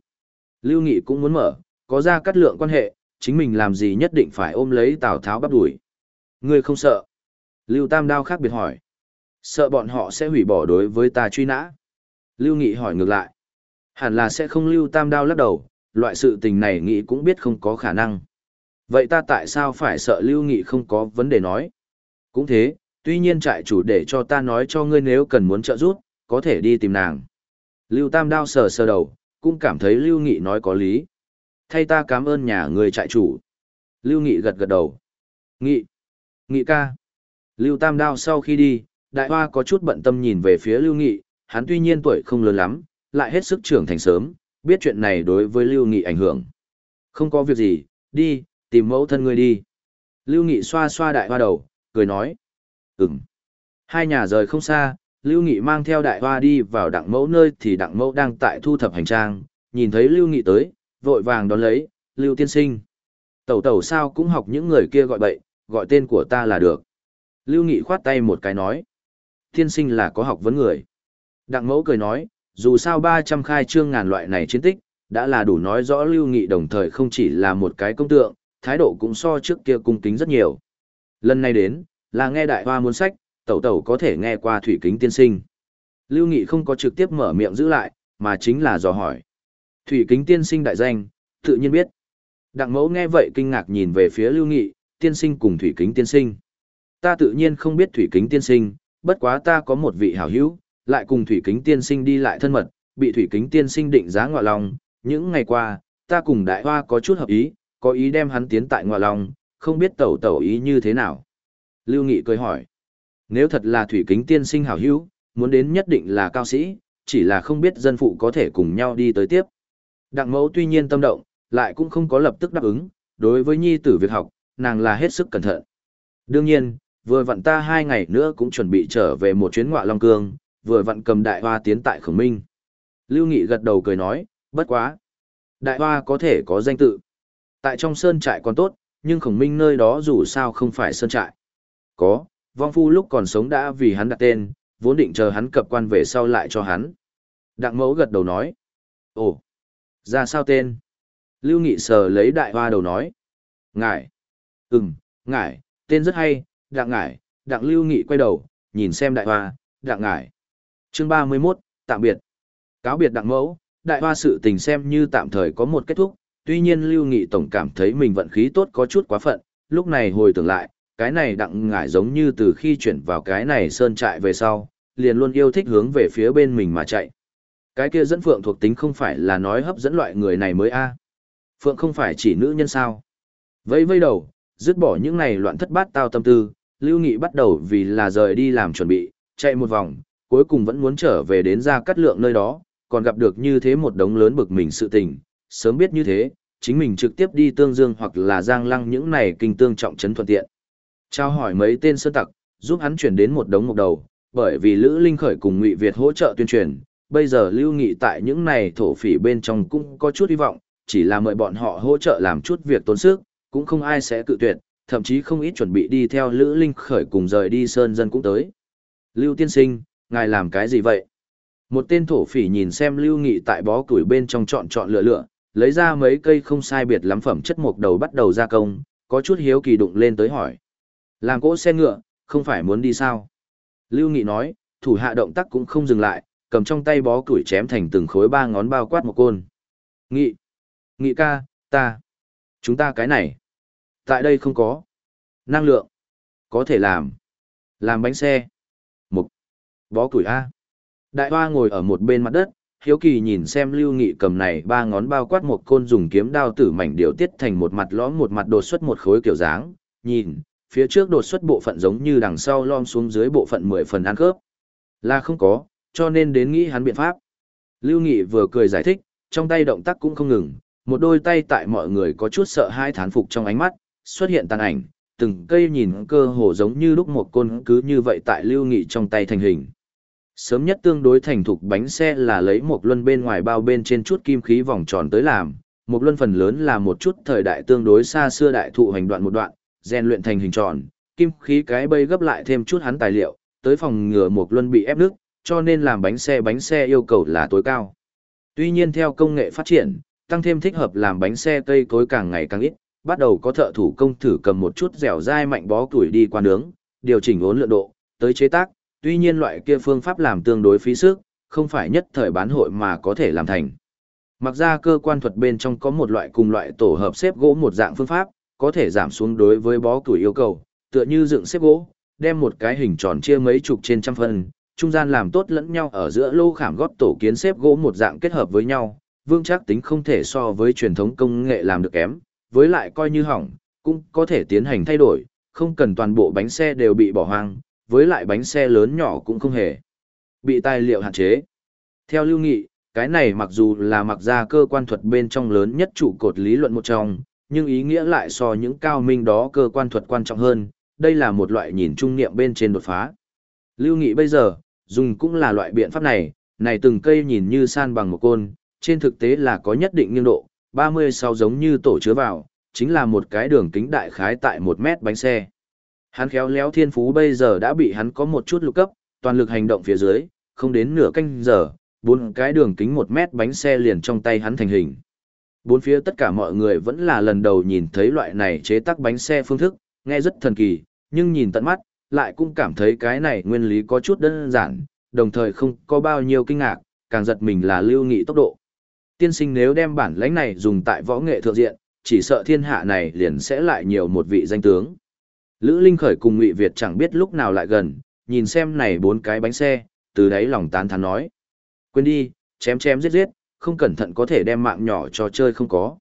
Lưu Nghị cũng muốn mở, có ra cắt lượng quan hệ, chính mình làm gì nhất định phải ôm lấy Tào Tháo bắp đuổi. Ngươi không sợ. Lưu Tam Đao khác biệt hỏi. Sợ bọn họ sẽ hủy bỏ đối với ta truy nã. Lưu Nghị hỏi ngược lại. Hẳn là sẽ không Lưu Tam Đao lắc đầu, loại sự tình này Nghị cũng biết không có khả năng. Vậy ta tại sao phải sợ Lưu Nghị không có vấn đề nói? Cũng thế, tuy nhiên trại chủ để cho ta nói cho ngươi nếu cần muốn trợ giúp, có thể đi tìm nàng. Lưu Tam Đao sờ sờ đầu, cũng cảm thấy Lưu Nghị nói có lý. Thay ta cảm ơn nhà người trại chủ. Lưu Nghị gật gật đầu. Nghị. Nghị ca. Lưu Tam Đao sau khi đi, đại hoa có chút bận tâm nhìn về phía Lưu Nghị, hắn tuy nhiên tuổi không lớn lắm, lại hết sức trưởng thành sớm, biết chuyện này đối với Lưu Nghị ảnh hưởng. Không có việc gì, đi, tìm mẫu thân ngươi đi. Lưu Nghị xoa xoa đại hoa đầu, cười nói. Ừm. Hai nhà rời không xa, Lưu Nghị mang theo đại hoa đi vào đặng mẫu nơi thì đặng mẫu đang tại thu thập hành trang, nhìn thấy Lưu Nghị tới, vội vàng đón lấy, Lưu tiên sinh. Tẩu tẩu sao cũng học những người kia gọi bậy, gọi tên của ta là được. Lưu Nghị khoát tay một cái nói. Tiên sinh là có học vấn người. Đặng mẫu cười nói, dù sao 300 khai trương ngàn loại này chiến tích, đã là đủ nói rõ Lưu Nghị đồng thời không chỉ là một cái công tượng, thái độ cũng so trước kia cung kính rất nhiều. Lần này đến, là nghe đại hoa muốn sách, tẩu tẩu có thể nghe qua thủy kính tiên sinh. Lưu Nghị không có trực tiếp mở miệng giữ lại, mà chính là dò hỏi. Thủy kính tiên sinh đại danh, tự nhiên biết. Đặng mẫu nghe vậy kinh ngạc nhìn về phía Lưu Nghị, tiên sinh cùng thủy kính tiên sinh. Ta tự nhiên không biết thủy kính tiên sinh, bất quá ta có một vị hảo hữu, lại cùng thủy kính tiên sinh đi lại thân mật, bị thủy kính tiên sinh định giá ngọa lòng. Những ngày qua, ta cùng đại hoa có chút hợp ý, có ý đem hắn tiến tại ngọa lòng, không biết tẩu tẩu ý như thế nào. Lưu Nghị cười hỏi. Nếu thật là thủy kính tiên sinh hảo hữu, muốn đến nhất định là cao sĩ, chỉ là không biết dân phụ có thể cùng nhau đi tới tiếp. Đặng mẫu tuy nhiên tâm động, lại cũng không có lập tức đáp ứng, đối với nhi tử việc học, nàng là hết sức cẩn thận. Đương nhiên, vừa vặn ta hai ngày nữa cũng chuẩn bị trở về một chuyến ngọa Long Cương, vừa vặn cầm đại hoa tiến tại khổng minh. Lưu Nghị gật đầu cười nói, bất quá. Đại hoa có thể có danh tự. Tại trong sơn trại còn tốt, nhưng khổng minh nơi đó dù sao không phải sơn trại. Có, vong phu lúc còn sống đã vì hắn đặt tên, vốn định chờ hắn cập quan về sau lại cho hắn. Đặng mẫu gật đầu nói. Ồ, ra sao tên? Lưu Nghị sờ lấy đại hoa đầu nói. Ngải. Ừm, ngải, tên rất hay, đặng ngải, đặng Lưu Nghị quay đầu, nhìn xem đại hoa, đặng ngải. Chương ba mươi 31, tạm biệt. Cáo biệt đặng mẫu, đại hoa sự tình xem như tạm thời có một kết thúc, tuy nhiên Lưu Nghị tổng cảm thấy mình vận khí tốt có chút quá phận, lúc này hồi tưởng lại, cái này đặng ngải giống như từ khi chuyển vào cái này sơn trại về sau, liền luôn yêu thích hướng về phía bên mình mà chạy. Cái kia dẫn phượng thuộc tính không phải là nói hấp dẫn loại người này mới a Phượng không phải chỉ nữ nhân sao. Vây vây đầu, dứt bỏ những này loạn thất bát tao tâm tư, Lưu Nghị bắt đầu vì là rời đi làm chuẩn bị, chạy một vòng, cuối cùng vẫn muốn trở về đến ra cắt lượng nơi đó, còn gặp được như thế một đống lớn bực mình sự tình, sớm biết như thế, chính mình trực tiếp đi tương dương hoặc là giang lăng những này kinh tương trọng trấn thuận tiện. Trao hỏi mấy tên sơn tặc, giúp hắn chuyển đến một đống mục đầu, bởi vì Lữ Linh Khởi cùng Ngụy Việt hỗ trợ tuyên truyền, bây giờ Lưu Nghị tại những này thổ phỉ bên trong cũng có chút hy vọng, chỉ là mời bọn họ hỗ trợ làm chút việc tốn sức, cũng không ai sẽ cự tuyệt, thậm chí không ít chuẩn bị đi theo Lữ Linh Khởi cùng rời đi sơn dân cũng tới. Lưu tiên sinh, ngài làm cái gì vậy? Một tên thổ phỉ nhìn xem Lưu Nghị tại bó củi bên trong chọn chọn lựa lựa, lấy ra mấy cây không sai biệt lắm phẩm chất mục đầu bắt đầu gia công, có chút hiếu kỳ đụng lên tới hỏi. Làm cỗ xe ngựa, không phải muốn đi sao? Lưu Nghị nói, thủ hạ động tác cũng không dừng lại, cầm trong tay bó củi chém thành từng khối ba ngón bao quát một côn. Nghị, Nghị ca, ta, chúng ta cái này. Tại đây không có. Năng lượng. Có thể làm. Làm bánh xe. Mục. Bó củi A. Đại hoa ngồi ở một bên mặt đất, hiếu kỳ nhìn xem lưu nghị cầm này ba ngón bao quát một côn dùng kiếm đao tử mảnh điều tiết thành một mặt lõm một mặt đột xuất một khối kiểu dáng, nhìn, phía trước đột xuất bộ phận giống như đằng sau lom xuống dưới bộ phận mười phần ăn khớp. Là không có, cho nên đến nghĩ hắn biện pháp. Lưu Nghị vừa cười giải thích, trong tay động tác cũng không ngừng, một đôi tay tại mọi người có chút sợ hai thán phục trong ánh mắt, xuất hiện tàn ảnh, từng cây nhìn cơ hồ giống như lúc một côn cứ như vậy tại Lưu Nghị trong tay thành hình. Sớm nhất tương đối thành thục bánh xe là lấy một luân bên ngoài bao bên trên chút kim khí vòng tròn tới làm, một luân phần lớn là một chút thời đại tương đối xa xưa đại thụ hành đoạn một đoạn, rèn luyện thành hình tròn, kim khí cái bây gấp lại thêm chút hắn tài liệu, tới phòng ngừa một luân bị ép nước, cho nên làm bánh xe bánh xe yêu cầu là tối cao. Tuy nhiên theo công nghệ phát triển, tăng thêm thích hợp làm bánh xe cây cối càng ngày càng ít, bắt đầu có thợ thủ công thử cầm một chút dẻo dai mạnh bó tuổi đi qua nướng, điều chỉnh ốn lượng độ, tới chế tác, tuy nhiên loại kia phương pháp làm tương đối phí sức, không phải nhất thời bán hội mà có thể làm thành. Mặc ra cơ quan thuật bên trong có một loại cùng loại tổ hợp xếp gỗ một dạng phương pháp, có thể giảm xuống đối với bó củi yêu cầu, tựa như dựng xếp gỗ, đem một cái hình tròn chia mấy chục trên trăm phần, trung gian làm tốt lẫn nhau ở giữa lô khảm gót tổ kiến xếp gỗ một dạng kết hợp với nhau, vương chắc tính không thể so với truyền thống công nghệ làm được kém, với lại coi như hỏng, cũng có thể tiến hành thay đổi, không cần toàn bộ bánh xe đều bị bỏ hoang, với lại bánh xe lớn nhỏ cũng không hề bị tài liệu hạn chế. Theo lưu nghị, cái này mặc dù là mặc ra cơ quan thuật bên trong lớn nhất trụ cột lý luận một trong, nhưng ý nghĩa lại so những cao minh đó cơ quan thuật quan trọng hơn, đây là một loại nhìn trung niệm bên trên đột phá. Lưu Nghị bây giờ, dùng cũng là loại biện pháp này, này từng cây nhìn như san bằng một côn, trên thực tế là có nhất định nghiêng độ, 36 giống như tổ chứa vào, chính là một cái đường kính đại khái tại 1 mét bánh xe. Hắn khéo léo thiên phú bây giờ đã bị hắn có một chút lục cấp, toàn lực hành động phía dưới, không đến nửa canh giờ, bốn cái đường kính 1 mét bánh xe liền trong tay hắn thành hình. Bốn phía tất cả mọi người vẫn là lần đầu nhìn thấy loại này chế tác bánh xe phương thức, nghe rất thần kỳ, nhưng nhìn tận mắt, lại cũng cảm thấy cái này nguyên lý có chút đơn giản, đồng thời không có bao nhiêu kinh ngạc, càng giật mình là lưu nghị tốc độ. Tiên sinh nếu đem bản lãnh này dùng tại võ nghệ thượng diện, chỉ sợ thiên hạ này liền sẽ lại nhiều một vị danh tướng. Lữ Linh Khởi cùng Ngụy Việt chẳng biết lúc nào lại gần, nhìn xem này bốn cái bánh xe, từ đấy lòng tán thán nói. Quên đi, chém chém giết giết, không cẩn thận có thể đem mạng nhỏ cho chơi không có.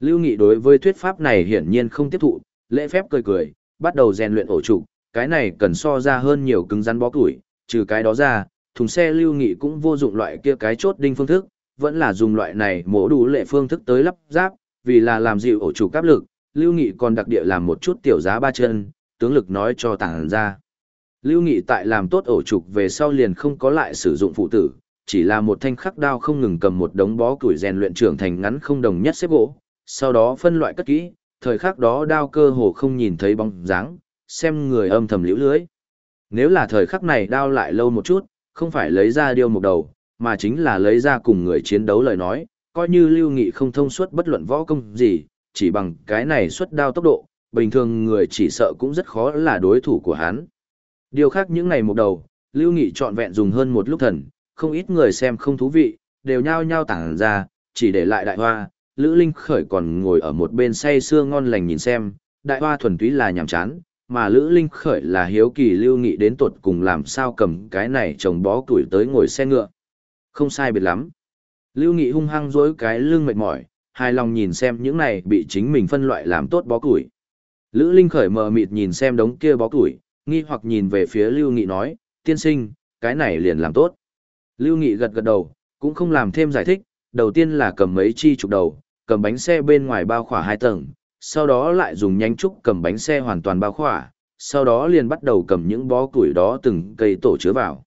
Lưu Nghị đối với thuyết pháp này hiển nhiên không tiếp thụ, lễ phép cười cười, bắt đầu rèn luyện ổ trụ, cái này cần so ra hơn nhiều cứng rắn bó củi, trừ cái đó ra, thùng xe Lưu Nghị cũng vô dụng loại kia cái chốt đinh phương thức, vẫn là dùng loại này mổ đủ lệ phương thức tới lắp ráp, vì là làm dịu ổ trụ áp lực, Lưu Nghị còn đặc địa làm một chút tiểu giá ba chân, tướng lực nói cho tàng ra. Lưu Nghị tại làm tốt ổ trục về sau liền không có lại sử dụng phụ tử, chỉ là một thanh khắc đao không ngừng cầm một đống bó củi rèn luyện trưởng thành ngắn không đồng nhất xếp gỗ, sau đó phân loại cất kỹ, thời khắc đó đao cơ hồ không nhìn thấy bóng dáng, xem người âm thầm liễu lưới. Nếu là thời khắc này đao lại lâu một chút, không phải lấy ra điêu một đầu, mà chính là lấy ra cùng người chiến đấu lời nói, coi như lưu nghị không thông suốt bất luận võ công gì, chỉ bằng cái này xuất đao tốc độ, bình thường người chỉ sợ cũng rất khó là đối thủ của hắn. Điều khác những ngày một đầu, lưu nghị trọn vẹn dùng hơn một lúc thần, không ít người xem không thú vị, đều nhao nhao tản ra, chỉ để lại đại hoa, Lữ Linh Khởi còn ngồi ở một bên say sưa ngon lành nhìn xem, đại hoa thuần túy là nhàm chán, mà Lữ Linh Khởi là hiếu kỳ lưu nghị đến tuột cùng làm sao cầm cái này trồng bó tuổi tới ngồi xe ngựa. Không sai biệt lắm. Lưu Nghị hung hăng dối cái lưng mệt mỏi, hài lòng nhìn xem những này bị chính mình phân loại làm tốt bó củi. Lữ Linh khởi mờ mịt nhìn xem đống kia bó củi, nghi hoặc nhìn về phía Lưu Nghị nói, tiên sinh, cái này liền làm tốt. Lưu Nghị gật gật đầu, cũng không làm thêm giải thích, đầu tiên là cầm mấy chi trục đầu, cầm bánh xe bên ngoài bao khỏa hai tầng, sau đó lại dùng nhanh trúc cầm bánh xe hoàn toàn bao khỏa, sau đó liền bắt đầu cầm những bó củi đó từng cây tổ chứa vào.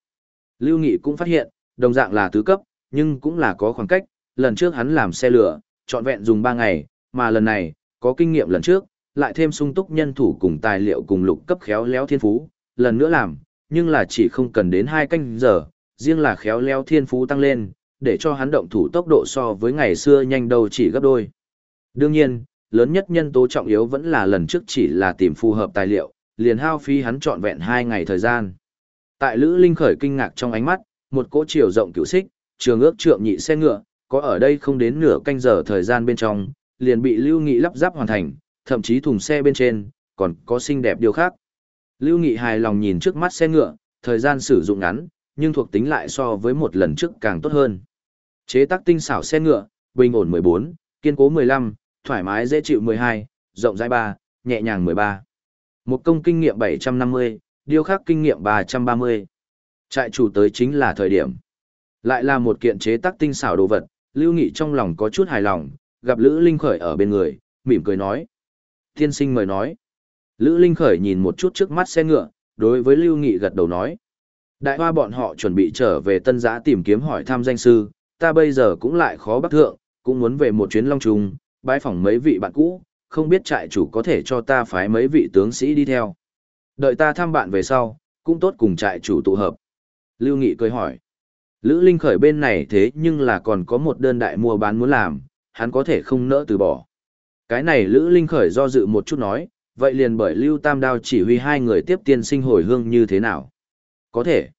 Lưu Nghị cũng phát hiện, đồng dạng là tứ cấp, nhưng cũng là có khoảng cách, lần trước hắn làm xe lửa, trọn vẹn dùng 3 ngày, mà lần này, có kinh nghiệm lần trước, lại thêm sung túc nhân thủ cùng tài liệu cùng lục cấp khéo léo thiên phú, lần nữa làm, nhưng là chỉ không cần đến 2 canh giờ, riêng là khéo léo thiên phú tăng lên, để cho hắn động thủ tốc độ so với ngày xưa nhanh đầu chỉ gấp đôi. Đương nhiên, lớn nhất nhân tố trọng yếu vẫn là lần trước chỉ là tìm phù hợp tài liệu, liền hao phí hắn trọn vẹn 2 ngày thời gian. Tại Lữ Linh khởi kinh ngạc trong ánh mắt, một cỗ chiều rộng cửu xích, trường ước trượng nhị xe ngựa, có ở đây không đến nửa canh giờ thời gian bên trong, liền bị Lưu Nghị lắp ráp hoàn thành, thậm chí thùng xe bên trên, còn có xinh đẹp điều khác. Lưu Nghị hài lòng nhìn trước mắt xe ngựa, thời gian sử dụng ngắn, nhưng thuộc tính lại so với một lần trước càng tốt hơn. Chế tác tinh xảo xe ngựa, bình ổn 14, kiên cố 15, thoải mái dễ chịu 12, rộng rãi 3, nhẹ nhàng 13. Một công kinh nghiệm 750, điều khác kinh nghiệm 330. Trại chủ tới chính là thời điểm. Lại là một kiện chế tác tinh xảo đồ vật, Lưu Nghị trong lòng có chút hài lòng, gặp Lữ Linh Khởi ở bên người, mỉm cười nói. Thiên sinh mời nói. Lữ Linh Khởi nhìn một chút trước mắt xe ngựa, đối với Lưu Nghị gật đầu nói. Đại hoa bọn họ chuẩn bị trở về tân giã tìm kiếm hỏi thăm danh sư, ta bây giờ cũng lại khó bắt thượng, cũng muốn về một chuyến long trùng, bái phỏng mấy vị bạn cũ, không biết trại chủ có thể cho ta phái mấy vị tướng sĩ đi theo. Đợi ta thăm bạn về sau, cũng tốt cùng trại chủ tụ hợp. Lưu Nghị cười hỏi. Lữ Linh khởi bên này thế nhưng là còn có một đơn đại mua bán muốn làm, hắn có thể không nỡ từ bỏ. Cái này Lữ Linh khởi do dự một chút nói, vậy liền bởi Lưu Tam Đao chỉ huy hai người tiếp tiên sinh hồi hương như thế nào? Có thể.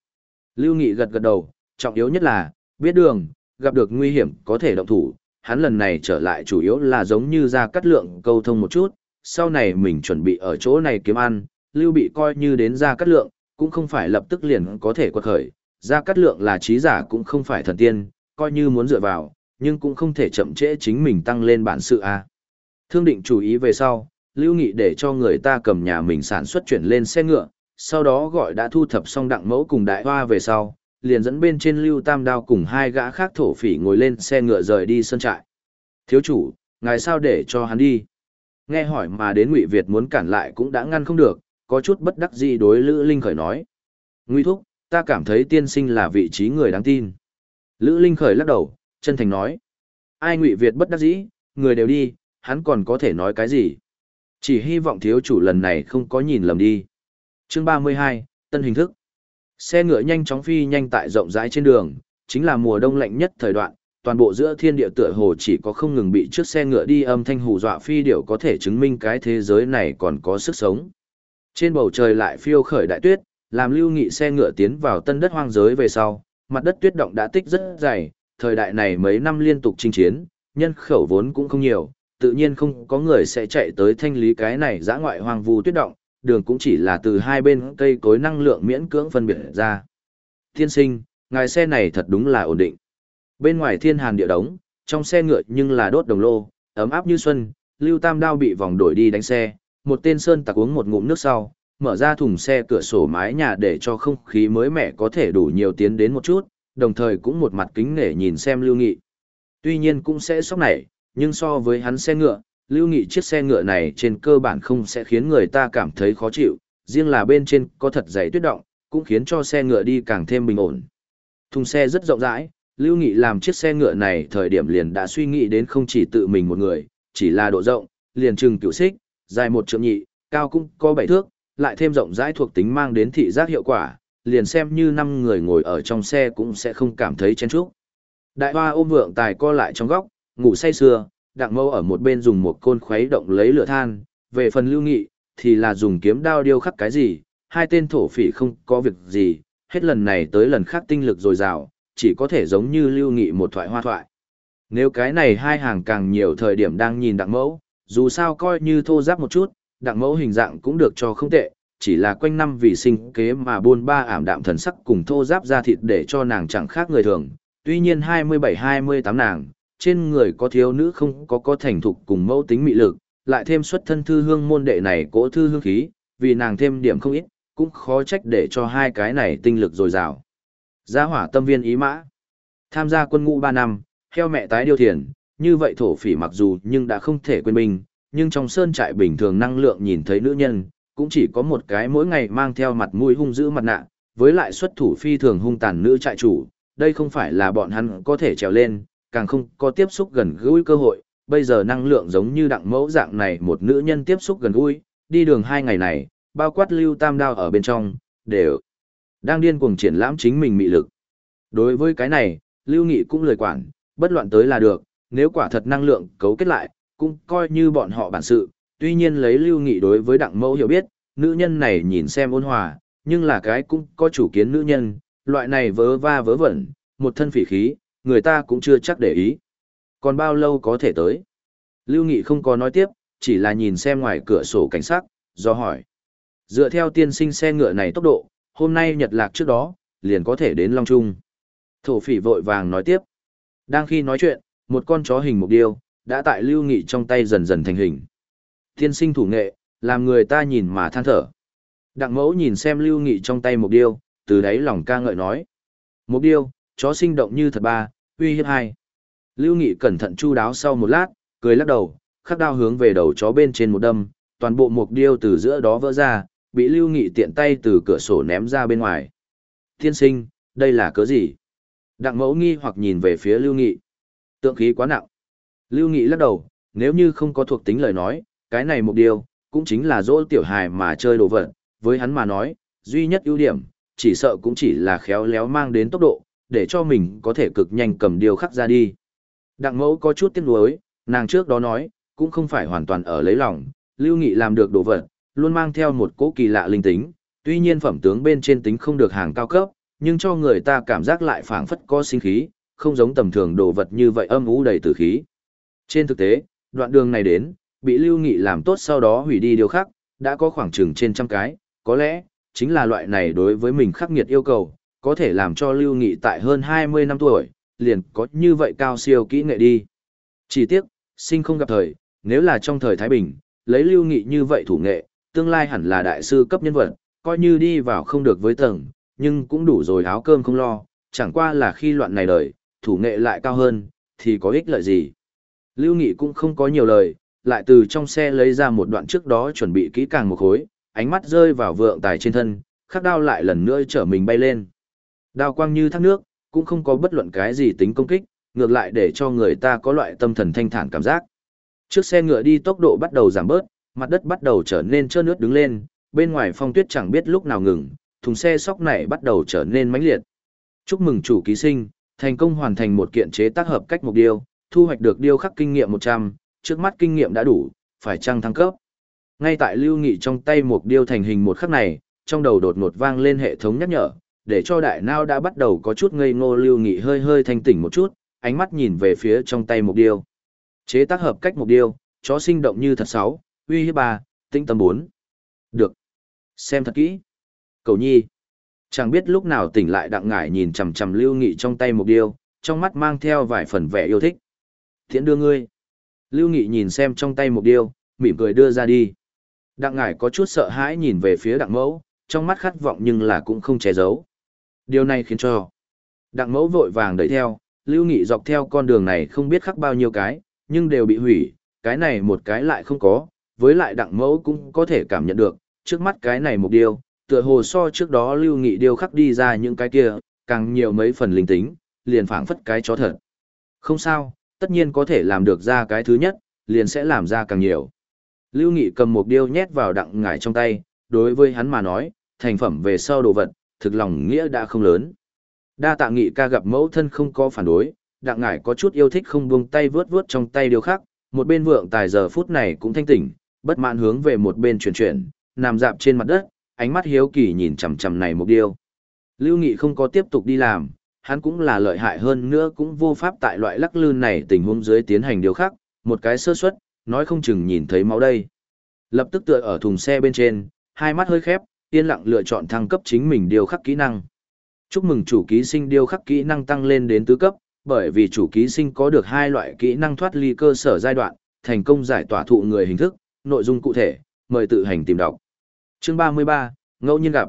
Lưu Nghị gật gật đầu, trọng yếu nhất là, biết đường, gặp được nguy hiểm có thể động thủ, hắn lần này trở lại chủ yếu là giống như ra cắt lượng câu thông một chút, sau này mình chuẩn bị ở chỗ này kiếm ăn, Lưu bị coi như đến ra cắt lượng, cũng không phải lập tức liền có thể quật khởi, Gia Cát Lượng là trí giả cũng không phải thần tiên, coi như muốn dựa vào, nhưng cũng không thể chậm trễ chính mình tăng lên bản sự a. Thương định chú ý về sau, Lưu Nghị để cho người ta cầm nhà mình sản xuất chuyển lên xe ngựa, sau đó gọi đã thu thập xong đặng mẫu cùng đại hoa về sau, liền dẫn bên trên Lưu Tam Đao cùng hai gã khác thổ phỉ ngồi lên xe ngựa rời đi sân trại. Thiếu chủ, ngài sao để cho hắn đi? Nghe hỏi mà đến Ngụy Việt muốn cản lại cũng đã ngăn không được, có chút bất đắc dĩ đối Lữ Linh Khởi nói. ngụy thúc, ta cảm thấy tiên sinh là vị trí người đáng tin. Lữ Linh Khởi lắc đầu, chân thành nói. Ai Ngụy Việt bất đắc dĩ, người đều đi, hắn còn có thể nói cái gì? Chỉ hy vọng thiếu chủ lần này không có nhìn lầm đi. Chương 32, tân hình thức. Xe ngựa nhanh chóng phi nhanh tại rộng rãi trên đường, chính là mùa đông lạnh nhất thời đoạn, toàn bộ giữa thiên địa tựa hồ chỉ có không ngừng bị trước xe ngựa đi âm thanh hù dọa phi điểu có thể chứng minh cái thế giới này còn có sức sống. Trên bầu trời lại phiêu khởi đại tuyết, làm lưu nghị xe ngựa tiến vào tân đất hoang giới về sau, mặt đất tuyết động đã tích rất dày, thời đại này mấy năm liên tục chinh chiến, nhân khẩu vốn cũng không nhiều, tự nhiên không có người sẽ chạy tới thanh lý cái này giã ngoại hoang vu tuyết động, đường cũng chỉ là từ hai bên cây cối năng lượng miễn cưỡng phân biệt ra. Thiên sinh, ngài xe này thật đúng là ổn định. Bên ngoài thiên hàn địa đống, trong xe ngựa nhưng là đốt đồng lô, ấm áp như xuân, Lưu Tam Đao bị vòng đổi đi đánh xe, một tên sơn tặc uống một ngụm nước sau, mở ra thùng xe cửa sổ mái nhà để cho không khí mới mẻ có thể đủ nhiều tiến đến một chút, đồng thời cũng một mặt kính nể nhìn xem Lưu Nghị. Tuy nhiên cũng sẽ sốc nảy, nhưng so với hắn xe ngựa, Lưu Nghị chiếc xe ngựa này trên cơ bản không sẽ khiến người ta cảm thấy khó chịu, riêng là bên trên có thật dày tuyết động, cũng khiến cho xe ngựa đi càng thêm bình ổn. Thùng xe rất rộng rãi, Lưu Nghị làm chiếc xe ngựa này thời điểm liền đã suy nghĩ đến không chỉ tự mình một người, chỉ là độ rộng, liền chừng cửu xích, dài một trượng nhị, cao cũng có bảy thước, lại thêm rộng rãi thuộc tính mang đến thị giác hiệu quả, liền xem như năm người ngồi ở trong xe cũng sẽ không cảm thấy chen chúc. Đại hoa ôm vượng tài co lại trong góc, ngủ say sưa, đặng mâu ở một bên dùng một côn khuấy động lấy lửa than, về phần lưu nghị, thì là dùng kiếm đao điêu khắc cái gì, hai tên thổ phỉ không có việc gì, hết lần này tới lần khác tinh lực dồi dào, chỉ có thể giống như lưu nghị một thoại hoa thoại. Nếu cái này hai hàng càng nhiều thời điểm đang nhìn đặng mẫu, dù sao coi như thô giáp một chút, đặng mẫu hình dạng cũng được cho không tệ, chỉ là quanh năm vì sinh kế mà buôn ba ảm đạm thần sắc cùng thô giáp ra thịt để cho nàng chẳng khác người thường. Tuy nhiên 27-28 nàng, trên người có thiếu nữ không có có thành thục cùng mẫu tính mị lực, lại thêm xuất thân thư hương môn đệ này cỗ thư hương khí, vì nàng thêm điểm không ít, cũng khó trách để cho hai cái này tinh lực dồi dào. Gia hỏa tâm viên ý mã. Tham gia quân ngũ 3 năm, theo mẹ tái điều thiền, như vậy thổ phỉ mặc dù nhưng đã không thể quên mình, nhưng trong sơn trại bình thường năng lượng nhìn thấy nữ nhân, cũng chỉ có một cái mỗi ngày mang theo mặt mũi hung dữ mặt nạ, với lại xuất thủ phi thường hung tàn nữ trại chủ, đây không phải là bọn hắn có thể trèo lên, càng không có tiếp xúc gần gũi cơ hội, bây giờ năng lượng giống như đặng mẫu dạng này một nữ nhân tiếp xúc gần gũi, đi đường hai ngày này, bao quát lưu tam đao ở bên trong, đều đang điên cuồng triển lãm chính mình mị lực. Đối với cái này, lưu nghị cũng lời quản, bất loạn tới là được, nếu quả thật năng lượng cấu kết lại, cũng coi như bọn họ bản sự, tuy nhiên lấy lưu nghị đối với đặng mẫu hiểu biết, nữ nhân này nhìn xem ôn hòa, nhưng là cái cũng có chủ kiến nữ nhân, loại này vớ va vớ vẩn, một thân phỉ khí, người ta cũng chưa chắc để ý. Còn bao lâu có thể tới? Lưu Nghị không có nói tiếp, chỉ là nhìn xem ngoài cửa sổ cảnh sát, do hỏi. Dựa theo tiên sinh xe ngựa này tốc độ, hôm nay nhật lạc trước đó, liền có thể đến Long Trung. Thổ phỉ vội vàng nói tiếp. Đang khi nói chuyện, một con chó hình mục điêu, đã tại Lưu Nghị trong tay dần dần thành hình. Tiên sinh thủ nghệ, làm người ta nhìn mà than thở. Đặng mẫu nhìn xem Lưu Nghị trong tay mục điêu, từ đáy lòng ca ngợi nói. Mục điêu, chó sinh động như thật ba, uy hiếp hai. Lưu Nghị cẩn thận chu đáo sau một lát, cười lắc đầu, khắc đao hướng về đầu chó bên trên một đâm, toàn bộ mục điêu từ giữa đó vỡ ra, bị Lưu Nghị tiện tay từ cửa sổ ném ra bên ngoài. Tiên sinh, đây là cớ gì? Đặng mẫu nghi hoặc nhìn về phía Lưu Nghị. Tượng khí quá nặng. Lưu Nghị lắc đầu, nếu như không có thuộc tính lời nói, cái này mục điêu, cũng chính là dỗ tiểu hài mà chơi đồ vật, với hắn mà nói, duy nhất ưu điểm, chỉ sợ cũng chỉ là khéo léo mang đến tốc độ, để cho mình có thể cực nhanh cầm điều khắc ra đi. Đặng mẫu có chút tiếc nuối, nàng trước đó nói, cũng không phải hoàn toàn ở lấy lòng, Lưu Nghị làm được đồ vật, luôn mang theo một cố kỳ lạ linh tính, tuy nhiên phẩm tướng bên trên tính không được hàng cao cấp, nhưng cho người ta cảm giác lại phảng phất có sinh khí, không giống tầm thường đồ vật như vậy âm u đầy tử khí. Trên thực tế, đoạn đường này đến, bị Lưu Nghị làm tốt sau đó hủy đi điều khắc, đã có khoảng chừng trên trăm cái, có lẽ, chính là loại này đối với mình khắc nghiệt yêu cầu, có thể làm cho Lưu Nghị tại hơn 20 năm tuổi, liền có như vậy cao siêu kỹ nghệ đi. Chỉ tiếc, sinh không gặp thời, nếu là trong thời Thái Bình, lấy Lưu Nghị như vậy thủ nghệ, tương lai hẳn là đại sư cấp nhân vật, coi như đi vào không được với tầng, nhưng cũng đủ rồi áo cơm không lo, chẳng qua là khi loạn này đời, thủ nghệ lại cao hơn, thì có ích lợi gì. Lưu Nghị cũng không có nhiều lời, lại từ trong xe lấy ra một đoạn trước đó chuẩn bị kỹ càng một khối, ánh mắt rơi vào vượng tài trên thân, khắc đao lại lần nữa trở mình bay lên. Đao quang như thác nước, cũng không có bất luận cái gì tính công kích, ngược lại để cho người ta có loại tâm thần thanh thản cảm giác. Trước xe ngựa đi tốc độ bắt đầu giảm bớt, mặt đất bắt đầu trở nên trơn nước đứng lên, bên ngoài phong tuyết chẳng biết lúc nào ngừng, thùng xe sóc này bắt đầu trở nên mãnh liệt. Chúc mừng chủ ký sinh, thành công hoàn thành một kiện chế tác hợp cách mục điêu, thu hoạch được điêu khắc kinh nghiệm 100, trước mắt kinh nghiệm đã đủ, phải chăng thăng cấp. Ngay tại Lưu Nghị trong tay mục điêu thành hình một khắc này, trong đầu đột ngột vang lên hệ thống nhắc nhở, để cho đại nao đã bắt đầu có chút ngây ngô Lưu Nghị hơi hơi thanh tỉnh một chút, ánh mắt nhìn về phía trong tay mục điêu. Chế tác hợp cách mục điêu, chó sinh động như thật sáu, uy hiếp ba, tinh tâm bốn. Được. Xem thật kỹ. Cầu nhi. Chẳng biết lúc nào tỉnh lại đặng ngải nhìn chằm chằm lưu nghị trong tay mục điêu, trong mắt mang theo vài phần vẻ yêu thích. Thiện đưa ngươi. Lưu nghị nhìn xem trong tay mục điêu, mỉm cười đưa ra đi. Đặng ngải có chút sợ hãi nhìn về phía đặng mẫu, trong mắt khát vọng nhưng là cũng không che giấu. Điều này khiến cho đặng mẫu vội vàng đẩy theo, lưu nghị dọc theo con đường này không biết khắc bao nhiêu cái, nhưng đều bị hủy, cái này một cái lại không có, với lại đặng mẫu cũng có thể cảm nhận được, trước mắt cái này mục điêu, tựa hồ so trước đó lưu nghị điêu khắc đi ra những cái kia, càng nhiều mấy phần linh tính, liền phảng phất cái chó thật. Không sao, tất nhiên có thể làm được ra cái thứ nhất, liền sẽ làm ra càng nhiều. Lưu Nghị cầm một điêu nhét vào đặng ngải trong tay, đối với hắn mà nói, thành phẩm về sau đồ vật, thực lòng nghĩa đã không lớn. Đa tạ nghị ca gặp mẫu thân không có phản đối, đặng ngải có chút yêu thích không buông tay vướt vướt trong tay điều khác. một bên vượng tài giờ phút này cũng thanh tỉnh, bất mãn hướng về một bên chuyển chuyển, nằm dạp trên mặt đất, ánh mắt hiếu kỳ nhìn chằm chằm này một điều. Lưu Nghị không có tiếp tục đi làm, hắn cũng là lợi hại hơn nữa cũng vô pháp tại loại lắc lư này tình huống dưới tiến hành điều khác, một cái sơ suất, nói không chừng nhìn thấy máu đây. Lập tức tựa ở thùng xe bên trên, hai mắt hơi khép, yên lặng lựa chọn thăng cấp chính mình điêu khắc kỹ năng. Chúc mừng chủ ký sinh điêu khắc kỹ năng tăng lên đến tứ cấp, bởi vì chủ ký sinh có được hai loại kỹ năng thoát ly cơ sở giai đoạn, thành công giải tỏa thụ người hình thức, nội dung cụ thể, mời tự hành tìm đọc. Chương 33, ngẫu nhiên gặp.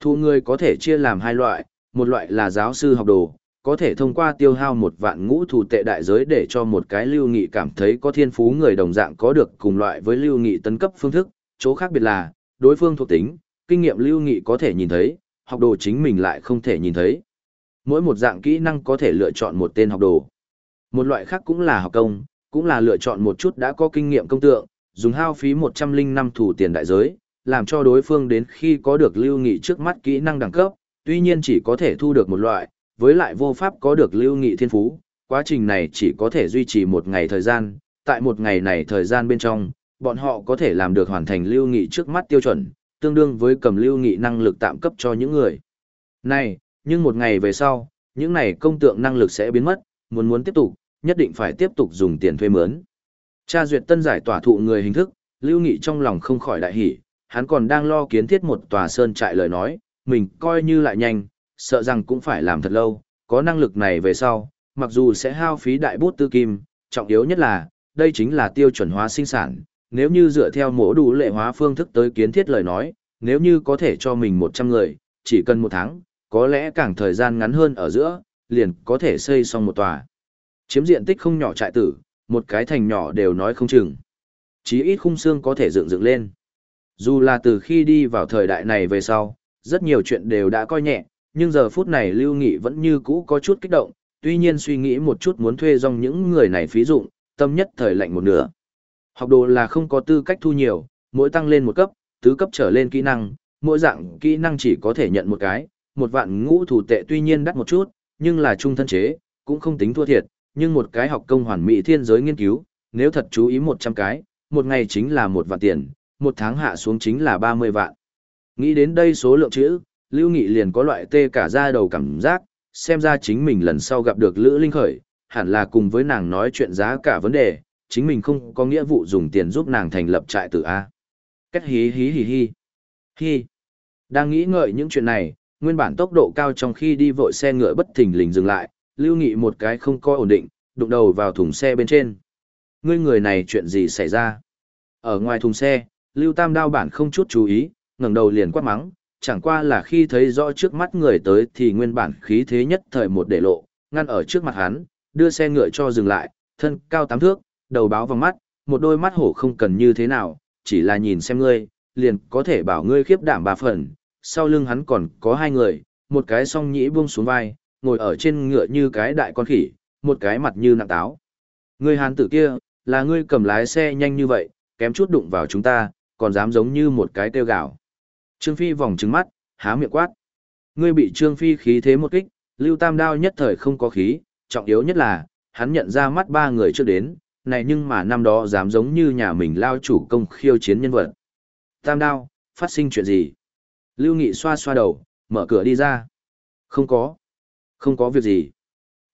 Thụ người có thể chia làm hai loại, một loại là giáo sư học đồ, có thể thông qua tiêu hao một vạn ngũ thủ tệ đại giới để cho một cái lưu nghị cảm thấy có thiên phú người đồng dạng có được cùng loại với lưu nghị tấn cấp phương thức, chỗ khác biệt là, đối phương thuộc tính, kinh nghiệm lưu nghị có thể nhìn thấy, học đồ chính mình lại không thể nhìn thấy. Mỗi một dạng kỹ năng có thể lựa chọn một tên học đồ. Một loại khác cũng là học công, cũng là lựa chọn một chút đã có kinh nghiệm công tượng, dùng hao phí 105 thủ tiền đại giới, làm cho đối phương đến khi có được lưu nghị trước mắt kỹ năng đẳng cấp, tuy nhiên chỉ có thể thu được một loại, với lại vô pháp có được lưu nghị thiên phú, quá trình này chỉ có thể duy trì một ngày thời gian, tại một ngày này thời gian bên trong, bọn họ có thể làm được hoàn thành lưu nghị trước mắt tiêu chuẩn, tương đương với cầm lưu nghị năng lực tạm cấp cho những người. Này, nhưng một ngày về sau, những này công tượng năng lực sẽ biến mất, muốn muốn tiếp tục, nhất định phải tiếp tục dùng tiền thuê mướn. Cha duyệt tân giải tỏa thụ người hình thức, lưu nghị trong lòng không khỏi đại hỉ, hắn còn đang lo kiến thiết một tòa sơn trại lời nói, mình coi như lại nhanh, sợ rằng cũng phải làm thật lâu, có năng lực này về sau, mặc dù sẽ hao phí đại bút tư kim, trọng yếu nhất là, đây chính là tiêu chuẩn hóa sinh sản, nếu như dựa theo mổ đủ lệ hóa phương thức tới kiến thiết lời nói, nếu như có thể cho mình 100 người, chỉ cần một tháng, có lẽ càng thời gian ngắn hơn ở giữa, liền có thể xây xong một tòa. Chiếm diện tích không nhỏ trại tử, một cái thành nhỏ đều nói không chừng. Chí ít khung xương có thể dựng dựng lên. Dù là từ khi đi vào thời đại này về sau, rất nhiều chuyện đều đã coi nhẹ, nhưng giờ phút này Lưu Nghị vẫn như cũ có chút kích động, tuy nhiên suy nghĩ một chút muốn thuê dòng những người này phí dụng, tâm nhất thời lạnh một nửa. Học đồ là không có tư cách thu nhiều, mỗi tăng lên một cấp, tứ cấp trở lên kỹ năng, mỗi dạng kỹ năng chỉ có thể nhận một cái, một vạn ngũ thủ tệ tuy nhiên đắt một chút, nhưng là trung thân chế, cũng không tính thua thiệt, nhưng một cái học công hoàn mỹ thiên giới nghiên cứu, nếu thật chú ý 100 cái, một ngày chính là một vạn tiền, một tháng hạ xuống chính là 30 vạn. Nghĩ đến đây số lượng chữ, Lưu Nghị liền có loại tê cả da đầu cảm giác, xem ra chính mình lần sau gặp được Lữ Linh Khởi, hẳn là cùng với nàng nói chuyện giá cả vấn đề, chính mình không có nghĩa vụ dùng tiền giúp nàng thành lập trại tử A. Cách hí hí hí hí. Hí. Đang nghĩ ngợi những chuyện này, nguyên bản tốc độ cao trong khi đi vội xe ngựa bất thình lình dừng lại, Lưu Nghị một cái không coi ổn định, đụng đầu vào thùng xe bên trên. Ngươi người này chuyện gì xảy ra? Ở ngoài thùng xe, Lưu Tam đao bản không chút chú ý, ngẩng đầu liền quát mắng, chẳng qua là khi thấy rõ trước mắt người tới thì nguyên bản khí thế nhất thời một để lộ, ngăn ở trước mặt hắn, đưa xe ngựa cho dừng lại, thân cao tám thước, đầu báo vòng mắt, một đôi mắt hổ không cần như thế nào, chỉ là nhìn xem ngươi, liền có thể bảo ngươi khiếp đảm bà phần, sau lưng hắn còn có hai người, một cái song nhĩ buông xuống vai, ngồi ở trên ngựa như cái đại con khỉ, một cái mặt như nặng táo. Ngươi hán tử kia, là ngươi cầm lái xe nhanh như vậy, kém chút đụng vào chúng ta, còn dám giống như một cái tiêu gạo. Trương Phi vòng trứng mắt, há miệng quát. Ngươi bị Trương Phi khí thế một kích, Lưu Tam Đao nhất thời không có khí, trọng yếu nhất là, hắn nhận ra mắt ba người chưa đến, này nhưng mà năm đó dám giống như nhà mình lao chủ công khiêu chiến nhân vật. Tam Đao, phát sinh chuyện gì? Lưu Nghị xoa xoa đầu, mở cửa đi ra. Không có. Không có việc gì.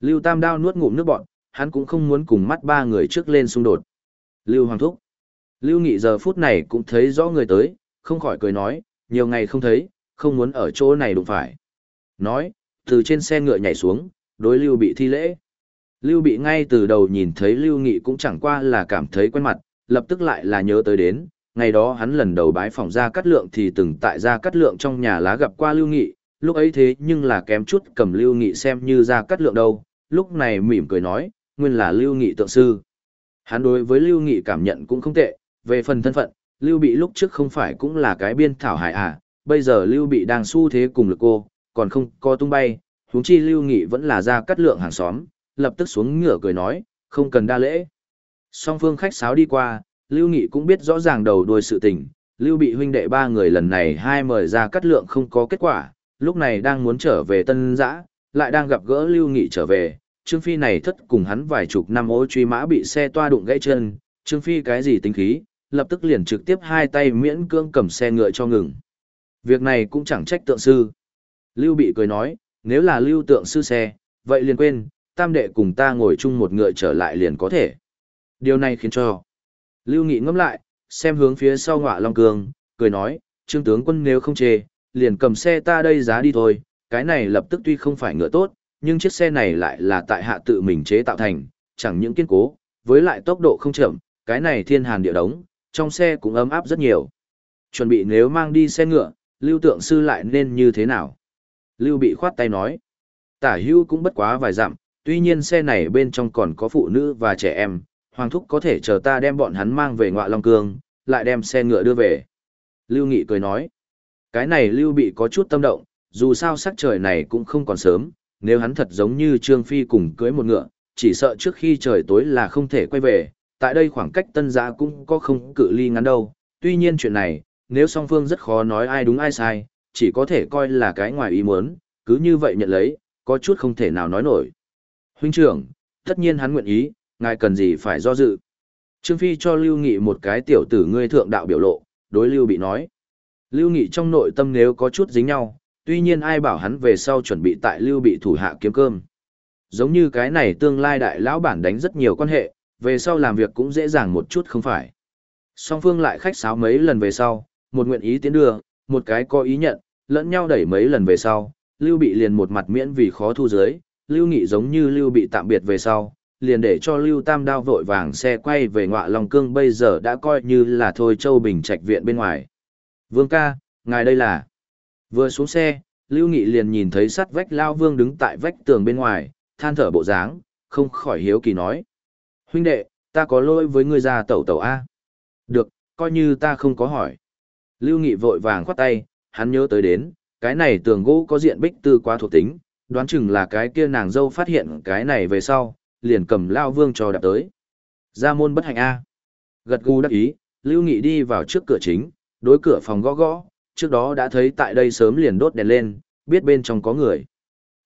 Lưu Tam Đao nuốt ngụm nước bọn, hắn cũng không muốn cùng mắt ba người trước lên xung đột. Lưu Hoàng Thúc. Lưu Nghị giờ phút này cũng thấy rõ người tới, không khỏi cười nói, nhiều ngày không thấy, không muốn ở chỗ này đụng phải. Nói, từ trên xe ngựa nhảy xuống, đối Lưu bị thi lễ. Lưu bị ngay từ đầu nhìn thấy Lưu Nghị cũng chẳng qua là cảm thấy quen mặt, lập tức lại là nhớ tới đến, ngày đó hắn lần đầu bái phòng ra cắt lượng thì từng tại ra cắt lượng trong nhà lá gặp qua Lưu Nghị, lúc ấy thế nhưng là kém chút cầm Lưu Nghị xem như ra cắt lượng đâu, lúc này mỉm cười nói, nguyên là Lưu Nghị tượng sư. Hắn đối với Lưu Nghị cảm nhận cũng không tệ, về phần thân phận, Lưu Bị lúc trước không phải cũng là cái biên thảo hải à, bây giờ Lưu Bị đang xu thế cùng lực cô, còn không có tung bay, huống chi Lưu Nghị vẫn là ra cắt lượng hàng xóm, lập tức xuống ngựa cười nói, không cần đa lễ. Song phương khách sáo đi qua, Lưu Nghị cũng biết rõ ràng đầu đuôi sự tình, Lưu Bị huynh đệ ba người lần này hai mời ra cắt lượng không có kết quả, lúc này đang muốn trở về Tân Giã, lại đang gặp gỡ Lưu Nghị trở về, Trương Phi này thất cùng hắn vài chục năm ô truy mã bị xe toa đụng gãy chân, Trương Phi cái gì tính khí, lập tức liền trực tiếp hai tay miễn cưỡng cầm xe ngựa cho ngừng. Việc này cũng chẳng trách tượng sư. Lưu bị cười nói, nếu là lưu tượng sư xe, vậy liền quên, tam đệ cùng ta ngồi chung một ngựa trở lại liền có thể. Điều này khiến cho. Lưu Nghị ngẫm lại, xem hướng phía sau ngọa Long Cương, cười nói, trương tướng quân nếu không chê, liền cầm xe ta đây giá đi thôi, cái này lập tức tuy không phải ngựa tốt, nhưng chiếc xe này lại là tại hạ tự mình chế tạo thành, chẳng những kiên cố, với lại tốc độ không chậm, cái này thiên hàn địa đống, trong xe cũng ấm áp rất nhiều. Chuẩn bị nếu mang đi xe ngựa, lưu tượng sư lại nên như thế nào? Lưu bị khoát tay nói, tả hưu cũng bất quá vài dặm, tuy nhiên xe này bên trong còn có phụ nữ và trẻ em, hoàng thúc có thể chờ ta đem bọn hắn mang về ngọa Long Cương, lại đem xe ngựa đưa về. Lưu Nghị cười nói, cái này Lưu bị có chút tâm động, dù sao sắc trời này cũng không còn sớm, nếu hắn thật giống như Trương Phi cùng cưới một ngựa, chỉ sợ trước khi trời tối là không thể quay về, tại đây khoảng cách tân giã cũng có không cự ly ngắn đâu. Tuy nhiên chuyện này, nếu song phương rất khó nói ai đúng ai sai, chỉ có thể coi là cái ngoài ý muốn, cứ như vậy nhận lấy, có chút không thể nào nói nổi. Huynh trưởng, tất nhiên hắn nguyện ý, ngài cần gì phải do dự. Trương Phi cho Lưu Nghị một cái tiểu tử ngươi thượng đạo biểu lộ, đối Lưu bị nói. Lưu Nghị trong nội tâm nếu có chút dính nhau, tuy nhiên ai bảo hắn về sau chuẩn bị tại Lưu bị thủ hạ kiếm cơm. Giống như cái này tương lai đại lão bản đánh rất nhiều quan hệ, về sau làm việc cũng dễ dàng một chút không phải. Song phương lại khách sáo mấy lần về sau, một nguyện ý tiến đưa, một cái có ý nhận, lẫn nhau đẩy mấy lần về sau, Lưu Bị liền một mặt miễn vì khó thu dưới, Lưu Nghị giống như Lưu Bị tạm biệt về sau, liền để cho Lưu Tam đao vội vàng xe quay về ngọa Long Cương bây giờ đã coi như là thôi Châu Bình Trạch viện bên ngoài. Vương ca, ngài đây là... Vừa xuống xe, Lưu Nghị liền nhìn thấy sắt vách Lao Vương đứng tại vách tường bên ngoài, than thở bộ dáng, không khỏi hiếu kỳ nói huynh đệ, ta có lỗi với ngươi ra tẩu tẩu A. Được, coi như ta không có hỏi. Lưu Nghị vội vàng khoát tay, hắn nhớ tới đến, cái này tường gỗ có diện bích tư quá thuộc tính, đoán chừng là cái kia nàng dâu phát hiện cái này về sau, liền cầm lao vương cho đạp tới. Ra môn bất hạnh A. Gật gù đắc ý, Lưu Nghị đi vào trước cửa chính, đối cửa phòng gõ gõ, trước đó đã thấy tại đây sớm liền đốt đèn lên, biết bên trong có người.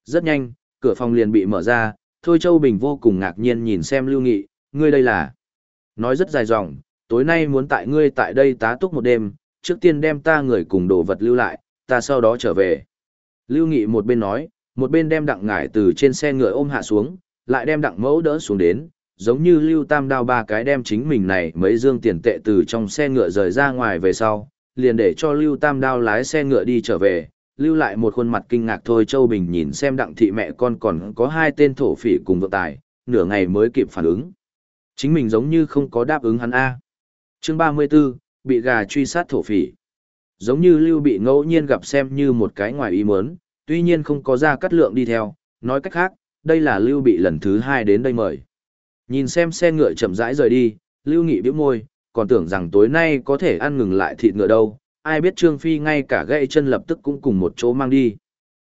Rất nhanh, cửa phòng liền bị mở ra, Thôi Châu Bình vô cùng ngạc nhiên nhìn xem Lưu Nghị, ngươi đây là... Nói rất dài dòng, tối nay muốn tại ngươi tại đây tá túc một đêm, trước tiên đem ta người cùng đồ vật lưu lại, ta sau đó trở về. Lưu Nghị một bên nói, một bên đem đặng ngải từ trên xe ngựa ôm hạ xuống, lại đem đặng mẫu đỡ xuống đến, giống như Lưu Tam đao ba cái đem chính mình này mấy dương tiền tệ từ trong xe ngựa rời ra ngoài về sau, liền để cho Lưu Tam đao lái xe ngựa đi trở về, lưu lại một khuôn mặt kinh ngạc thôi Châu Bình nhìn xem đặng thị mẹ con còn có hai tên thổ phỉ cùng vượng tài, nửa ngày mới kịp phản ứng. Chính mình giống như không có đáp ứng hắn A. chương 34, bị gà truy sát thổ phỉ. Giống như lưu bị ngẫu nhiên gặp xem như một cái ngoài ý muốn, tuy nhiên không có ra cắt lượng đi theo, nói cách khác, đây là lưu bị lần thứ hai đến đây mời. Nhìn xem xe ngựa chậm rãi rời đi, lưu nghị bĩu môi, còn tưởng rằng tối nay có thể ăn ngừng lại thịt ngựa đâu, ai biết Trương Phi ngay cả gãy chân lập tức cũng cùng một chỗ mang đi.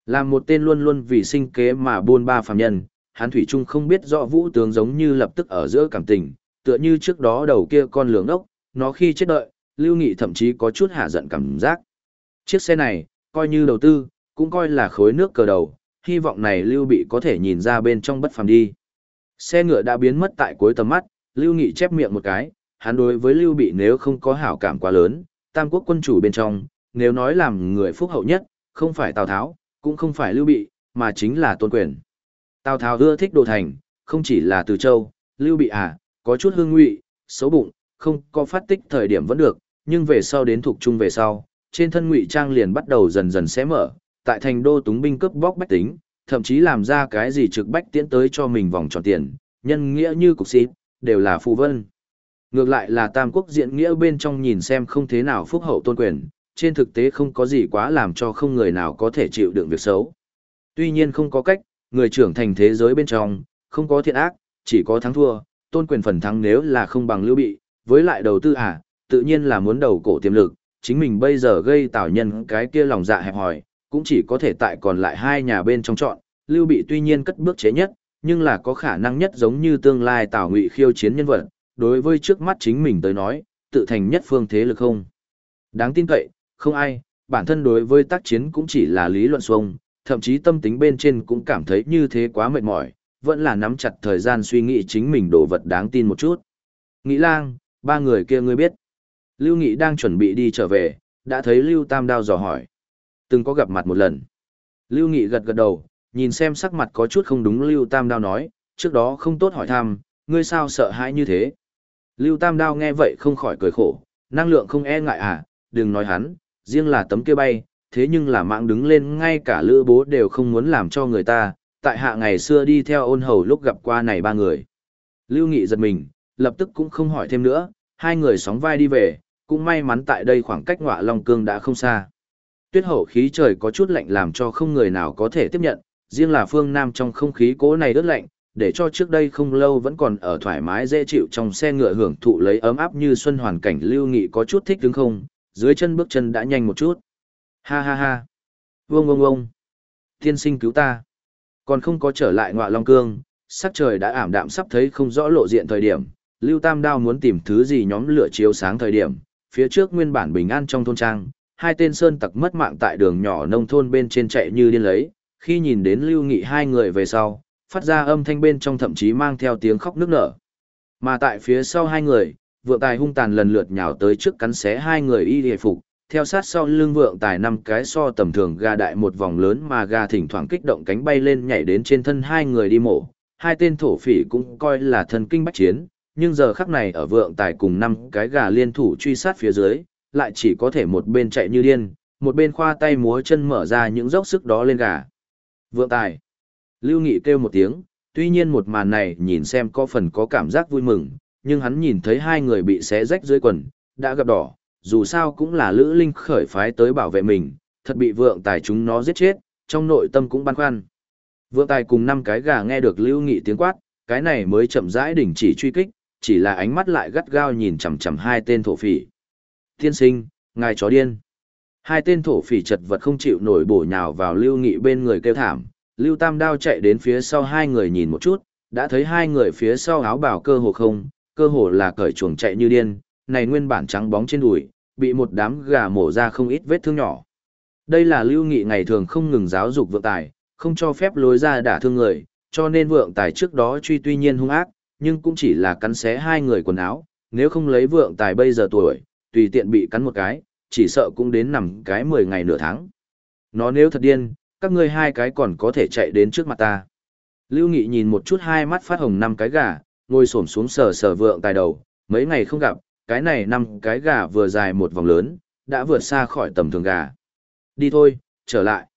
Làm một tên luôn luôn vì sinh kế mà buôn ba phàm nhân, hắn thủy trung không biết rõ vũ tướng giống như lập tức ở giữa cảm tình, tựa như trước đó đầu kia con lường ốc, nó khi chết đợi, Lưu Nghị thậm chí có chút hạ giận cảm giác. Chiếc xe này, coi như đầu tư, cũng coi là khối nước cờ đầu, hy vọng này Lưu Bị có thể nhìn ra bên trong bất phàm đi. Xe ngựa đã biến mất tại cuối tầm mắt, Lưu Nghị chép miệng một cái, hắn đối với Lưu Bị nếu không có hảo cảm quá lớn, tam quốc quân chủ bên trong, nếu nói làm người phúc hậu nhất, không phải Tào Tháo, cũng không phải Lưu Bị, mà chính là Tôn Quyền. Tào Tháo ưa thích đồ thành, không chỉ là từ châu, Lưu Bị à, có chút hương ngụy, xấu bụng, không có phát tích thời điểm vẫn được, nhưng về sau đến thuộc trung về sau, trên thân ngụy trang liền bắt đầu dần dần xé mở, tại thành đô túng binh cướp bóc bách tính, thậm chí làm ra cái gì trực bách tiến tới cho mình vòng tròn tiền, nhân nghĩa như cục xít, đều là phù vân. Ngược lại là Tam Quốc diện nghĩa bên trong nhìn xem không thế nào phúc hậu tôn quyền, trên thực tế không có gì quá làm cho không người nào có thể chịu đựng việc xấu. Tuy nhiên không có cách, người trưởng thành thế giới bên trong, không có thiện ác, chỉ có thắng thua, tôn quyền phần thắng nếu là không bằng lưu bị, với lại đầu tư à, tự nhiên là muốn đầu cổ tiềm lực, chính mình bây giờ gây tạo nhân cái kia lòng dạ hẹp hòi, cũng chỉ có thể tại còn lại hai nhà bên trong chọn, lưu bị tuy nhiên cất bước chế nhất, nhưng là có khả năng nhất giống như tương lai tào ngụy khiêu chiến nhân vật, đối với trước mắt chính mình tới nói, tự thành nhất phương thế lực không. Đáng tin cậy, không ai, bản thân đối với tác chiến cũng chỉ là lý luận xuông, thậm chí tâm tính bên trên cũng cảm thấy như thế quá mệt mỏi, vẫn là nắm chặt thời gian suy nghĩ chính mình đồ vật đáng tin một chút. Nghĩ lang, ba người kia ngươi biết. Lưu Nghị đang chuẩn bị đi trở về, đã thấy Lưu Tam Đao dò hỏi. Từng có gặp mặt một lần. Lưu Nghị gật gật đầu, nhìn xem sắc mặt có chút không đúng Lưu Tam Đao nói, trước đó không tốt hỏi thăm, ngươi sao sợ hãi như thế. Lưu Tam Đao nghe vậy không khỏi cười khổ, năng lượng không e ngại à, đừng nói hắn, riêng là tấm kia bay, thế nhưng là mạng đứng lên ngay cả lữ bố đều không muốn làm cho người ta, tại hạ ngày xưa đi theo ôn hầu lúc gặp qua này ba người. Lưu Nghị giật mình, lập tức cũng không hỏi thêm nữa, hai người sóng vai đi về, cũng may mắn tại đây khoảng cách ngọa Long Cương đã không xa. Tuyết hậu khí trời có chút lạnh làm cho không người nào có thể tiếp nhận, riêng là phương Nam trong không khí cố này rất lạnh, để cho trước đây không lâu vẫn còn ở thoải mái dễ chịu trong xe ngựa hưởng thụ lấy ấm áp như xuân hoàn cảnh lưu nghị có chút thích đứng không, dưới chân bước chân đã nhanh một chút. Ha ha ha. Vương ông ông. Tiên sinh cứu ta. Còn không có trở lại ngọa Long Cương, sắc trời đã ảm đạm sắp thấy không rõ lộ diện thời điểm. Lưu Tam Đao muốn tìm thứ gì nhóm lửa chiếu sáng thời điểm, phía trước nguyên bản bình an trong thôn trang, hai tên sơn tặc mất mạng tại đường nhỏ nông thôn bên trên chạy như điên lấy, khi nhìn đến Lưu Nghị hai người về sau, phát ra âm thanh bên trong thậm chí mang theo tiếng khóc nức nở. Mà tại phía sau hai người, vượng tài hung tàn lần lượt nhào tới trước cắn xé hai người y hề phục, theo sát sau lưng vượng tài năm cái so tầm thường gà đại một vòng lớn mà gà thỉnh thoảng kích động cánh bay lên nhảy đến trên thân hai người đi mổ. Hai tên thổ phỉ cũng coi là thần kinh bách chiến, nhưng giờ khắc này ở vượng tài cùng năm cái gà liên thủ truy sát phía dưới, lại chỉ có thể một bên chạy như điên, một bên khoa tay múa chân mở ra những dốc sức đó lên gà. Vượng tài. Lưu Nghị kêu một tiếng, tuy nhiên một màn này nhìn xem có phần có cảm giác vui mừng, nhưng hắn nhìn thấy hai người bị xé rách dưới quần, đã gặp đỏ, dù sao cũng là Lữ Linh khởi phái tới bảo vệ mình, thật bị vượng tài chúng nó giết chết, trong nội tâm cũng băn khoăn. Vượng tài cùng năm cái gà nghe được Lưu Nghị tiếng quát, cái này mới chậm rãi đình chỉ truy kích, chỉ là ánh mắt lại gắt gao nhìn chằm chằm hai tên thổ phỉ. Thiên sinh, ngài chó điên. Hai tên thổ phỉ chật vật không chịu nổi bổ nhào vào Lưu Nghị bên người kêu thảm, Lưu Tam Đao chạy đến phía sau hai người nhìn một chút, đã thấy hai người phía sau áo bào cơ hồ không, cơ hồ là cởi chuồng chạy như điên, này nguyên bản trắng bóng trên đùi, bị một đám gà mổ ra không ít vết thương nhỏ. Đây là Lưu Nghị ngày thường không ngừng giáo dục vượng tài, không cho phép lối ra đả thương người, cho nên vượng tài trước đó truy tuy nhiên hung ác, nhưng cũng chỉ là cắn xé hai người quần áo, nếu không lấy vượng tài bây giờ tuổi, tùy tiện bị cắn một cái, chỉ sợ cũng đến nằm cái 10 ngày nửa tháng. Nó nếu thật điên, các ngươi hai cái còn có thể chạy đến trước mặt ta. Lưu Nghị nhìn một chút hai mắt phát hồng năm cái gà, ngồi xổm xuống sờ sờ vượng tài đầu, mấy ngày không gặp, cái này năm cái gà vừa dài một vòng lớn, đã vượt xa khỏi tầm thường gà. Đi thôi, trở lại.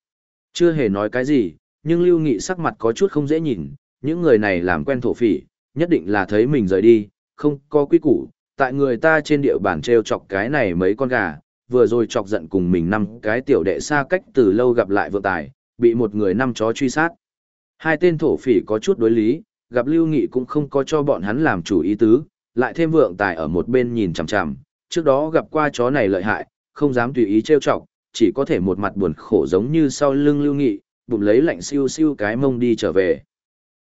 Chưa hề nói cái gì, nhưng Lưu Nghị sắc mặt có chút không dễ nhìn, những người này làm quen thổ phỉ, nhất định là thấy mình rời đi, không có quy củ, tại người ta trên địa bàn treo chọc cái này mấy con gà, vừa rồi chọc giận cùng mình năm cái tiểu đệ xa cách từ lâu gặp lại vượng tài, bị một người năm chó truy sát. Hai tên thổ phỉ có chút đối lý, gặp Lưu Nghị cũng không có cho bọn hắn làm chủ ý tứ, lại thêm vượng tài ở một bên nhìn chằm chằm, trước đó gặp qua chó này lợi hại, không dám tùy ý trêu chọc, chỉ có thể một mặt buồn khổ giống như sau lưng Lưu Nghị, bụng lấy lạnh siêu siêu cái mông đi trở về.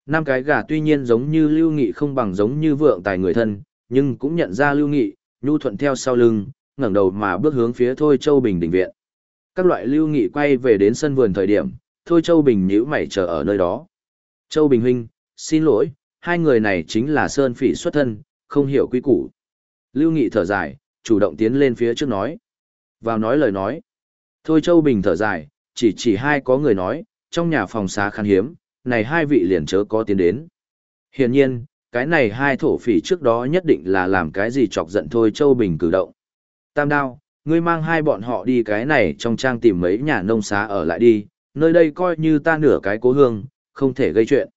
Năm cái gà tuy nhiên giống như Lưu Nghị không bằng giống như vượng tài người thân, nhưng cũng nhận ra Lưu Nghị, nhu thuận theo sau lưng, ngẩng đầu mà bước hướng phía Thôi Châu Bình đình viện. Các loại Lưu Nghị quay về đến sân vườn thời điểm, Thôi Châu Bình nhíu mày chờ ở nơi đó. Châu Bình huynh, xin lỗi, hai người này chính là Sơn Phỉ xuất thân, không hiểu quy củ. Lưu Nghị thở dài, chủ động tiến lên phía trước nói. Vào nói lời nói. Thôi Châu Bình thở dài, chỉ chỉ hai có người nói, trong nhà phòng xá khan hiếm, này hai vị liền chớ có tiến đến. Hiển nhiên, cái này hai thổ phỉ trước đó nhất định là làm cái gì chọc giận Thôi Châu Bình cử động. Tam đao, ngươi mang hai bọn họ đi cái này trong trang tìm mấy nhà nông xá ở lại đi, nơi đây coi như ta nửa cái cố hương, không thể gây chuyện.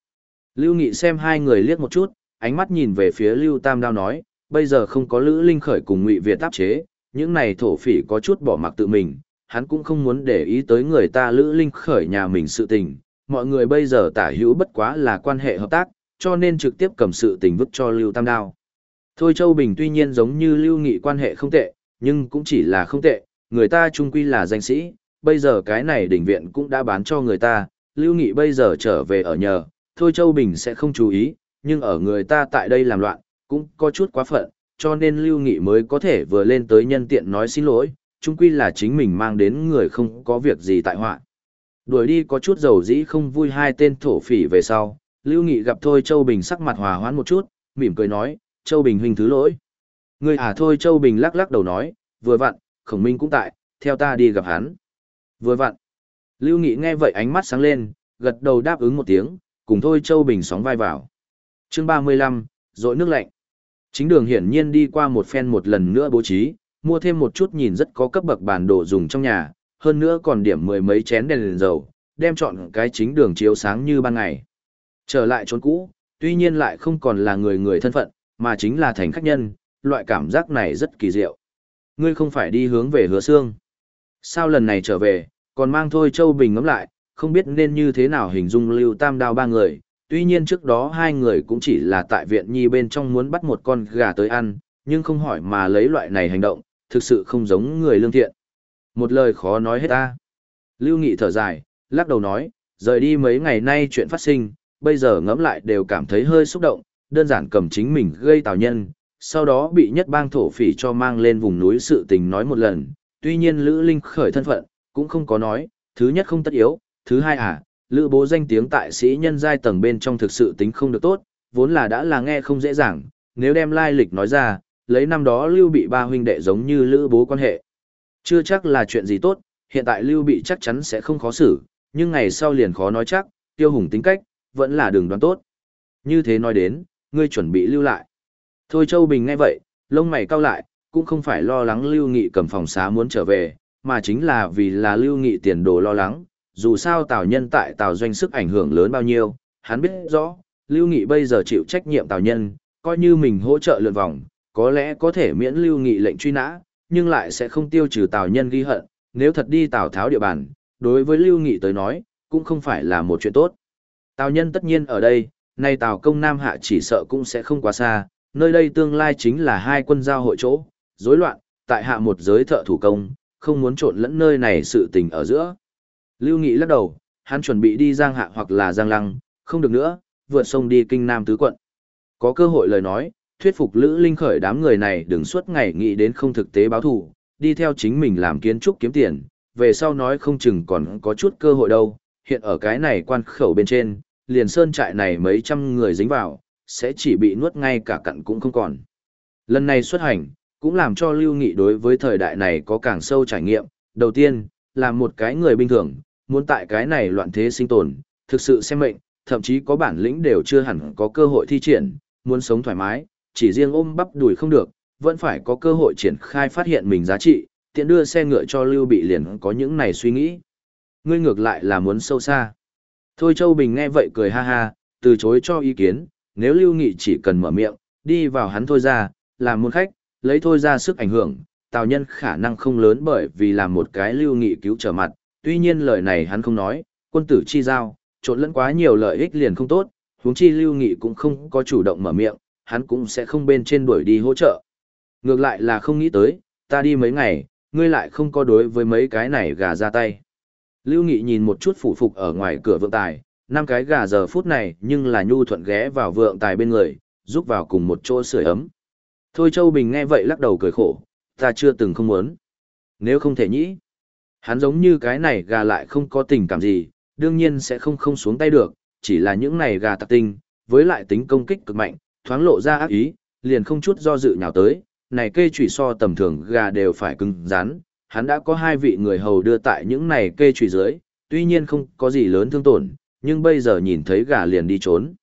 Lưu Nghị xem hai người liếc một chút, ánh mắt nhìn về phía Lưu Tam Đao nói, bây giờ không có Lữ Linh Khởi cùng Ngụy Việt áp chế, những này thổ phỉ có chút bỏ mặc tự mình, hắn cũng không muốn để ý tới người ta Lữ Linh Khởi nhà mình sự tình, mọi người bây giờ tả hữu bất quá là quan hệ hợp tác, cho nên trực tiếp cầm sự tình vứt cho Lưu Tam Đao. Thôi Châu Bình tuy nhiên giống như Lưu Nghị quan hệ không tệ, nhưng cũng chỉ là không tệ, người ta trung quy là danh sĩ, bây giờ cái này đỉnh viện cũng đã bán cho người ta, Lưu Nghị bây giờ trở về ở nhờ, thôi Châu Bình sẽ không chú ý, nhưng ở người ta tại đây làm loạn, cũng có chút quá phận, cho nên Lưu Nghị mới có thể vừa lên tới nhân tiện nói xin lỗi, Trung quy là chính mình mang đến người không có việc gì tại họa. Đuổi đi có chút dầu dĩ không vui hai tên thổ phỉ về sau, Lưu Nghị gặp Thôi Châu Bình sắc mặt hòa hoãn một chút, mỉm cười nói, Châu Bình huynh thứ lỗi. Người à thôi Châu Bình lắc lắc đầu nói, vừa vặn, khổng minh cũng tại, theo ta đi gặp hắn. Vừa vặn. Lưu Nghị nghe vậy ánh mắt sáng lên, gật đầu đáp ứng một tiếng, cùng thôi Châu Bình sóng vai vào. chương 35, rội nước lạnh. Chính đường hiển nhiên đi qua một phen một lần nữa bố trí, mua thêm một chút nhìn rất có cấp bậc bản đồ dùng trong nhà, hơn nữa còn điểm mười mấy chén đèn, đèn dầu, đem chọn cái chính đường chiếu sáng như ban ngày. Trở lại trốn cũ, tuy nhiên lại không còn là người người thân phận, mà chính là thành khách nhân, loại cảm giác này rất kỳ diệu. Ngươi không phải đi hướng về hứa xương. Sao lần này trở về, còn mang thôi Châu Bình ngắm lại, không biết nên như thế nào hình dung lưu tam đao ba người. Tuy nhiên trước đó hai người cũng chỉ là tại viện nhi bên trong muốn bắt một con gà tới ăn, nhưng không hỏi mà lấy loại này hành động, thực sự không giống người lương thiện. Một lời khó nói hết ta. Lưu Nghị thở dài, lắc đầu nói, rời đi mấy ngày nay chuyện phát sinh, bây giờ ngẫm lại đều cảm thấy hơi xúc động, đơn giản cầm chính mình gây tào nhân, sau đó bị nhất bang thổ phỉ cho mang lên vùng núi sự tình nói một lần, tuy nhiên Lữ Linh khởi thân phận, cũng không có nói, thứ nhất không tất yếu, thứ hai à, Lữ bố danh tiếng tại sĩ nhân giai tầng bên trong thực sự tính không được tốt, vốn là đã là nghe không dễ dàng, nếu đem lai lịch nói ra, lấy năm đó Lưu bị ba huynh đệ giống như Lữ bố quan hệ. Chưa chắc là chuyện gì tốt, hiện tại Lưu bị chắc chắn sẽ không khó xử, nhưng ngày sau liền khó nói chắc, tiêu hùng tính cách, vẫn là đường đoán tốt. Như thế nói đến, ngươi chuẩn bị lưu lại. Thôi Châu Bình nghe vậy, lông mày cau lại, cũng không phải lo lắng Lưu Nghị cầm phòng xá muốn trở về, mà chính là vì là Lưu Nghị tiền đồ lo lắng, dù sao Tào Nhân tại Tào Doanh sức ảnh hưởng lớn bao nhiêu, hắn biết rõ, Lưu Nghị bây giờ chịu trách nhiệm Tào Nhân, coi như mình hỗ trợ lượn vòng, có lẽ có thể miễn Lưu Nghị lệnh truy nã, nhưng lại sẽ không tiêu trừ Tào Nhân ghi hận, nếu thật đi Tào Tháo địa bàn, đối với Lưu Nghị tới nói, cũng không phải là một chuyện tốt. Tào Nhân tất nhiên ở đây, nay Tào Công Nam Hạ chỉ sợ cũng sẽ không quá xa, nơi đây tương lai chính là hai quân giao hội chỗ, rối loạn, tại hạ một giới thợ thủ công, không muốn trộn lẫn nơi này sự tình ở giữa. Lưu Nghị lắc đầu, hắn chuẩn bị đi Giang Hạ hoặc là Giang Lăng, không được nữa, vượt sông đi Kinh Nam Tứ Quận. Có cơ hội lời nói, thuyết phục Lữ Linh khởi đám người này đừng suốt ngày nghĩ đến không thực tế báo thù, đi theo chính mình làm kiến trúc kiếm tiền, về sau nói không chừng còn có chút cơ hội đâu, hiện ở cái này quan khẩu bên trên, liền sơn trại này mấy trăm người dính vào, sẽ chỉ bị nuốt ngay cả cặn cũng không còn. Lần này xuất hành, cũng làm cho Lưu Nghị đối với thời đại này có càng sâu trải nghiệm. Đầu tiên, là một cái người bình thường, muốn tại cái này loạn thế sinh tồn, thực sự xem mệnh, thậm chí có bản lĩnh đều chưa hẳn có cơ hội thi triển, muốn sống thoải mái, chỉ riêng ôm bắp đùi không được, vẫn phải có cơ hội triển khai phát hiện mình giá trị, tiện đưa xe ngựa cho Lưu Bị liền có những này suy nghĩ. Ngươi ngược lại là muốn sâu xa. Thôi Châu Bình nghe vậy cười ha ha, từ chối cho ý kiến, nếu Lưu Nghị chỉ cần mở miệng, đi vào hắn thôi ra, làm môn khách, lấy thôi ra sức ảnh hưởng, Tào Nhân khả năng không lớn bởi vì làm một cái Lưu Nghị cứu trở mặt, tuy nhiên lời này hắn không nói, quân tử chi giao, trộn lẫn quá nhiều lợi ích liền không tốt, huống chi Lưu Nghị cũng không có chủ động mở miệng, hắn cũng sẽ không bên trên đuổi đi hỗ trợ. Ngược lại là không nghĩ tới, ta đi mấy ngày, ngươi lại không có đối với mấy cái này gà ra tay. Lưu Nghị nhìn một chút phủ phục ở ngoài cửa vượng tài, năm cái gà giờ phút này nhưng là nhu thuận ghé vào vượng tài bên người, giúp vào cùng một chỗ sưởi ấm. Thôi Châu Bình nghe vậy lắc đầu cười khổ, ta chưa từng không muốn. Nếu không thể nhĩ, hắn giống như cái này gà lại không có tình cảm gì, đương nhiên sẽ không không xuống tay được, chỉ là những này gà tạc tinh, với lại tính công kích cực mạnh, thoáng lộ ra ác ý, liền không chút do dự nhào tới, này kê chủy so tầm thường gà đều phải cứng rắn, hắn đã có hai vị người hầu đưa tại những này kê trùy dưới, tuy nhiên không có gì lớn thương tổn, nhưng bây giờ nhìn thấy gà liền đi trốn.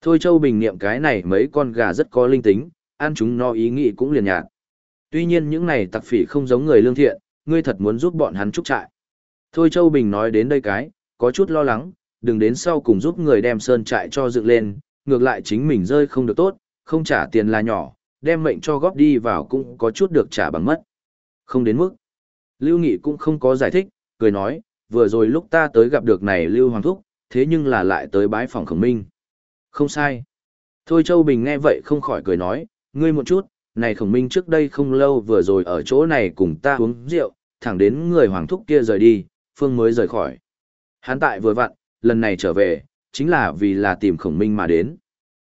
Thôi Châu Bình niệm cái này mấy con gà rất có linh tính, ăn chúng no ý nghĩ cũng liền nhạt. Tuy nhiên những này tặc phỉ không giống người lương thiện, ngươi thật muốn giúp bọn hắn trúc trại. Thôi Châu Bình nói đến đây cái, có chút lo lắng, đừng đến sau cùng giúp người đem sơn trại cho dựng lên, ngược lại chính mình rơi không được tốt, không trả tiền là nhỏ, đem mệnh cho góp đi vào cũng có chút được trả bằng mất. Không đến mức. Lưu Nghị cũng không có giải thích, cười nói, vừa rồi lúc ta tới gặp được này Lưu Hoàng Thúc, thế nhưng là lại tới bái phòng khổng minh. Không sai. Thôi Châu Bình nghe vậy không khỏi cười nói, ngươi một chút, này khổng minh trước đây không lâu vừa rồi ở chỗ này cùng ta uống rượu, thẳng đến người Hoàng Thúc kia rời đi, Phương mới rời khỏi. Hán tại vừa vặn, lần này trở về, chính là vì là tìm khổng minh mà đến.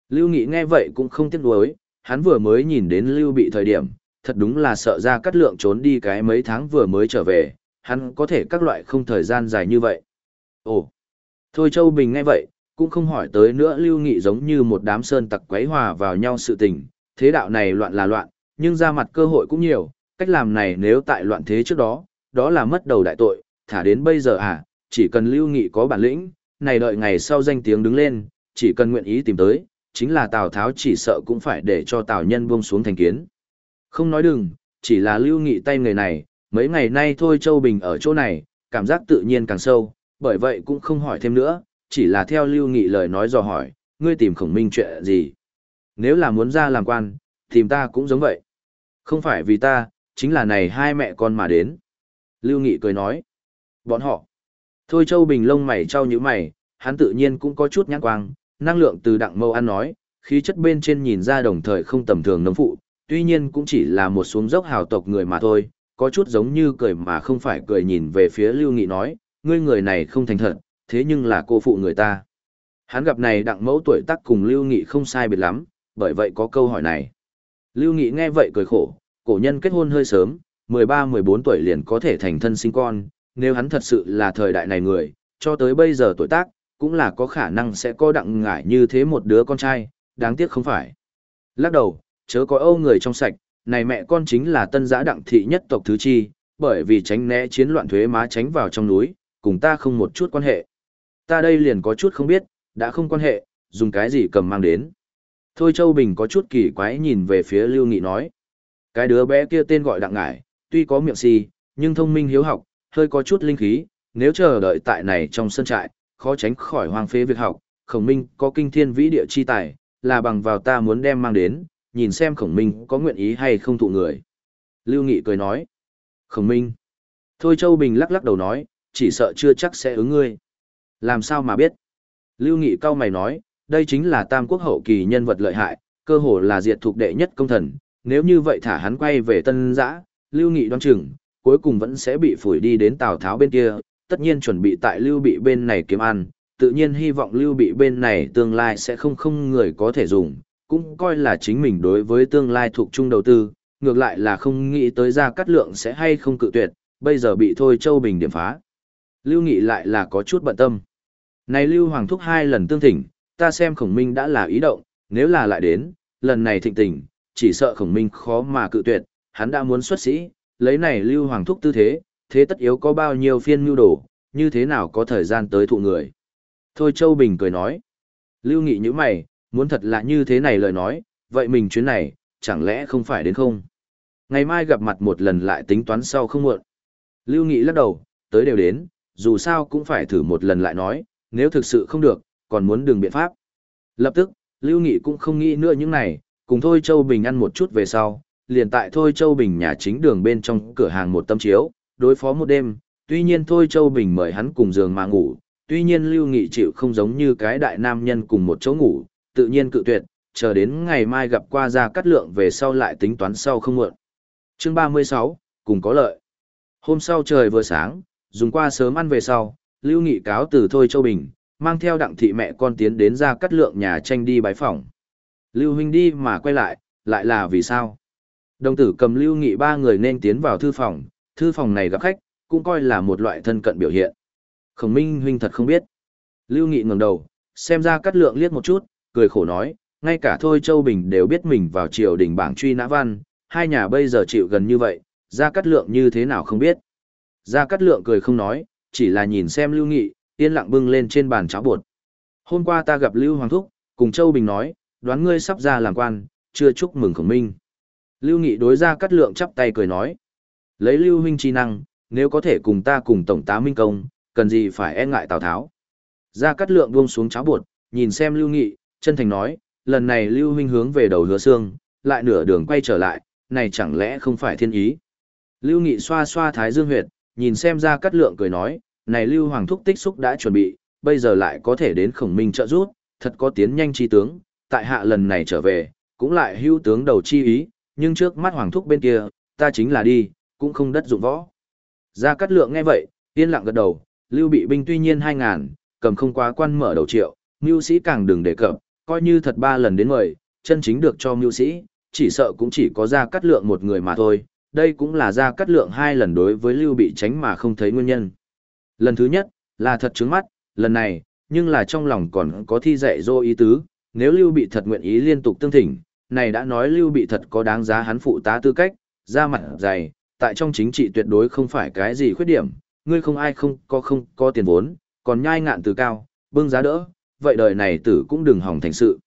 Lưu Nghị nghe vậy cũng không tiếc nuối, hắn vừa mới nhìn đến Lưu Bị thời điểm, thật đúng là sợ ra cắt lượng trốn đi cái mấy tháng vừa mới trở về, hắn có thể các loại không thời gian dài như vậy. Ồ, thôi Châu Bình nghe vậy, cũng không hỏi tới nữa Lưu Nghị giống như một đám sơn tặc quấy hòa vào nhau sự tình, thế đạo này loạn là loạn, nhưng ra mặt cơ hội cũng nhiều, cách làm này nếu tại loạn thế trước đó, đó là mất đầu đại tội, thả đến bây giờ à, chỉ cần Lưu Nghị có bản lĩnh, này đợi ngày sau danh tiếng đứng lên, chỉ cần nguyện ý tìm tới, chính là Tào Tháo chỉ sợ cũng phải để cho Tào Nhân buông xuống thành kiến. Không nói đừng, chỉ là lưu nghị tay người này, mấy ngày nay thôi Châu Bình ở chỗ này, cảm giác tự nhiên càng sâu, bởi vậy cũng không hỏi thêm nữa, chỉ là theo lưu nghị lời nói dò hỏi, ngươi tìm khổng minh chuyện gì. Nếu là muốn ra làm quan, tìm ta cũng giống vậy. Không phải vì ta, chính là này hai mẹ con mà đến. Lưu Nghị cười nói. Bọn họ. Thôi Châu Bình lông mày trao như mày, hắn tự nhiên cũng có chút nhãn quang, năng lượng từ đặng mâu ăn nói, khí chất bên trên nhìn ra đồng thời không tầm thường nấm phụ, tuy nhiên cũng chỉ là một xuống dốc hào tộc người mà thôi, có chút giống như cười mà không phải cười nhìn về phía Lưu Nghị nói, ngươi người này không thành thật, thế nhưng là cô phụ người ta. Hắn gặp này đặng mẫu tuổi tác cùng Lưu Nghị không sai biệt lắm, bởi vậy có câu hỏi này. Lưu Nghị nghe vậy cười khổ, cổ nhân kết hôn hơi sớm, 13-14 tuổi liền có thể thành thân sinh con, nếu hắn thật sự là thời đại này người, cho tới bây giờ tuổi tác, cũng là có khả năng sẽ có đặng ngải như thế một đứa con trai, đáng tiếc không phải. Lắc đầu, chớ có âu người trong sạch, này mẹ con chính là tân giã đặng thị nhất tộc thứ chi, bởi vì tránh né chiến loạn thuế má tránh vào trong núi, cùng ta không một chút quan hệ. Ta đây liền có chút không biết, đã không quan hệ, dùng cái gì cầm mang đến. Thôi Châu Bình có chút kỳ quái nhìn về phía Lưu Nghị nói. Cái đứa bé kia tên gọi đặng ngải, tuy có miệng si, nhưng thông minh hiếu học, hơi có chút linh khí, nếu chờ đợi tại này trong sân trại, khó tránh khỏi hoang phế việc học, khổng minh có kinh thiên vĩ địa chi tài, là bằng vào ta muốn đem mang đến, nhìn xem khổng minh có nguyện ý hay không thụ người. Lưu Nghị cười nói, khổng minh. Thôi Châu Bình lắc lắc đầu nói, chỉ sợ chưa chắc sẽ ứng ngươi. Làm sao mà biết? Lưu Nghị cao mày nói, đây chính là tam quốc hậu kỳ nhân vật lợi hại, cơ hồ là diệt thuộc đệ nhất công thần, nếu như vậy thả hắn quay về tân giã, Lưu Nghị đoán chừng, cuối cùng vẫn sẽ bị phủi đi đến Tào Tháo bên kia, tất nhiên chuẩn bị tại Lưu Bị bên này kiếm ăn, tự nhiên hy vọng Lưu Bị bên này tương lai sẽ không không người có thể dùng, cũng coi là chính mình đối với tương lai thuộc chung đầu tư, ngược lại là không nghĩ tới ra cắt lượng sẽ hay không cự tuyệt, bây giờ bị Thôi Châu Bình điểm phá. Lưu Nghị lại là có chút bận tâm. Này Lưu Hoàng Thúc hai lần tương thỉnh, ta xem khổng minh đã là ý động, nếu là lại đến, lần này thịnh tình, chỉ sợ khổng minh khó mà cự tuyệt, hắn đã muốn xuất sĩ, lấy này Lưu Hoàng Thúc tư thế, thế tất yếu có bao nhiêu phiên mưu đồ, như thế nào có thời gian tới thụ người. Thôi Châu Bình cười nói, Lưu Nghị như mày, muốn thật là như thế này lời nói, vậy mình chuyến này, chẳng lẽ không phải đến không? Ngày mai gặp mặt một lần lại tính toán sau không muộn. Lưu Nghị lắc đầu, tới đều đến, dù sao cũng phải thử một lần lại nói, nếu thực sự không được, còn muốn đường biện pháp. Lập tức, Lưu Nghị cũng không nghĩ nữa những này, cùng Thôi Châu Bình ăn một chút về sau, liền tại Thôi Châu Bình nhà chính đường bên trong cửa hàng một tâm chiếu, đối phó một đêm, tuy nhiên Thôi Châu Bình mời hắn cùng giường mà ngủ, tuy nhiên Lưu Nghị chịu không giống như cái đại nam nhân cùng một chỗ ngủ, tự nhiên cự tuyệt, chờ đến ngày mai gặp qua ra cắt lượng về sau lại tính toán sau không muộn. Chương 36, cùng có lợi. Hôm sau trời vừa sáng, dùng qua sớm ăn về sau, Lưu Nghị cáo từ Thôi Châu Bình, mang theo đặng thị mẹ con tiến đến ra cắt lượng nhà tranh đi bái phỏng. Lưu Huynh đi mà quay lại, lại là vì sao? Đồng tử cầm Lưu Nghị ba người nên tiến vào thư phòng, thư phòng này gặp khách, cũng coi là một loại thân cận biểu hiện. Khổng Minh Huynh thật không biết. Lưu Nghị ngẩng đầu, xem ra cắt lượng liếc một chút, cười khổ nói, ngay cả Thôi Châu Bình đều biết mình vào triều đình bảng truy nã văn, hai nhà bây giờ chịu gần như vậy, gia Cát lượng như thế nào không biết. Gia Cát lượng cười không nói, chỉ là nhìn xem Lưu Nghị, yên lặng bưng lên trên bàn cháo bột. Hôm qua ta gặp Lưu Hoàng Thúc, cùng Châu Bình nói, đoán ngươi sắp ra làm quan, chưa chúc mừng khổng minh. Lưu Nghị đối gia Cát lượng chắp tay cười nói. Lấy Lưu Huynh chi năng, nếu có thể cùng ta cùng Tổng tá Minh Công, cần gì phải e ngại Tào Tháo. Gia Cát lượng buông xuống cháo bột, nhìn xem Lưu Nghị, chân thành nói, lần này Lưu Huynh hướng về đầu hứa xương, lại nửa đường quay trở lại, này chẳng lẽ không phải thiên ý. Lưu Nghị xoa xoa thái dương huyệt, nhìn xem ra cắt lượng cười nói, này Lưu Hoàng Thúc tích xúc đã chuẩn bị, bây giờ lại có thể đến khổng minh trợ giúp, thật có tiến nhanh chi tướng, tại hạ lần này trở về, cũng lại hưu tướng đầu chi ý, nhưng trước mắt Hoàng Thúc bên kia, ta chính là đi, cũng không đất dụng võ. Ra cắt lượng nghe vậy, yên lặng gật đầu, Lưu bị binh tuy nhiên hai ngàn, cầm không quá quan mở đầu triệu, mưu sĩ càng đừng đề cập, coi như thật ba lần đến mời, chân chính được cho mưu sĩ, chỉ sợ cũng chỉ có ra cắt lượng một người mà thôi, đây cũng là ra cắt lượng hai lần đối với Lưu bị tránh mà không thấy nguyên nhân. Lần thứ nhất, là thật trứng mắt, lần này, nhưng là trong lòng còn có thi dạy dô ý tứ, nếu Lưu bị thật nguyện ý liên tục tương thỉnh, này đã nói Lưu bị thật có đáng giá hắn phụ tá tư cách, ra mặt dày, tại trong chính trị tuyệt đối không phải cái gì khuyết điểm, ngươi không ai không có không có tiền vốn, còn nhai ngạn từ cao, bưng giá đỡ, vậy đời này tử cũng đừng hỏng thành sự.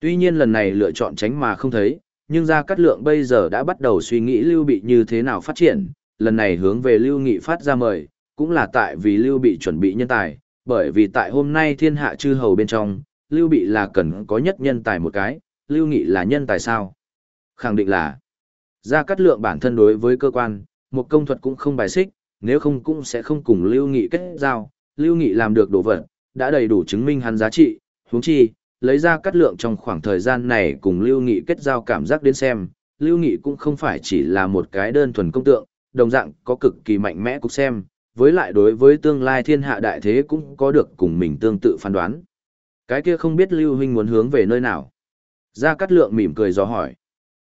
Tuy nhiên lần này lựa chọn tránh mà không thấy, nhưng Gia Cát Lượng bây giờ đã bắt đầu suy nghĩ Lưu Bị như thế nào phát triển, lần này hướng về Lưu Nghị phát ra mời, cũng là tại vì Lưu Bị chuẩn bị nhân tài, bởi vì tại hôm nay thiên hạ chư hầu bên trong, Lưu Bị là cần có nhất nhân tài một cái, Lưu Nghị là nhân tài sao? Khẳng định là, Gia Cát Lượng bản thân đối với cơ quan, một công thuật cũng không bài xích, nếu không cũng sẽ không cùng Lưu Nghị kết giao, Lưu Nghị làm được đồ vật, đã đầy đủ chứng minh hắn giá trị, huống chi, lấy ra cắt lượng trong khoảng thời gian này cùng Lưu Nghị kết giao cảm giác đến xem, Lưu Nghị cũng không phải chỉ là một cái đơn thuần công tượng, đồng dạng có cực kỳ mạnh mẽ cục xem, với lại đối với tương lai thiên hạ đại thế cũng có được cùng mình tương tự phán đoán. Cái kia không biết Lưu Huynh muốn hướng về nơi nào. Gia Cát Lượng mỉm cười dò hỏi.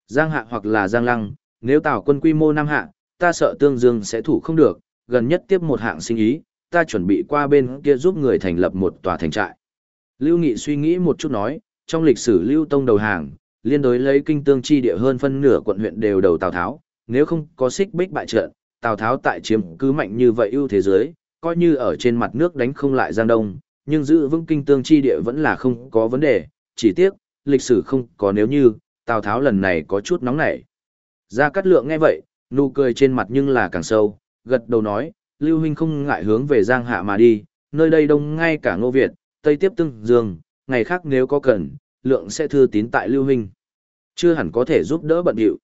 Giang Hạ hoặc là Giang Lăng, nếu tào quân quy mô Nam Hạ, ta sợ Tương Dương sẽ thủ không được, gần nhất tiếp một hạng sinh ý, ta chuẩn bị qua bên kia giúp người thành lập một tòa thành trại. Lưu Nghị suy nghĩ một chút nói, trong lịch sử Lưu Tông đầu hàng, liên đối lấy kinh tương chi địa hơn phân nửa quận huyện đều đầu Tào Tháo, nếu không có xích bích bại trận, Tào Tháo tại chiếm cứ mạnh như vậy ưu thế giới, coi như ở trên mặt nước đánh không lại Giang Đông, nhưng giữ vững kinh tương chi địa vẫn là không có vấn đề, chỉ tiếc, lịch sử không có nếu như, Tào Tháo lần này có chút nóng nảy. Gia Cát Lượng nghe vậy, nụ cười trên mặt nhưng là càng sâu, gật đầu nói, Lưu Huynh không ngại hướng về Giang Hạ mà đi, nơi đây đông ngay cả Ngô Việt, Tây tiếp Tương Dương, ngày khác nếu có cần, Lượng sẽ thư tín tại Lưu Huynh. Chưa hẳn có thể giúp đỡ bận điệu.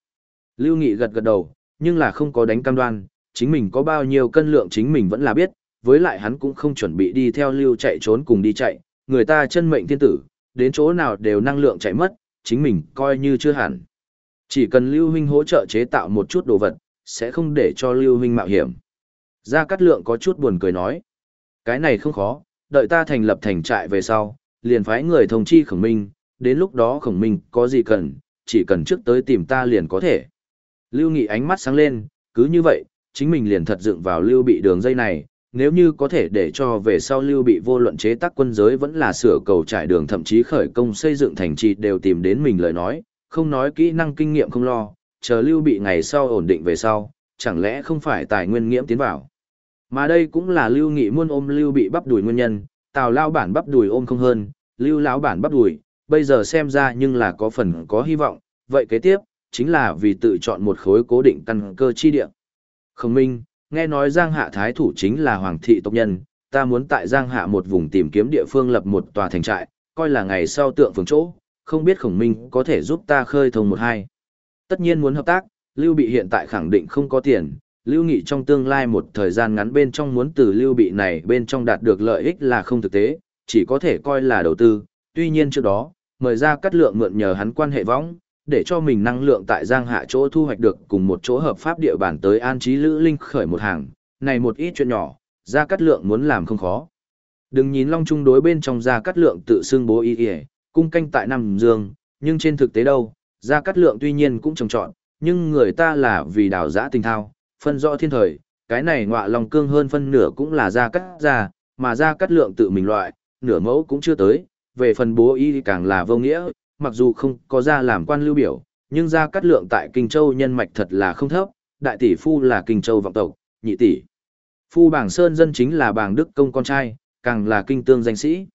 Lưu Nghị gật gật đầu, nhưng là không có đánh cam đoan, chính mình có bao nhiêu cân lượng chính mình vẫn là biết, với lại hắn cũng không chuẩn bị đi theo Lưu chạy trốn cùng đi chạy, người ta chân mệnh thiên tử, đến chỗ nào đều năng lượng chạy mất, chính mình coi như chưa hẳn. Chỉ cần Lưu Huynh hỗ trợ chế tạo một chút đồ vật, sẽ không để cho Lưu Huynh mạo hiểm. Gia Cát Lượng có chút buồn cười nói. Cái này không khó, đợi ta thành lập thành trại về sau, liền phái người thông chi khổng minh, đến lúc đó khổng minh có gì cần, chỉ cần trước tới tìm ta liền có thể. Lưu Nghị ánh mắt sáng lên, cứ như vậy, chính mình liền thật dựng vào lưu bị đường dây này, nếu như có thể để cho về sau lưu bị vô luận chế tác quân giới vẫn là sửa cầu trải đường thậm chí khởi công xây dựng thành trì đều tìm đến mình lời nói, không nói kỹ năng kinh nghiệm không lo, chờ lưu bị ngày sau ổn định về sau, chẳng lẽ không phải tài nguyên nghiễm tiến vào. Mà đây cũng là Lưu Nghị muôn ôm Lưu bị bắp đuổi nguyên nhân, Tào lao bản bắp đuổi ôm không hơn, Lưu lão bản bắp đuổi. bây giờ xem ra nhưng là có phần có hy vọng, vậy kế tiếp, chính là vì tự chọn một khối cố định căn cơ chi địa. Khổng minh, Nghe nói Giang Hạ Thái thủ chính là Hoàng thị tộc nhân, ta muốn tại Giang Hạ một vùng tìm kiếm địa phương lập một tòa thành trại, coi là ngày sau tượng phường chỗ, không biết khổng minh có thể giúp ta khơi thông một hai. Tất nhiên muốn hợp tác, Lưu Bị hiện tại khẳng định không có tiền, Lưu Nghị trong tương lai một thời gian ngắn bên trong muốn từ Lưu Bị này bên trong đạt được lợi ích là không thực tế, chỉ có thể coi là đầu tư, tuy nhiên trước đó, mời ra cắt lượng mượn nhờ hắn quan hệ võng, để cho mình năng lượng tại Giang Hạ chỗ thu hoạch được cùng một chỗ hợp pháp địa bàn tới an trí Lữ Linh khởi một hàng, này một ít chuyện nhỏ, ra cắt lượng muốn làm không khó. Đừng nhìn Long Trung đối bên trong ra cắt lượng tự xưng bố y y, cung canh tại Nam Dương, nhưng trên thực tế đâu, ra cắt lượng tuy nhiên cũng trồng trọn, nhưng người ta là vì đào giã tình thao, phân rõ thiên thời, cái này ngọa lòng cương hơn phân nửa cũng là ra cắt ra, mà ra cắt lượng tự mình loại, nửa mẫu cũng chưa tới, về phần bố y càng là vô nghĩa, mặc dù không có ra làm quan lưu biểu, nhưng ra cắt lượng tại Kinh Châu nhân mạch thật là không thấp, đại tỷ phu là Kinh Châu vọng tộc, nhị tỷ. Phu bảng Sơn dân chính là bảng Đức công con trai, càng là kinh tương danh sĩ.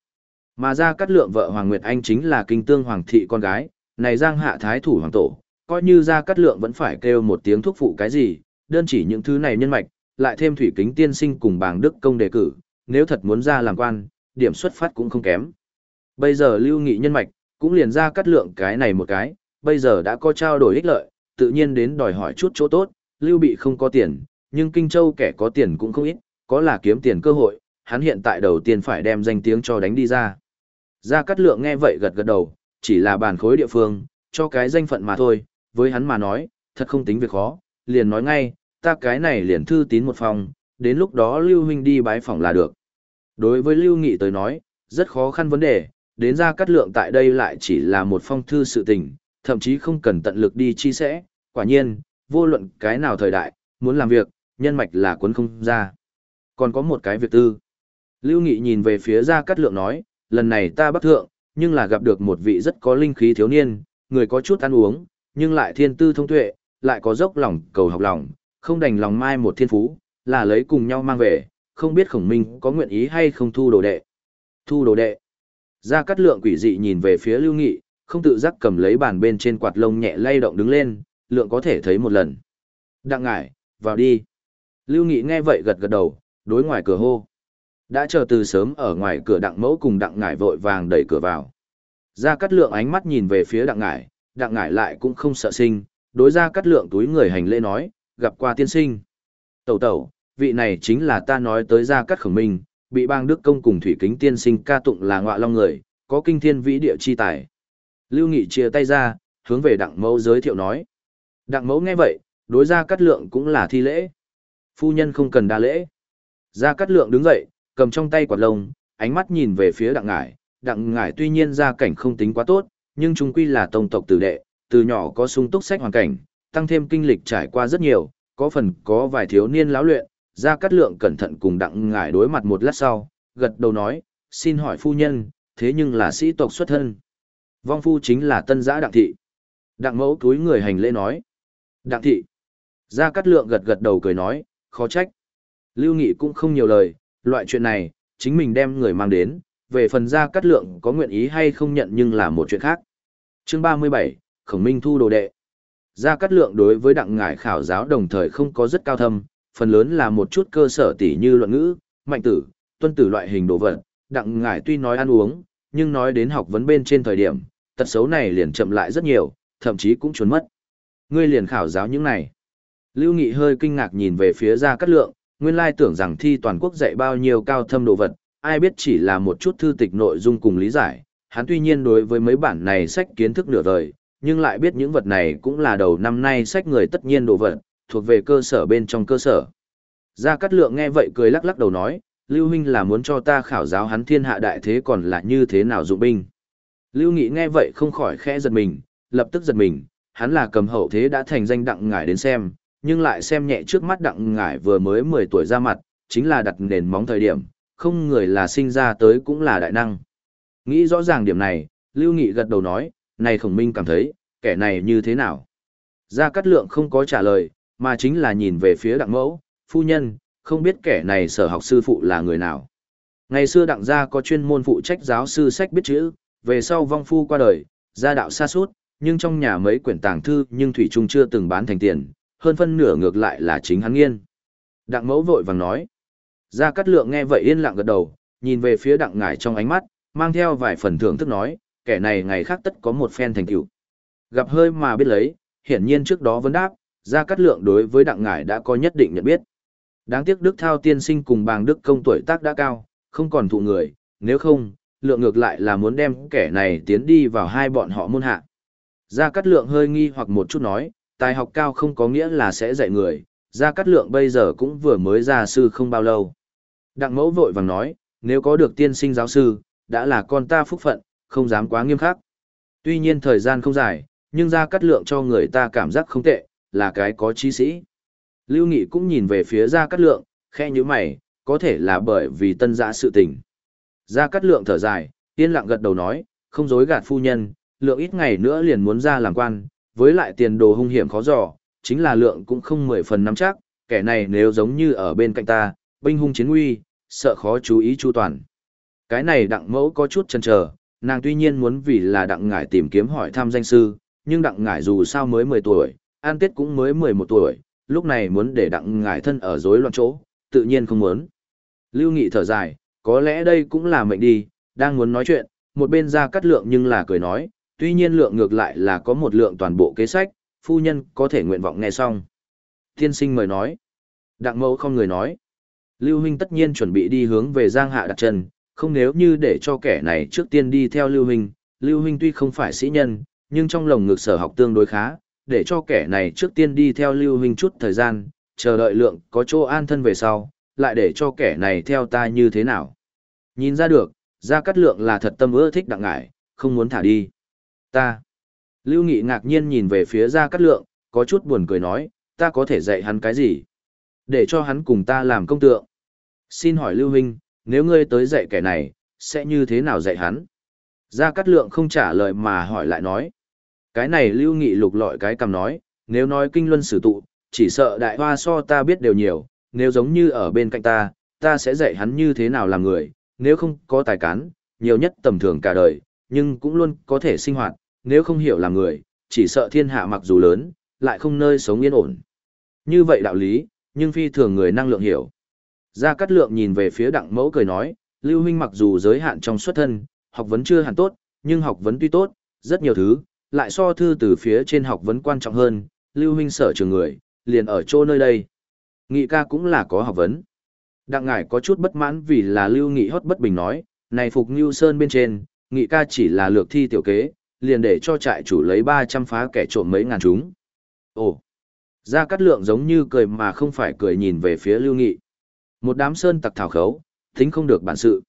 Mà ra cắt lượng vợ Hoàng Nguyệt Anh chính là kinh tương hoàng thị con gái, này giang hạ thái thủ hoàng tổ, coi như ra cắt lượng vẫn phải kêu một tiếng thúc phụ cái gì, đơn chỉ những thứ này nhân mạch, lại thêm thủy kính tiên sinh cùng bảng Đức công đề cử, nếu thật muốn ra làm quan, điểm xuất phát cũng không kém. Bây giờ lưu nghị nhân mạch, cũng liền ra cắt lượng cái này một cái, bây giờ đã có trao đổi ích lợi, tự nhiên đến đòi hỏi chút chỗ tốt, lưu bị không có tiền, nhưng Kinh Châu kẻ có tiền cũng không ít, có là kiếm tiền cơ hội, hắn hiện tại đầu tiên phải đem danh tiếng cho đánh đi ra. Gia Cát Lượng nghe vậy gật gật đầu, chỉ là bàn khối địa phương, cho cái danh phận mà thôi, với hắn mà nói, thật không tính việc khó, liền nói ngay, ta cái này liền thư tín một phòng, đến lúc đó Lưu Huynh đi bái phòng là được. Đối với Lưu Nghị tới nói, rất khó khăn vấn đề, đến Gia Cát Lượng tại đây lại chỉ là một phong thư sự tình, thậm chí không cần tận lực đi chi sẽ, quả nhiên, vô luận cái nào thời đại, muốn làm việc, nhân mạch là cuốn không ra. Còn có một cái việc tư. Lưu Nghị nhìn về phía Gia Cát Lượng nói, lần này ta bắt thượng, nhưng là gặp được một vị rất có linh khí thiếu niên, người có chút ăn uống, nhưng lại thiên tư thông tuệ, lại có dốc lòng cầu học lòng, không đành lòng mai một thiên phú, là lấy cùng nhau mang về, không biết khổng minh có nguyện ý hay không thu đồ đệ. Thu đồ đệ. Gia Cát Lượng quỷ dị nhìn về phía Lưu Nghị, không tự giác cầm lấy bàn bên trên quạt lông nhẹ lay động đứng lên, lượng có thể thấy một lần. Đặng ngải, vào đi. Lưu Nghị nghe vậy gật gật đầu, đối ngoài cửa hô. Đã chờ từ sớm ở ngoài cửa đặng mẫu cùng đặng ngải vội vàng đẩy cửa vào. Gia Cát Lượng ánh mắt nhìn về phía đặng ngải, đặng ngải lại cũng không sợ sinh, đối Gia Cát Lượng túi người hành lễ nói, gặp qua tiên sinh. Tẩu tẩu, vị này chính là ta nói tới Gia Cát Khổng Minh, bị bang Đức Công cùng Thủy Kính tiên sinh ca tụng là ngọa long người, có kinh thiên vĩ địa chi tài. Lưu Nghị chia tay ra, hướng về đặng mẫu giới thiệu nói. Đặng mẫu nghe vậy, đối Gia Cát Lượng cũng là thi lễ. Phu nhân không cần đa lễ. Gia Cát Lượng đứng dậy, cầm trong tay quạt lông, ánh mắt nhìn về phía đặng ngải. Đặng ngải tuy nhiên gia cảnh không tính quá tốt, nhưng chúng quy là tông tộc tử đệ, từ nhỏ có sung túc sách hoàn cảnh, tăng thêm kinh lịch trải qua rất nhiều, có phần có vài thiếu niên lão luyện. Gia Cát Lượng cẩn thận cùng đặng ngải đối mặt một lát sau, gật đầu nói, xin hỏi phu nhân, thế nhưng là sĩ tộc xuất thân. Vong phu chính là tân giã đặng thị. Đặng mẫu túi người hành lễ nói. Đặng thị. Gia Cát Lượng gật gật đầu cười nói, khó trách. Lưu Nghị cũng không nhiều lời, loại chuyện này, chính mình đem người mang đến, về phần ra cắt lượng có nguyện ý hay không nhận nhưng là một chuyện khác. Chương 37, Khổng Minh thu đồ đệ. Gia Cát Lượng đối với đặng ngải khảo giáo đồng thời không có rất cao thâm, phần lớn là một chút cơ sở tỉ như luận ngữ, mạnh tử, tuân tử loại hình đồ vật. Đặng ngải tuy nói ăn uống, nhưng nói đến học vấn bên trên thời điểm, tật xấu này liền chậm lại rất nhiều, thậm chí cũng trốn mất. Ngươi liền khảo giáo những này. Lưu Nghị hơi kinh ngạc nhìn về phía Gia Cát Lượng, nguyên lai tưởng rằng thi toàn quốc dạy bao nhiêu cao thâm đồ vật, ai biết chỉ là một chút thư tịch nội dung cùng lý giải. Hắn tuy nhiên đối với mấy bản này sách kiến thức nửa đời, nhưng lại biết những vật này cũng là đầu năm nay sách người tất nhiên đồ vật, thuộc về cơ sở bên trong cơ sở. Gia Cát Lượng nghe vậy cười lắc lắc đầu nói, Lưu Huynh là muốn cho ta khảo giáo hắn thiên hạ đại thế còn là như thế nào dụng binh. Lưu Nghị nghe vậy không khỏi khẽ giật mình, lập tức giật mình, hắn là cầm hậu thế đã thành danh đặng ngải đến xem, nhưng lại xem nhẹ trước mắt đặng ngải vừa mới 10 tuổi ra mặt, chính là đặt nền móng thời điểm, không người là sinh ra tới cũng là đại năng. Nghĩ rõ ràng điểm này, Lưu Nghị gật đầu nói, này khổng minh cảm thấy, kẻ này như thế nào? Gia Cát Lượng không có trả lời, mà chính là nhìn về phía đặng mẫu, phu nhân, không biết kẻ này sở học sư phụ là người nào. Ngày xưa đặng gia có chuyên môn phụ trách giáo sư sách biết chữ, về sau vong phu qua đời, gia đạo xa suốt, nhưng trong nhà mấy quyển tàng thư nhưng Thủy Trung chưa từng bán thành tiền, hơn phân nửa ngược lại là chính hắn nghiên. Đặng mẫu vội vàng nói. Gia Cát Lượng nghe vậy yên lặng gật đầu, nhìn về phía đặng ngải trong ánh mắt, mang theo vài phần thưởng thức nói, kẻ này ngày khác tất có một phen thành tựu. Gặp hơi mà biết lấy, hiển nhiên trước đó vấn đáp, Gia Cát Lượng đối với đặng ngải đã có nhất định nhận biết. Đáng tiếc Đức Thao tiên sinh cùng bàng Đức công tuổi tác đã cao, không còn thụ người, nếu không, lượng ngược lại là muốn đem kẻ này tiến đi vào hai bọn họ môn hạ. Gia Cát Lượng hơi nghi hoặc một chút nói, tài học cao không có nghĩa là sẽ dạy người, Gia Cát Lượng bây giờ cũng vừa mới ra sư không bao lâu. Đặng mẫu vội vàng nói, nếu có được tiên sinh giáo sư, đã là con ta phúc phận, không dám quá nghiêm khắc. Tuy nhiên thời gian không dài, nhưng Gia Cát Lượng cho người ta cảm giác không tệ, là cái có trí sĩ. Lưu Nghị cũng nhìn về phía Gia Cát Lượng, khe như mày, có thể là bởi vì tân giã sự tình. Gia Cát Lượng thở dài, yên lặng gật đầu nói, không dối gạt phu nhân, lượng ít ngày nữa liền muốn ra làm quan, với lại tiền đồ hung hiểm khó dò, chính là lượng cũng không mười phần nắm chắc, kẻ này nếu giống như ở bên cạnh ta, binh hung chiến nguy, sợ khó chú ý chu toàn. Cái này đặng mẫu có chút chần chờ, nàng tuy nhiên muốn vì là đặng ngải tìm kiếm hỏi thăm danh sư, nhưng đặng ngải dù sao mới 10 tuổi, an tết cũng mới 11 tuổi, lúc này muốn để đặng ngải thân ở rối loạn chỗ, tự nhiên không muốn. Lưu Nghị thở dài, có lẽ đây cũng là mệnh đi, đang muốn nói chuyện, một bên ra cắt lượng nhưng là cười nói, tuy nhiên lượng ngược lại là có một lượng toàn bộ kế sách, phu nhân có thể nguyện vọng nghe xong. Tiên sinh mời nói. Đặng mẫu không người nói. Lưu Huynh tất nhiên chuẩn bị đi hướng về Giang Hạ đặt chân, không nếu như để cho kẻ này trước tiên đi theo Lưu Huynh. Lưu Huynh tuy không phải sĩ nhân, nhưng trong lồng ngực sở học tương đối khá, để cho kẻ này trước tiên đi theo Lưu Huynh chút thời gian, chờ đợi lượng có chỗ an thân về sau, lại để cho kẻ này theo ta như thế nào. Nhìn ra được, Gia Cát Lượng là thật tâm ưa thích đặng ngải, không muốn thả đi. Ta. Lưu Nghị ngạc nhiên nhìn về phía Gia Cát Lượng, có chút buồn cười nói, ta có thể dạy hắn cái gì? Để cho hắn cùng ta làm công tượng. Xin hỏi Lưu Huynh, nếu ngươi tới dạy kẻ này, sẽ như thế nào dạy hắn? Gia Cát Lượng không trả lời mà hỏi lại nói. Cái này Lưu Nghị lục lọi cái cầm nói, nếu nói kinh luân sử tụ, chỉ sợ đại hoa so ta biết đều nhiều, nếu giống như ở bên cạnh ta, ta sẽ dạy hắn như thế nào làm người, nếu không có tài cán, nhiều nhất tầm thường cả đời, nhưng cũng luôn có thể sinh hoạt, nếu không hiểu làm người, chỉ sợ thiên hạ mặc dù lớn, lại không nơi sống yên ổn. Như vậy đạo lý, nhưng phi thường người năng lượng hiểu. Gia Cát Lượng nhìn về phía đặng mẫu cười nói, Lưu Huynh mặc dù giới hạn trong xuất thân, học vấn chưa hẳn tốt, nhưng học vấn tuy tốt, rất nhiều thứ, lại so thư từ phía trên học vấn quan trọng hơn, Lưu Huynh sở trường người, liền ở chỗ nơi đây. Nghị ca cũng là có học vấn. Đặng ngải có chút bất mãn vì là Lưu Nghị hót bất bình nói, này Phục Ngưu Sơn bên trên, Nghị ca chỉ là lược thi tiểu kế, liền để cho trại chủ lấy 300 phá kẻ trộm mấy ngàn chúng. Ồ! Gia Cát Lượng giống như cười mà không phải cười nhìn về phía Lưu Nghị. Một đám sơn tặc thảo khấu, tính không được bản sự.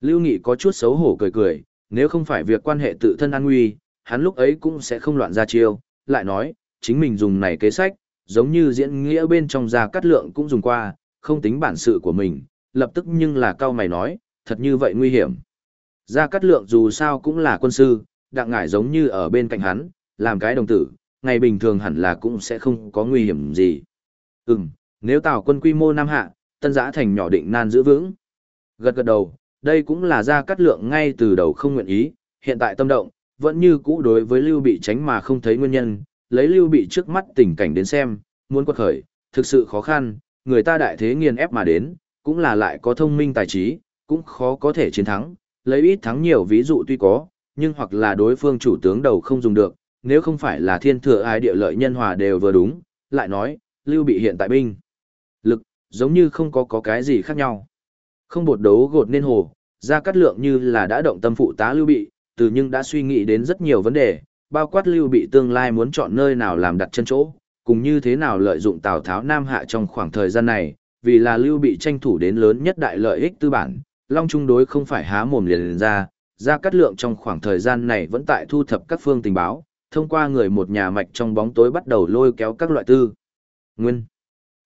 Lưu Nghị có chút xấu hổ cười cười, nếu không phải việc quan hệ tự thân an nguy, hắn lúc ấy cũng sẽ không loạn ra chiêu, lại nói, chính mình dùng này kế sách, giống như diễn nghĩa bên trong Gia Cát Lượng cũng dùng qua, không tính bản sự của mình, lập tức nhưng là cao mày nói, thật như vậy nguy hiểm. Gia Cát Lượng dù sao cũng là quân sư, đặng ngải giống như ở bên cạnh hắn, làm cái đồng tử, ngày bình thường hẳn là cũng sẽ không có nguy hiểm gì. Ừm, nếu tào quân quy mô Nam Hạ, tân giã thành nhỏ định nan giữ vững. Gật gật đầu, đây cũng là Gia Cát Lượng ngay từ đầu không nguyện ý, hiện tại tâm động, vẫn như cũ đối với Lưu Bị tránh mà không thấy nguyên nhân, lấy Lưu Bị trước mắt tình cảnh đến xem, muốn quật khởi, thực sự khó khăn, người ta đại thế nghiền ép mà đến, cũng là lại có thông minh tài trí, cũng khó có thể chiến thắng, lấy ít thắng nhiều ví dụ tuy có, nhưng hoặc là đối phương chủ tướng đầu không dùng được, nếu không phải là thiên thừa ai địa lợi nhân hòa đều vừa đúng, lại nói, lưu bị hiện tại binh. Giống như không có có cái gì khác nhau. Không bột đấu gột nên hồ, ra cắt lượng như là đã động tâm phụ tá lưu bị, từ nhưng đã suy nghĩ đến rất nhiều vấn đề, bao quát lưu bị tương lai muốn chọn nơi nào làm đặt chân chỗ, cùng như thế nào lợi dụng Tào Tháo Nam Hạ trong khoảng thời gian này, vì là lưu bị tranh thủ đến lớn nhất đại lợi ích tư bản, Long Trung đối không phải há mồm liền, liền ra, ra cắt lượng trong khoảng thời gian này vẫn tại thu thập các phương tình báo, thông qua người một nhà mạch trong bóng tối bắt đầu lôi kéo các loại tư. Nguyên.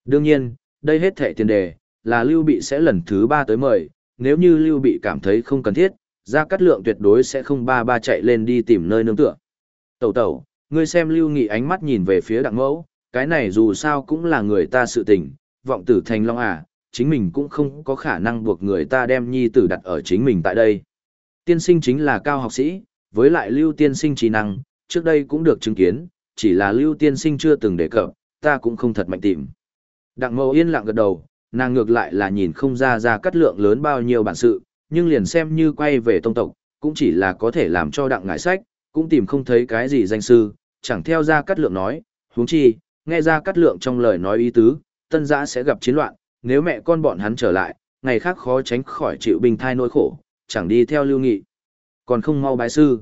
Đương nhiên, đây hết thệ tiền đề, là Lưu Bị sẽ lần thứ ba tới mời, nếu như Lưu Bị cảm thấy không cần thiết, ra cắt lượng tuyệt đối sẽ không ba ba chạy lên đi tìm nơi nương tựa. Tẩu tẩu, ngươi xem Lưu Nghị ánh mắt nhìn về phía đặng mẫu, cái này dù sao cũng là người ta sự tình, vọng tử thành long à, chính mình cũng không có khả năng buộc người ta đem nhi tử đặt ở chính mình tại đây. Tiên sinh chính là cao học sĩ, với lại lưu tiên sinh trí năng, trước đây cũng được chứng kiến, chỉ là lưu tiên sinh chưa từng đề cập, ta cũng không thật mạnh tìm. Đặng mẫu yên lặng gật đầu, nàng ngược lại là nhìn không ra ra cắt lượng lớn bao nhiêu bản sự, nhưng liền xem như quay về tông tộc, cũng chỉ là có thể làm cho đặng ngải sách, cũng tìm không thấy cái gì danh sư, chẳng theo ra cắt lượng nói, huống chi, nghe ra cắt lượng trong lời nói ý tứ, tân giã sẽ gặp chiến loạn, nếu mẹ con bọn hắn trở lại, ngày khác khó tránh khỏi chịu bình thai nỗi khổ, chẳng đi theo lưu nghị. Còn không mau bái sư.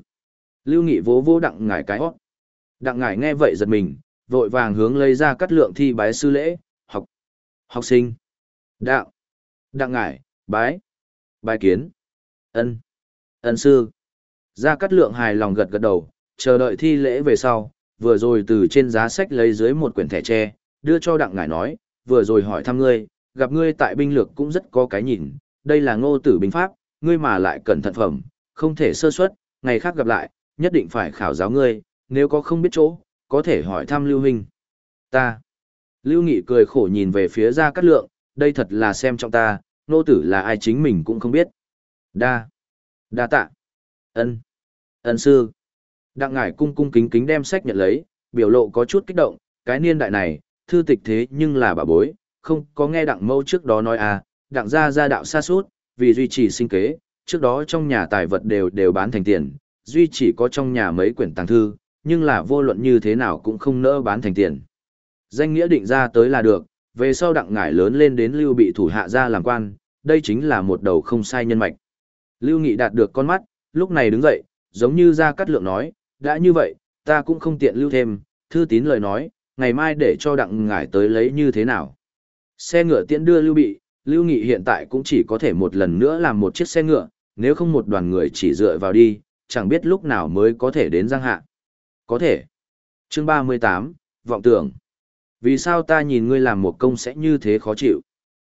Lưu nghị vỗ vỗ đặng ngải cái hót. Đặng ngải nghe vậy giật mình, vội vàng hướng lấy ra cắt lượng thi bái sư lễ, học, sinh, đạo, đặng ngải, bái, bài kiến, ân, ân sư. gia cát lượng hài lòng gật gật đầu, chờ đợi thi lễ về sau, vừa rồi từ trên giá sách lấy dưới một quyển thẻ tre, đưa cho đặng ngải nói, vừa rồi hỏi thăm ngươi, gặp ngươi tại binh lược cũng rất có cái nhìn, đây là ngô tử binh pháp, ngươi mà lại cẩn thận phẩm, không thể sơ suất, ngày khác gặp lại, nhất định phải khảo giáo ngươi, nếu có không biết chỗ, có thể hỏi thăm Lưu Huynh. Ta. Lưu Nghị cười khổ nhìn về phía Gia Cát Lượng, đây thật là xem trong ta, nô tử là ai chính mình cũng không biết. Đa. Đa tạ. ân ân sư. Đặng ngải cung cung kính kính đem sách nhận lấy, biểu lộ có chút kích động, cái niên đại này, thư tịch thế nhưng là bà bối, không có nghe đặng mâu trước đó nói à, đặng gia gia đạo xa suốt, vì duy trì sinh kế, trước đó trong nhà tài vật đều đều bán thành tiền, duy chỉ có trong nhà mấy quyển tàng thư, nhưng là vô luận như thế nào cũng không nỡ bán thành tiền. Danh nghĩa định ra tới là được, về sau đặng ngải lớn lên đến lưu bị thủ hạ ra làm quan, đây chính là một đầu không sai nhân mạch. Lưu Nghị đạt được con mắt, lúc này đứng dậy, giống như ra cắt lượng nói, đã như vậy, ta cũng không tiện lưu thêm, thư tín lời nói, ngày mai để cho đặng ngải tới lấy như thế nào. Xe ngựa tiễn đưa Lưu Bị, Lưu Nghị hiện tại cũng chỉ có thể một lần nữa làm một chiếc xe ngựa, nếu không một đoàn người chỉ dựa vào đi, chẳng biết lúc nào mới có thể đến Giang Hạ. Có thể. Chương 38, Vọng tưởng. Vì sao ta nhìn ngươi làm một công sẽ như thế khó chịu?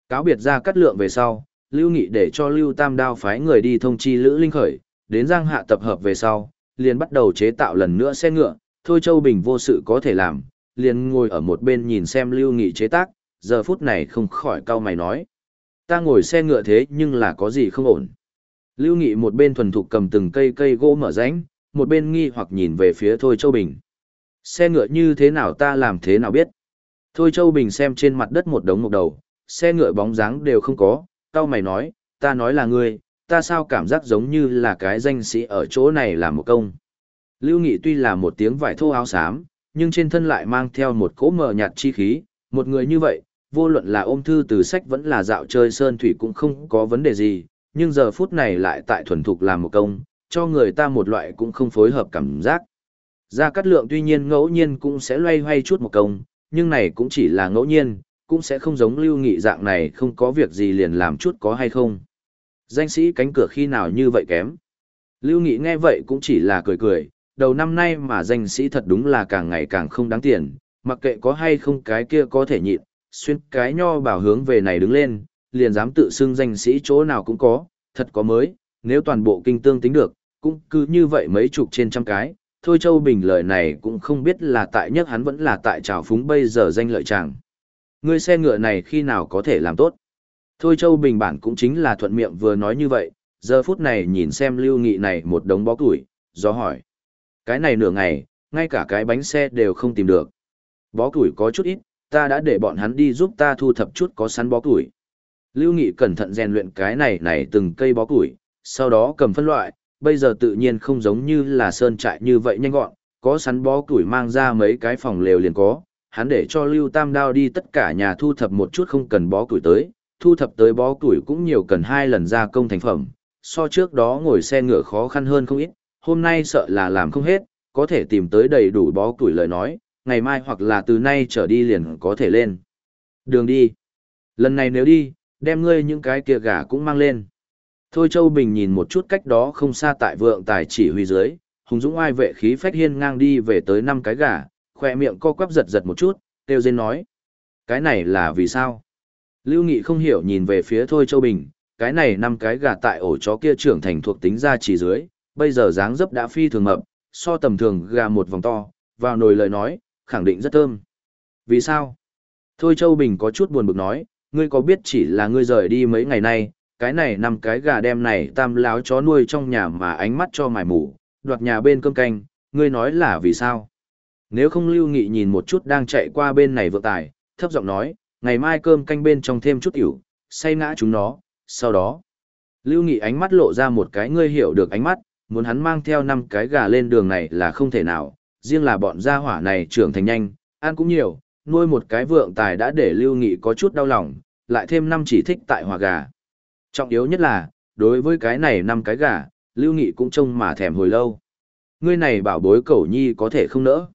Cáo biệt ra cắt lượng về sau, Lưu Nghị để cho Lưu Tam Đao phái người đi thông chi Lữ Linh Khởi, đến Giang Hạ tập hợp về sau, liền bắt đầu chế tạo lần nữa xe ngựa, thôi Châu Bình vô sự có thể làm, liền ngồi ở một bên nhìn xem Lưu Nghị chế tác, giờ phút này không khỏi cau mày nói. Ta ngồi xe ngựa thế nhưng là có gì không ổn. Lưu Nghị một bên thuần thục cầm từng cây cây gỗ mở rãnh, một bên nghi hoặc nhìn về phía Thôi Châu Bình. Xe ngựa như thế nào ta làm thế nào biết. Thôi Châu Bình xem trên mặt đất một đống một đầu, xe ngựa bóng dáng đều không có, tao mày nói, ta nói là ngươi, ta sao cảm giác giống như là cái danh sĩ ở chỗ này làm một công. Lưu Nghị tuy là một tiếng vải thô áo xám, nhưng trên thân lại mang theo một cỗ mờ nhạt chi khí, một người như vậy, vô luận là ôm thư từ sách vẫn là dạo chơi sơn thủy cũng không có vấn đề gì, nhưng giờ phút này lại tại thuần thục làm một công, cho người ta một loại cũng không phối hợp cảm giác. Gia Cát Lượng tuy nhiên ngẫu nhiên cũng sẽ loay hoay chút một công, nhưng này cũng chỉ là ngẫu nhiên, cũng sẽ không giống lưu nghị dạng này không có việc gì liền làm chút có hay không. Danh sĩ cánh cửa khi nào như vậy kém. Lưu nghị nghe vậy cũng chỉ là cười cười, đầu năm nay mà danh sĩ thật đúng là càng ngày càng không đáng tiền, mặc kệ có hay không cái kia có thể nhịn, xuyên cái nho bảo hướng về này đứng lên, liền dám tự xưng danh sĩ chỗ nào cũng có, thật có mới, nếu toàn bộ kinh tương tính được, cũng cứ như vậy mấy chục trên trăm cái, thôi Châu Bình lời này cũng không biết là tại nhất hắn vẫn là tại trào phúng bây giờ danh lợi chàng. Ngươi xe ngựa này khi nào có thể làm tốt? Thôi Châu Bình bản cũng chính là thuận miệng vừa nói như vậy, giờ phút này nhìn xem lưu nghị này một đống bó củi, do hỏi. Cái này nửa ngày, ngay cả cái bánh xe đều không tìm được. Bó củi có chút ít, ta đã để bọn hắn đi giúp ta thu thập chút có sắn bó củi. Lưu Nghị cẩn thận rèn luyện cái này này từng cây bó củi, sau đó cầm phân loại, bây giờ tự nhiên không giống như là sơn trại như vậy nhanh gọn, có sắn bó củi mang ra mấy cái phòng lều liền có, hắn để cho Lưu Tam Đao đi tất cả nhà thu thập một chút không cần bó củi tới, thu thập tới bó củi cũng nhiều cần hai lần gia công thành phẩm, so trước đó ngồi xe ngựa khó khăn hơn không ít, hôm nay sợ là làm không hết, có thể tìm tới đầy đủ bó củi lời nói, ngày mai hoặc là từ nay trở đi liền có thể lên. Đường đi. Lần này nếu đi, đem ngươi những cái kia gà cũng mang lên. Thôi Châu Bình nhìn một chút cách đó không xa tại vượng tài chỉ huy dưới, hùng dũng ai vệ khí phách hiên ngang đi về tới năm cái gà, khỏe miệng co quắp giật giật một chút, kêu dên nói. Cái này là vì sao? Lưu Nghị không hiểu nhìn về phía Thôi Châu Bình, cái này năm cái gà tại ổ chó kia trưởng thành thuộc tính ra chỉ dưới, bây giờ dáng dấp đã phi thường mập, so tầm thường gà một vòng to, vào nồi lời nói, khẳng định rất thơm. Vì sao? Thôi Châu Bình có chút buồn bực nói, ngươi có biết chỉ là ngươi rời đi mấy ngày nay, cái này năm cái gà đem này tam láo chó nuôi trong nhà mà ánh mắt cho mải mủ, đoạt nhà bên cơm canh, ngươi nói là vì sao? Nếu không lưu nghị nhìn một chút đang chạy qua bên này vượng tài, thấp giọng nói, Ngày mai cơm canh bên trong thêm chút ỉu, say ngã chúng nó, sau đó. Lưu Nghị ánh mắt lộ ra một cái ngươi hiểu được ánh mắt, muốn hắn mang theo năm cái gà lên đường này là không thể nào, riêng là bọn gia hỏa này trưởng thành nhanh, ăn cũng nhiều, nuôi một cái vượng tài đã để Lưu Nghị có chút đau lòng, lại thêm năm chỉ thích tại hòa gà. Trọng yếu nhất là, đối với cái này năm cái gà, Lưu Nghị cũng trông mà thèm hồi lâu. Ngươi này bảo bối cẩu nhi có thể không nỡ.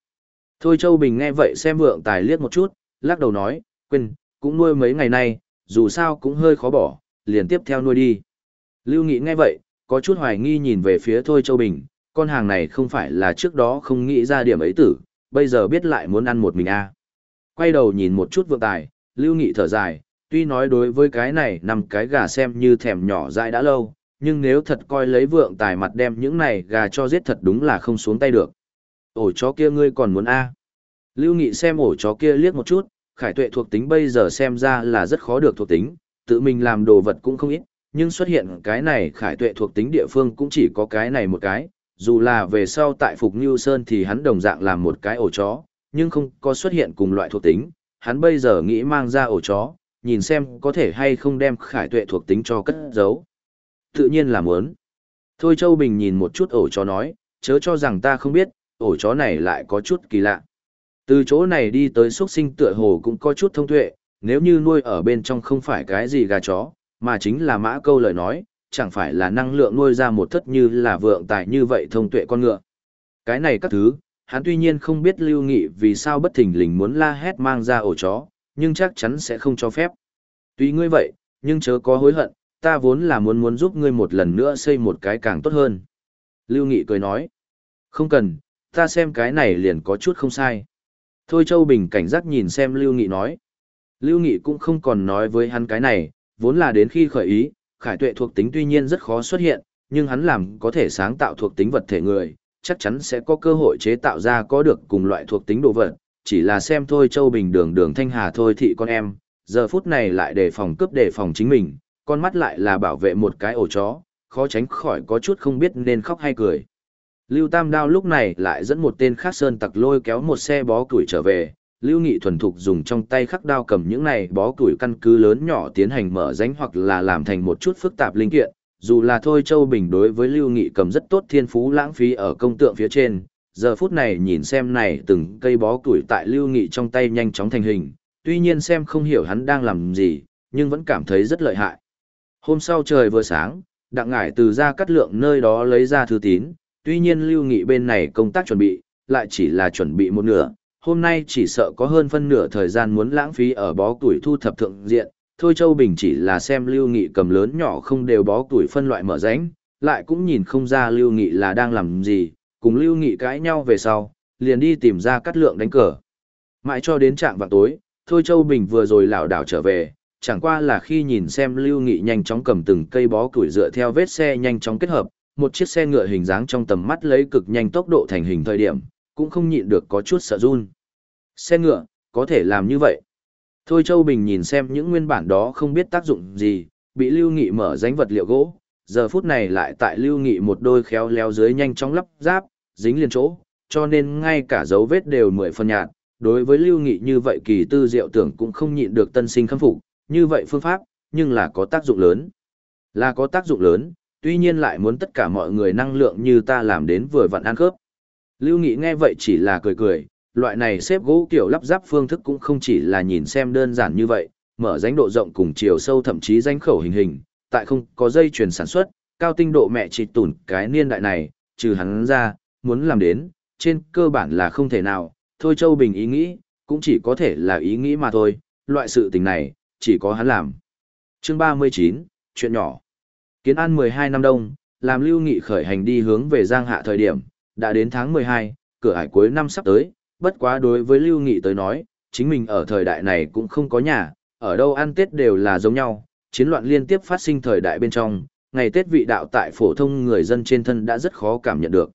Thôi Châu Bình nghe vậy xem vượng tài liếc một chút, lắc đầu nói, quên, cũng nuôi mấy ngày nay, dù sao cũng hơi khó bỏ, liền tiếp theo nuôi đi. Lưu Nghị nghe vậy, có chút hoài nghi nhìn về phía Thôi Châu Bình, con hàng này không phải là trước đó không nghĩ ra điểm ấy tử, bây giờ biết lại muốn ăn một mình à. Quay đầu nhìn một chút vượng tài, Lưu Nghị thở dài, tuy nói đối với cái này nằm cái gà xem như thèm nhỏ dại đã lâu, nhưng nếu thật coi lấy vượng tài mặt đem những này gà cho giết thật đúng là không xuống tay được. Ổ chó kia ngươi còn muốn a Lưu Nghị xem ổ chó kia liếc một chút, khải tuệ thuộc tính bây giờ xem ra là rất khó được thuộc tính, tự mình làm đồ vật cũng không ít, nhưng xuất hiện cái này khải tuệ thuộc tính địa phương cũng chỉ có cái này một cái, dù là về sau tại Phục Ngưu Sơn thì hắn đồng dạng làm một cái ổ chó, nhưng không có xuất hiện cùng loại thuộc tính, hắn bây giờ nghĩ mang ra ổ chó, nhìn xem có thể hay không đem khải tuệ thuộc tính cho cất giấu. Tự nhiên là muốn. Thôi Châu Bình nhìn một chút ổ chó nói, chớ cho rằng ta không biết, ổ chó này lại có chút kỳ lạ. Từ chỗ này đi tới xuất sinh tựa hồ cũng có chút thông tuệ, nếu như nuôi ở bên trong không phải cái gì gà chó, mà chính là mã câu lời nói, chẳng phải là năng lượng nuôi ra một thất như là vượng tài như vậy thông tuệ con ngựa. Cái này các thứ, hắn tuy nhiên không biết lưu nghị vì sao bất thình lình muốn la hét mang ra ổ chó, nhưng chắc chắn sẽ không cho phép. Tuy ngươi vậy, nhưng chớ có hối hận, ta vốn là muốn muốn giúp ngươi một lần nữa xây một cái càng tốt hơn. Lưu Nghị cười nói, không cần, ta xem cái này liền có chút không sai. Thôi Châu Bình cảnh giác nhìn xem Lưu Nghị nói. Lưu Nghị cũng không còn nói với hắn cái này, vốn là đến khi khởi ý, khải tuệ thuộc tính tuy nhiên rất khó xuất hiện, nhưng hắn làm có thể sáng tạo thuộc tính vật thể người, chắc chắn sẽ có cơ hội chế tạo ra có được cùng loại thuộc tính đồ vật, chỉ là xem thôi Châu Bình đường đường thanh hà thôi thị con em, giờ phút này lại đề phòng cướp đề phòng chính mình, con mắt lại là bảo vệ một cái ổ chó, khó tránh khỏi có chút không biết nên khóc hay cười. Lưu Tam Đao lúc này lại dẫn một tên khác sơn tặc lôi kéo một xe bó củi trở về, Lưu Nghị thuần thục dùng trong tay khắc đao cầm những này bó củi căn cứ lớn nhỏ tiến hành mở rãnh hoặc là làm thành một chút phức tạp linh kiện, dù là thôi Châu Bình đối với Lưu Nghị cầm rất tốt thiên phú lãng phí ở công tượng phía trên, giờ phút này nhìn xem này từng cây bó củi tại Lưu Nghị trong tay nhanh chóng thành hình, tuy nhiên xem không hiểu hắn đang làm gì, nhưng vẫn cảm thấy rất lợi hại. Hôm sau trời vừa sáng, đặng ngải từ ra cắt lượng nơi đó lấy ra thư tín, tuy nhiên Lưu Nghị bên này công tác chuẩn bị, lại chỉ là chuẩn bị một nửa, hôm nay chỉ sợ có hơn phân nửa thời gian muốn lãng phí ở bó tuổi thu thập thượng diện, thôi Châu Bình chỉ là xem Lưu Nghị cầm lớn nhỏ không đều bó tuổi phân loại mở ránh, lại cũng nhìn không ra Lưu Nghị là đang làm gì, cùng Lưu Nghị cãi nhau về sau, liền đi tìm ra cắt lượng đánh cờ. Mãi cho đến trạng vào tối, thôi Châu Bình vừa rồi lảo đảo trở về, chẳng qua là khi nhìn xem Lưu Nghị nhanh chóng cầm từng cây bó củi dựa theo vết xe nhanh chóng kết hợp, một chiếc xe ngựa hình dáng trong tầm mắt lấy cực nhanh tốc độ thành hình thời điểm, cũng không nhịn được có chút sợ run. Xe ngựa, có thể làm như vậy. Thôi Châu Bình nhìn xem những nguyên bản đó không biết tác dụng gì, bị Lưu Nghị mở ránh vật liệu gỗ, giờ phút này lại tại Lưu Nghị một đôi khéo léo dưới nhanh chóng lắp ráp, dính liền chỗ, cho nên ngay cả dấu vết đều mười phần nhạt. Đối với Lưu Nghị như vậy kỳ tư diệu tưởng cũng không nhịn được tân sinh khâm phục, như vậy phương pháp, nhưng là có tác dụng lớn. Là có tác dụng lớn, tuy nhiên lại muốn tất cả mọi người năng lượng như ta làm đến vừa vặn ăn khớp. Lưu Nghị nghe vậy chỉ là cười cười, loại này xếp gỗ kiểu lắp ráp phương thức cũng không chỉ là nhìn xem đơn giản như vậy, mở rãnh độ rộng cùng chiều sâu thậm chí danh khẩu hình hình, tại không có dây chuyển sản xuất, cao tinh độ mẹ chỉ tủn cái niên đại này, trừ hắn ra, muốn làm đến, trên cơ bản là không thể nào, thôi Châu Bình ý nghĩ, cũng chỉ có thể là ý nghĩ mà thôi, loại sự tình này, chỉ có hắn làm. Chương 39, chuyện nhỏ. Kiến An 12 năm đông, làm Lưu Nghị khởi hành đi hướng về Giang Hạ thời điểm, đã đến tháng 12, cửa hải cuối năm sắp tới, bất quá đối với Lưu Nghị tới nói, chính mình ở thời đại này cũng không có nhà, ở đâu ăn Tết đều là giống nhau, chiến loạn liên tiếp phát sinh thời đại bên trong, ngày Tết vị đạo tại phổ thông người dân trên thân đã rất khó cảm nhận được.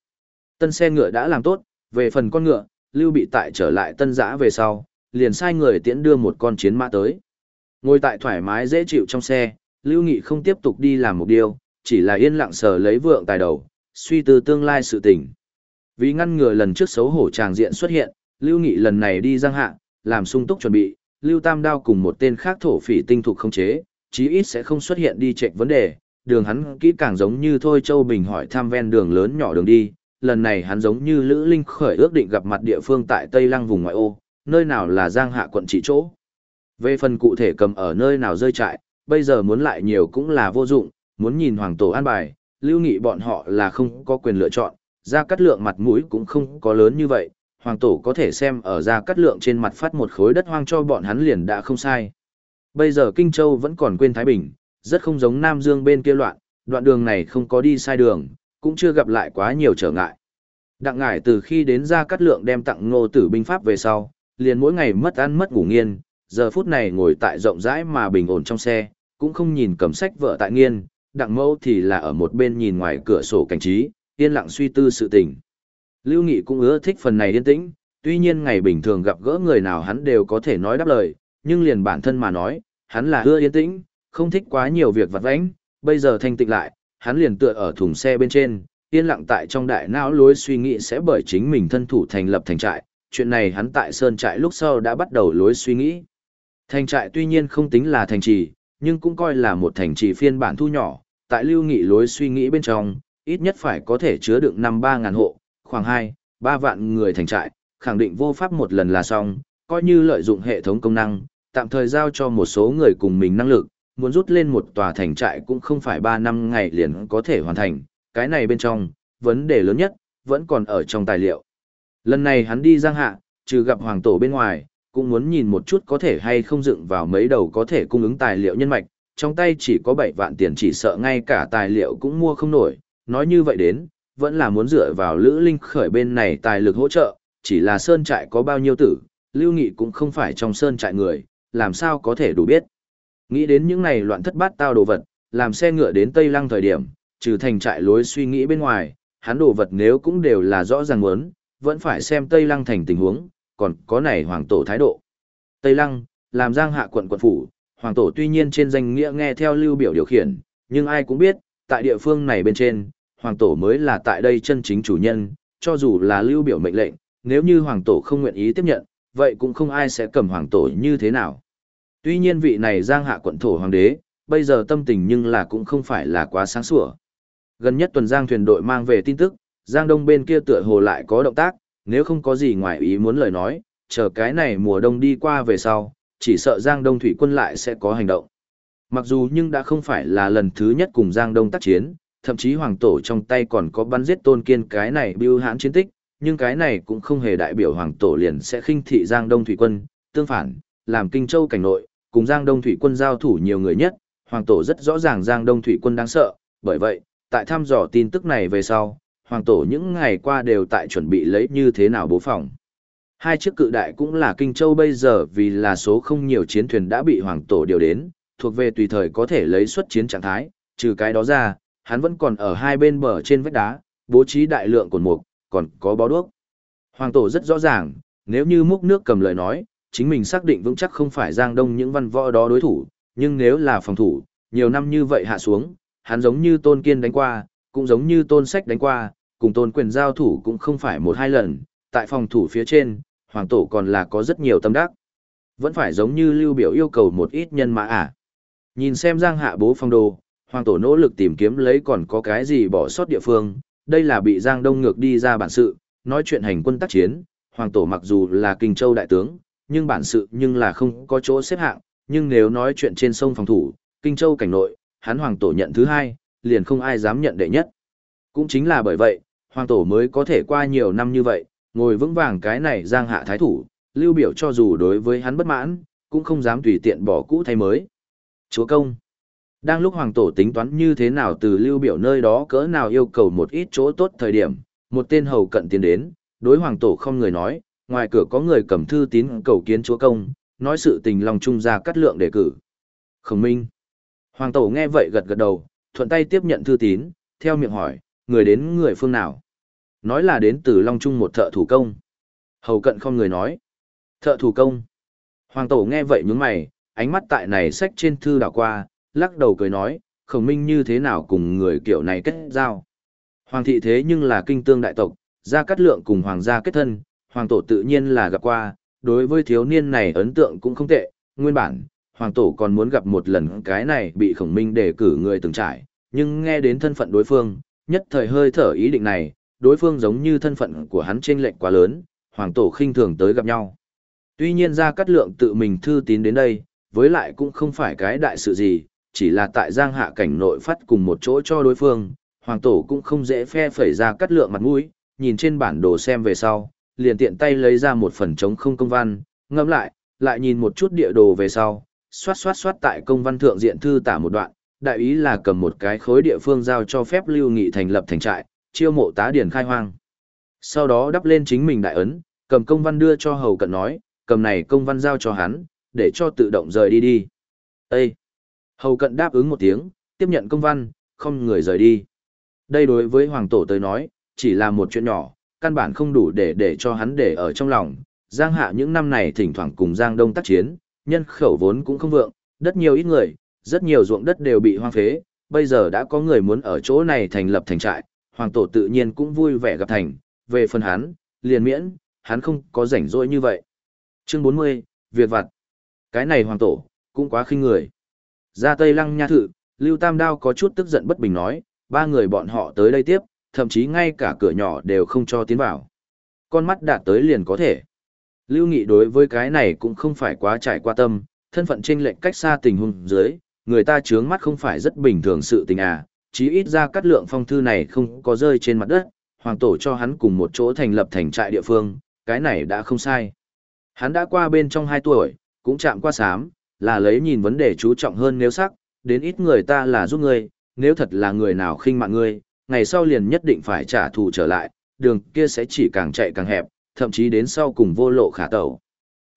Tân xe ngựa đã làm tốt, về phần con ngựa, Lưu bị tại trở lại tân giã về sau, liền sai người tiễn đưa một con chiến mã tới. Ngồi tại thoải mái dễ chịu trong xe, Lưu Nghị không tiếp tục đi làm một điều, chỉ là yên lặng sờ lấy vượng tài đầu, suy tư tương lai sự tình. Vì ngăn ngừa lần trước xấu hổ tràng diện xuất hiện, Lưu Nghị lần này đi giang hạ, làm sung túc chuẩn bị, Lưu Tam Đao cùng một tên khác thổ phỉ tinh thuộc không chế, chí ít sẽ không xuất hiện đi chệch vấn đề, đường hắn kỹ càng giống như thôi Châu Bình hỏi thăm ven đường lớn nhỏ đường đi, lần này hắn giống như Lữ Linh khởi ước định gặp mặt địa phương tại Tây Lăng vùng ngoại ô, nơi nào là Giang Hạ quận chỉ chỗ. Về phần cụ thể cầm ở nơi nào rơi trại, bây giờ muốn lại nhiều cũng là vô dụng, muốn nhìn hoàng tổ an bài, lưu nghị bọn họ là không có quyền lựa chọn, ra cắt lượng mặt mũi cũng không có lớn như vậy, hoàng tổ có thể xem ở ra cắt lượng trên mặt phát một khối đất hoang cho bọn hắn liền đã không sai. Bây giờ Kinh Châu vẫn còn quên Thái Bình, rất không giống Nam Dương bên kia loạn, đoạn đường này không có đi sai đường, cũng chưa gặp lại quá nhiều trở ngại. Đặng ngải từ khi đến ra cắt lượng đem tặng ngô tử binh pháp về sau, liền mỗi ngày mất ăn mất ngủ nghiên, giờ phút này ngồi tại rộng rãi mà bình ổn trong xe, cũng không nhìn cầm sách vợ tại nghiên, đặng mẫu thì là ở một bên nhìn ngoài cửa sổ cảnh trí, yên lặng suy tư sự tình. Lưu Nghị cũng ưa thích phần này yên tĩnh, tuy nhiên ngày bình thường gặp gỡ người nào hắn đều có thể nói đáp lời, nhưng liền bản thân mà nói, hắn là ưa yên tĩnh, không thích quá nhiều việc vặt vãnh, bây giờ thanh tịnh lại, hắn liền tựa ở thùng xe bên trên, yên lặng tại trong đại não lối suy nghĩ sẽ bởi chính mình thân thủ thành lập thành trại, chuyện này hắn tại sơn trại lúc sau đã bắt đầu lối suy nghĩ. Thành trại tuy nhiên không tính là thành trì, nhưng cũng coi là một thành trì phiên bản thu nhỏ, tại lưu nghị lối suy nghĩ bên trong, ít nhất phải có thể chứa được năm ba ngàn hộ, khoảng hai ba vạn người thành trại, khẳng định vô pháp một lần là xong, coi như lợi dụng hệ thống công năng, tạm thời giao cho một số người cùng mình năng lực, muốn rút lên một tòa thành trại cũng không phải ba năm ngày liền có thể hoàn thành, cái này bên trong, vấn đề lớn nhất, vẫn còn ở trong tài liệu. Lần này hắn đi giang hạ, trừ gặp hoàng tổ bên ngoài, cũng muốn nhìn một chút có thể hay không dựng vào mấy đầu có thể cung ứng tài liệu nhân mạch, trong tay chỉ có 7 vạn tiền chỉ sợ ngay cả tài liệu cũng mua không nổi, nói như vậy đến, vẫn là muốn dựa vào Lữ Linh khởi bên này tài lực hỗ trợ, chỉ là sơn trại có bao nhiêu tử, Lưu Nghị cũng không phải trong sơn trại người, làm sao có thể đủ biết. Nghĩ đến những này loạn thất bát tao đồ vật, làm xe ngựa đến Tây Lăng thời điểm, trừ thành trại lối suy nghĩ bên ngoài, hắn đồ vật nếu cũng đều là rõ ràng muốn, vẫn phải xem Tây Lăng thành tình huống, còn có này hoàng tổ thái độ. Tây Lăng, làm giang hạ quận quận phủ, hoàng tổ tuy nhiên trên danh nghĩa nghe theo lưu biểu điều khiển, nhưng ai cũng biết, tại địa phương này bên trên, hoàng tổ mới là tại đây chân chính chủ nhân, cho dù là lưu biểu mệnh lệnh, nếu như hoàng tổ không nguyện ý tiếp nhận, vậy cũng không ai sẽ cầm hoàng tổ như thế nào. Tuy nhiên vị này giang hạ quận thổ hoàng đế, bây giờ tâm tình nhưng là cũng không phải là quá sáng sủa. Gần nhất tuần giang thuyền đội mang về tin tức, giang đông bên kia tựa hồ lại có động tác, nếu không có gì ngoài ý muốn lời nói, chờ cái này mùa đông đi qua về sau, chỉ sợ giang đông thủy quân lại sẽ có hành động. Mặc dù nhưng đã không phải là lần thứ nhất cùng giang đông tác chiến, thậm chí hoàng tổ trong tay còn có bắn giết tôn kiên cái này bưu hãn chiến tích, nhưng cái này cũng không hề đại biểu hoàng tổ liền sẽ khinh thị giang đông thủy quân, tương phản, làm kinh châu cảnh nội, cùng Giang Đông Thủy quân giao thủ nhiều người nhất, Hoàng Tổ rất rõ ràng Giang Đông Thủy quân đáng sợ, bởi vậy, tại thăm dò tin tức này về sau, Hoàng Tổ những ngày qua đều tại chuẩn bị lấy như thế nào bố phòng. Hai chiếc cự đại cũng là Kinh Châu bây giờ vì là số không nhiều chiến thuyền đã bị Hoàng Tổ điều đến, thuộc về tùy thời có thể lấy xuất chiến trạng thái, trừ cái đó ra, hắn vẫn còn ở hai bên bờ trên vách đá, bố trí đại lượng cồn mục, còn có bó đuốc. Hoàng Tổ rất rõ ràng, nếu như múc nước cầm lời nói, chính mình xác định vững chắc không phải Giang Đông những văn võ đó đối thủ, nhưng nếu là phòng thủ, nhiều năm như vậy hạ xuống, hắn giống như Tôn Kiên đánh qua, cũng giống như Tôn Sách đánh qua, cùng Tôn Quyền giao thủ cũng không phải một hai lần, tại phòng thủ phía trên, Hoàng Tổ còn là có rất nhiều tâm đắc. Vẫn phải giống như Lưu Biểu yêu cầu một ít nhân mã à. Nhìn xem Giang Hạ bố phong đồ, Hoàng Tổ nỗ lực tìm kiếm lấy còn có cái gì bỏ sót địa phương, đây là bị Giang Đông ngược đi ra bản sự, nói chuyện hành quân tác chiến, Hoàng Tổ mặc dù là Kinh Châu đại tướng, nhưng bản sự nhưng là không có chỗ xếp hạng, nhưng nếu nói chuyện trên sông phòng thủ, Kinh Châu cảnh nội, hắn hoàng tổ nhận thứ hai, liền không ai dám nhận đệ nhất. Cũng chính là bởi vậy, hoàng tổ mới có thể qua nhiều năm như vậy, ngồi vững vàng cái này giang hạ thái thủ, lưu biểu cho dù đối với hắn bất mãn, cũng không dám tùy tiện bỏ cũ thay mới. Chúa công đang lúc hoàng tổ tính toán như thế nào từ lưu biểu nơi đó cỡ nào yêu cầu một ít chỗ tốt thời điểm, một tên hầu cận tiến đến, đối hoàng tổ không người nói, ngoài cửa có người cầm thư tín cầu kiến chúa công, nói sự tình lòng trung ra cắt lượng đề cử. Khổng minh. Hoàng tổ nghe vậy gật gật đầu, thuận tay tiếp nhận thư tín, theo miệng hỏi, người đến người phương nào? Nói là đến từ Long Trung một thợ thủ công. Hầu cận không người nói. Thợ thủ công. Hoàng tổ nghe vậy nhướng mày, ánh mắt tại này sách trên thư đảo qua, lắc đầu cười nói, khổng minh như thế nào cùng người kiểu này kết giao. Hoàng thị thế nhưng là kinh tương đại tộc, gia cắt lượng cùng hoàng gia kết thân, hoàng tổ tự nhiên là gặp qua, đối với thiếu niên này ấn tượng cũng không tệ, nguyên bản, hoàng tổ còn muốn gặp một lần cái này bị khổng minh đề cử người từng trải, nhưng nghe đến thân phận đối phương, nhất thời hơi thở ý định này, đối phương giống như thân phận của hắn trên lệnh quá lớn, hoàng tổ khinh thường tới gặp nhau. Tuy nhiên gia cắt lượng tự mình thư tín đến đây, với lại cũng không phải cái đại sự gì, chỉ là tại giang hạ cảnh nội phát cùng một chỗ cho đối phương, hoàng tổ cũng không dễ phe phẩy ra cắt lượng mặt mũi, nhìn trên bản đồ xem về sau, liền tiện tay lấy ra một phần chống không công văn, ngâm lại, lại nhìn một chút địa đồ về sau, xoát xoát xoát tại công văn thượng diện thư tả một đoạn, đại ý là cầm một cái khối địa phương giao cho phép lưu nghị thành lập thành trại, chiêu mộ tá điển khai hoang. Sau đó đắp lên chính mình đại ấn, cầm công văn đưa cho hầu cận nói, cầm này công văn giao cho hắn, để cho tự động rời đi đi. Ê! Hầu cận đáp ứng một tiếng, tiếp nhận công văn, không người rời đi. Đây đối với hoàng tổ tới nói, chỉ là một chuyện nhỏ, căn bản không đủ để để cho hắn để ở trong lòng. Giang hạ những năm này thỉnh thoảng cùng Giang Đông tác chiến, nhân khẩu vốn cũng không vượng, đất nhiều ít người, rất nhiều ruộng đất đều bị hoang phế, bây giờ đã có người muốn ở chỗ này thành lập thành trại, hoàng tổ tự nhiên cũng vui vẻ gặp thành, về phần hắn, liền miễn, hắn không có rảnh rỗi như vậy. Chương 40, Việc vặt. Cái này hoàng tổ, cũng quá khinh người. Ra Tây Lăng Nha Thự, Lưu Tam Đao có chút tức giận bất bình nói, ba người bọn họ tới đây tiếp, thậm chí ngay cả cửa nhỏ đều không cho tiến vào. Con mắt đạt tới liền có thể. Lưu Nghị đối với cái này cũng không phải quá trải qua tâm, thân phận trên lệnh cách xa tình huống dưới, người ta chướng mắt không phải rất bình thường sự tình à, chí ít ra cắt lượng phong thư này không có rơi trên mặt đất, hoàng tổ cho hắn cùng một chỗ thành lập thành trại địa phương, cái này đã không sai. Hắn đã qua bên trong 2 tuổi, cũng chạm qua sám, là lấy nhìn vấn đề chú trọng hơn nếu sắc, đến ít người ta là giúp ngươi, nếu thật là người nào khinh mạng ngươi, ngày sau liền nhất định phải trả thù trở lại, đường kia sẽ chỉ càng chạy càng hẹp, thậm chí đến sau cùng vô lộ khả tẩu.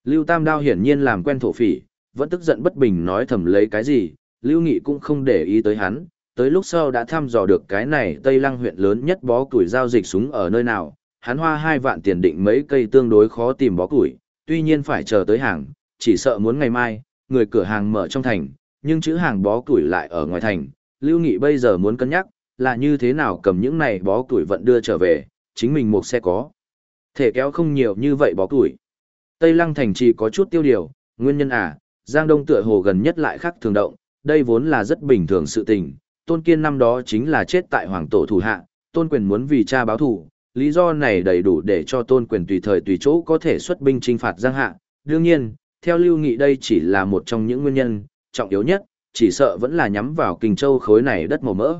Lưu Tam Đao hiển nhiên làm quen thổ phỉ, vẫn tức giận bất bình nói thầm lấy cái gì, Lưu Nghị cũng không để ý tới hắn, tới lúc sau đã thăm dò được cái này Tây Lăng huyện lớn nhất bó củi giao dịch súng ở nơi nào, hắn hoa hai vạn tiền định mấy cây tương đối khó tìm bó củi, tuy nhiên phải chờ tới hàng, chỉ sợ muốn ngày mai, người cửa hàng mở trong thành, nhưng chữ hàng bó củi lại ở ngoài thành, Lưu Nghị bây giờ muốn cân nhắc, là như thế nào cầm những này bó củi vận đưa trở về, chính mình một xe có. Thể kéo không nhiều như vậy bó củi. Tây Lăng thành chỉ có chút tiêu điều, nguyên nhân à, Giang Đông tựa hồ gần nhất lại khác thường động, đây vốn là rất bình thường sự tình. Tôn Kiên năm đó chính là chết tại hoàng tổ thủ hạ, Tôn Quyền muốn vì cha báo thù, lý do này đầy đủ để cho Tôn Quyền tùy thời tùy chỗ có thể xuất binh trinh phạt Giang Hạ. Đương nhiên, theo Lưu Nghị đây chỉ là một trong những nguyên nhân, trọng yếu nhất, chỉ sợ vẫn là nhắm vào Kinh Châu khối này đất màu mỡ.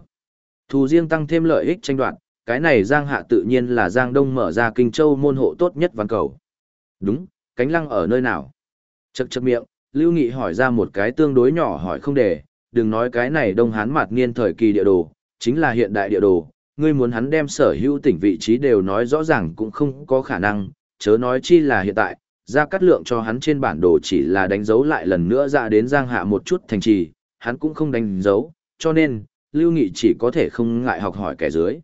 Thù riêng tăng thêm lợi ích tranh đoạt, cái này Giang Hạ tự nhiên là Giang Đông mở ra Kinh Châu môn hộ tốt nhất văn cầu. Đúng, cánh lăng ở nơi nào? Chậc chậc miệng, Lưu Nghị hỏi ra một cái tương đối nhỏ hỏi không để, đừng nói cái này Đông Hán mạt niên thời kỳ địa đồ, chính là hiện đại địa đồ, ngươi muốn hắn đem sở hữu tỉnh vị trí đều nói rõ ràng cũng không có khả năng, chớ nói chi là hiện tại, ra cắt lượng cho hắn trên bản đồ chỉ là đánh dấu lại lần nữa ra đến Giang Hạ một chút thành trì, hắn cũng không đánh dấu, cho nên, Lưu Nghị chỉ có thể không ngại học hỏi kẻ dưới.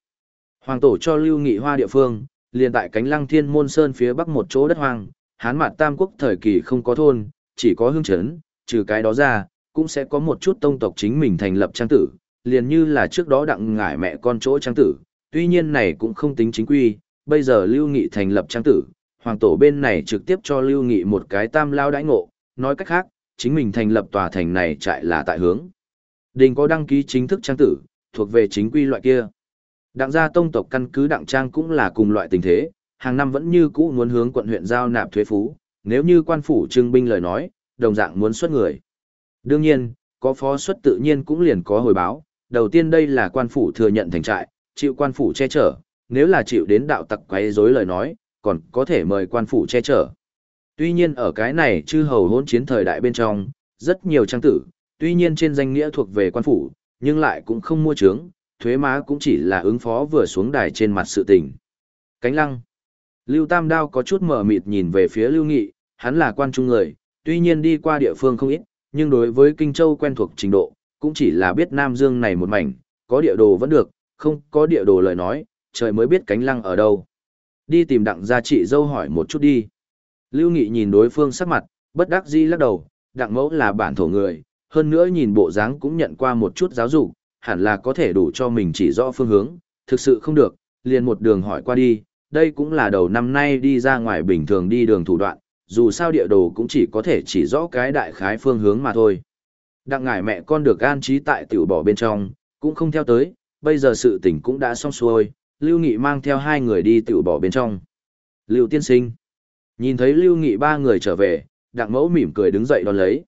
Hoàng tổ cho Lưu Nghị hoa địa phương, liền tại cánh lăng thiên môn sơn phía bắc một chỗ đất hoang, hán mặt tam quốc thời kỳ không có thôn, chỉ có hương chấn, trừ cái đó ra, cũng sẽ có một chút tông tộc chính mình thành lập trang tử, liền như là trước đó đặng ngải mẹ con chỗ trang tử, tuy nhiên này cũng không tính chính quy, bây giờ Lưu Nghị thành lập trang tử, hoàng tổ bên này trực tiếp cho Lưu Nghị một cái tam lao đãi ngộ, nói cách khác, chính mình thành lập tòa thành này trại là tại hướng. Đình có đăng ký chính thức trang tử, thuộc về chính quy loại kia. Đặng gia tông tộc căn cứ đặng trang cũng là cùng loại tình thế, hàng năm vẫn như cũ muốn hướng quận huyện giao nạp thuế phú, nếu như quan phủ trưng binh lời nói, đồng dạng muốn xuất người. Đương nhiên, có phó xuất tự nhiên cũng liền có hồi báo, đầu tiên đây là quan phủ thừa nhận thành trại, chịu quan phủ che chở, nếu là chịu đến đạo tặc quấy rối lời nói, còn có thể mời quan phủ che chở. Tuy nhiên ở cái này chư hầu hỗn chiến thời đại bên trong, rất nhiều trang tử, tuy nhiên trên danh nghĩa thuộc về quan phủ, nhưng lại cũng không mua trướng, thuế má cũng chỉ là ứng phó vừa xuống đài trên mặt sự tình. Cánh lăng. Lưu Tam Đao có chút mở mịt nhìn về phía Lưu Nghị, hắn là quan trung người, tuy nhiên đi qua địa phương không ít, nhưng đối với Kinh Châu quen thuộc trình độ, cũng chỉ là biết Nam Dương này một mảnh, có địa đồ vẫn được, không có địa đồ lời nói, trời mới biết cánh lăng ở đâu. Đi tìm đặng gia trị dâu hỏi một chút đi. Lưu Nghị nhìn đối phương sắc mặt, bất đắc dĩ lắc đầu, đặng mẫu là bản thổ người, hơn nữa nhìn bộ dáng cũng nhận qua một chút giáo dục, hẳn là có thể đủ cho mình chỉ rõ phương hướng, thực sự không được, liền một đường hỏi qua đi, đây cũng là đầu năm nay đi ra ngoài bình thường đi đường thủ đoạn, dù sao địa đồ cũng chỉ có thể chỉ rõ cái đại khái phương hướng mà thôi. Đặng ngải mẹ con được an trí tại tiểu bỏ bên trong, cũng không theo tới, bây giờ sự tình cũng đã xong xuôi, Lưu Nghị mang theo hai người đi tiểu bỏ bên trong. Lưu tiên sinh. Nhìn thấy Lưu Nghị ba người trở về, đặng mẫu mỉm cười đứng dậy đón lấy.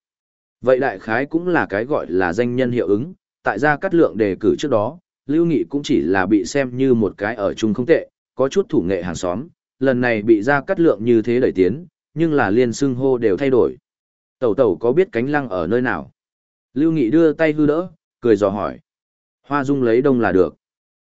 Vậy đại khái cũng là cái gọi là danh nhân hiệu ứng, tại gia cắt lượng đề cử trước đó, Lưu Nghị cũng chỉ là bị xem như một cái ở chung không tệ, có chút thủ nghệ hàng xóm, lần này bị gia cắt lượng như thế đẩy tiến, nhưng là liên xưng hô đều thay đổi. Tẩu tẩu có biết cánh lăng ở nơi nào? Lưu Nghị đưa tay hư đỡ, cười dò hỏi. Hoa Dung lấy đông là được.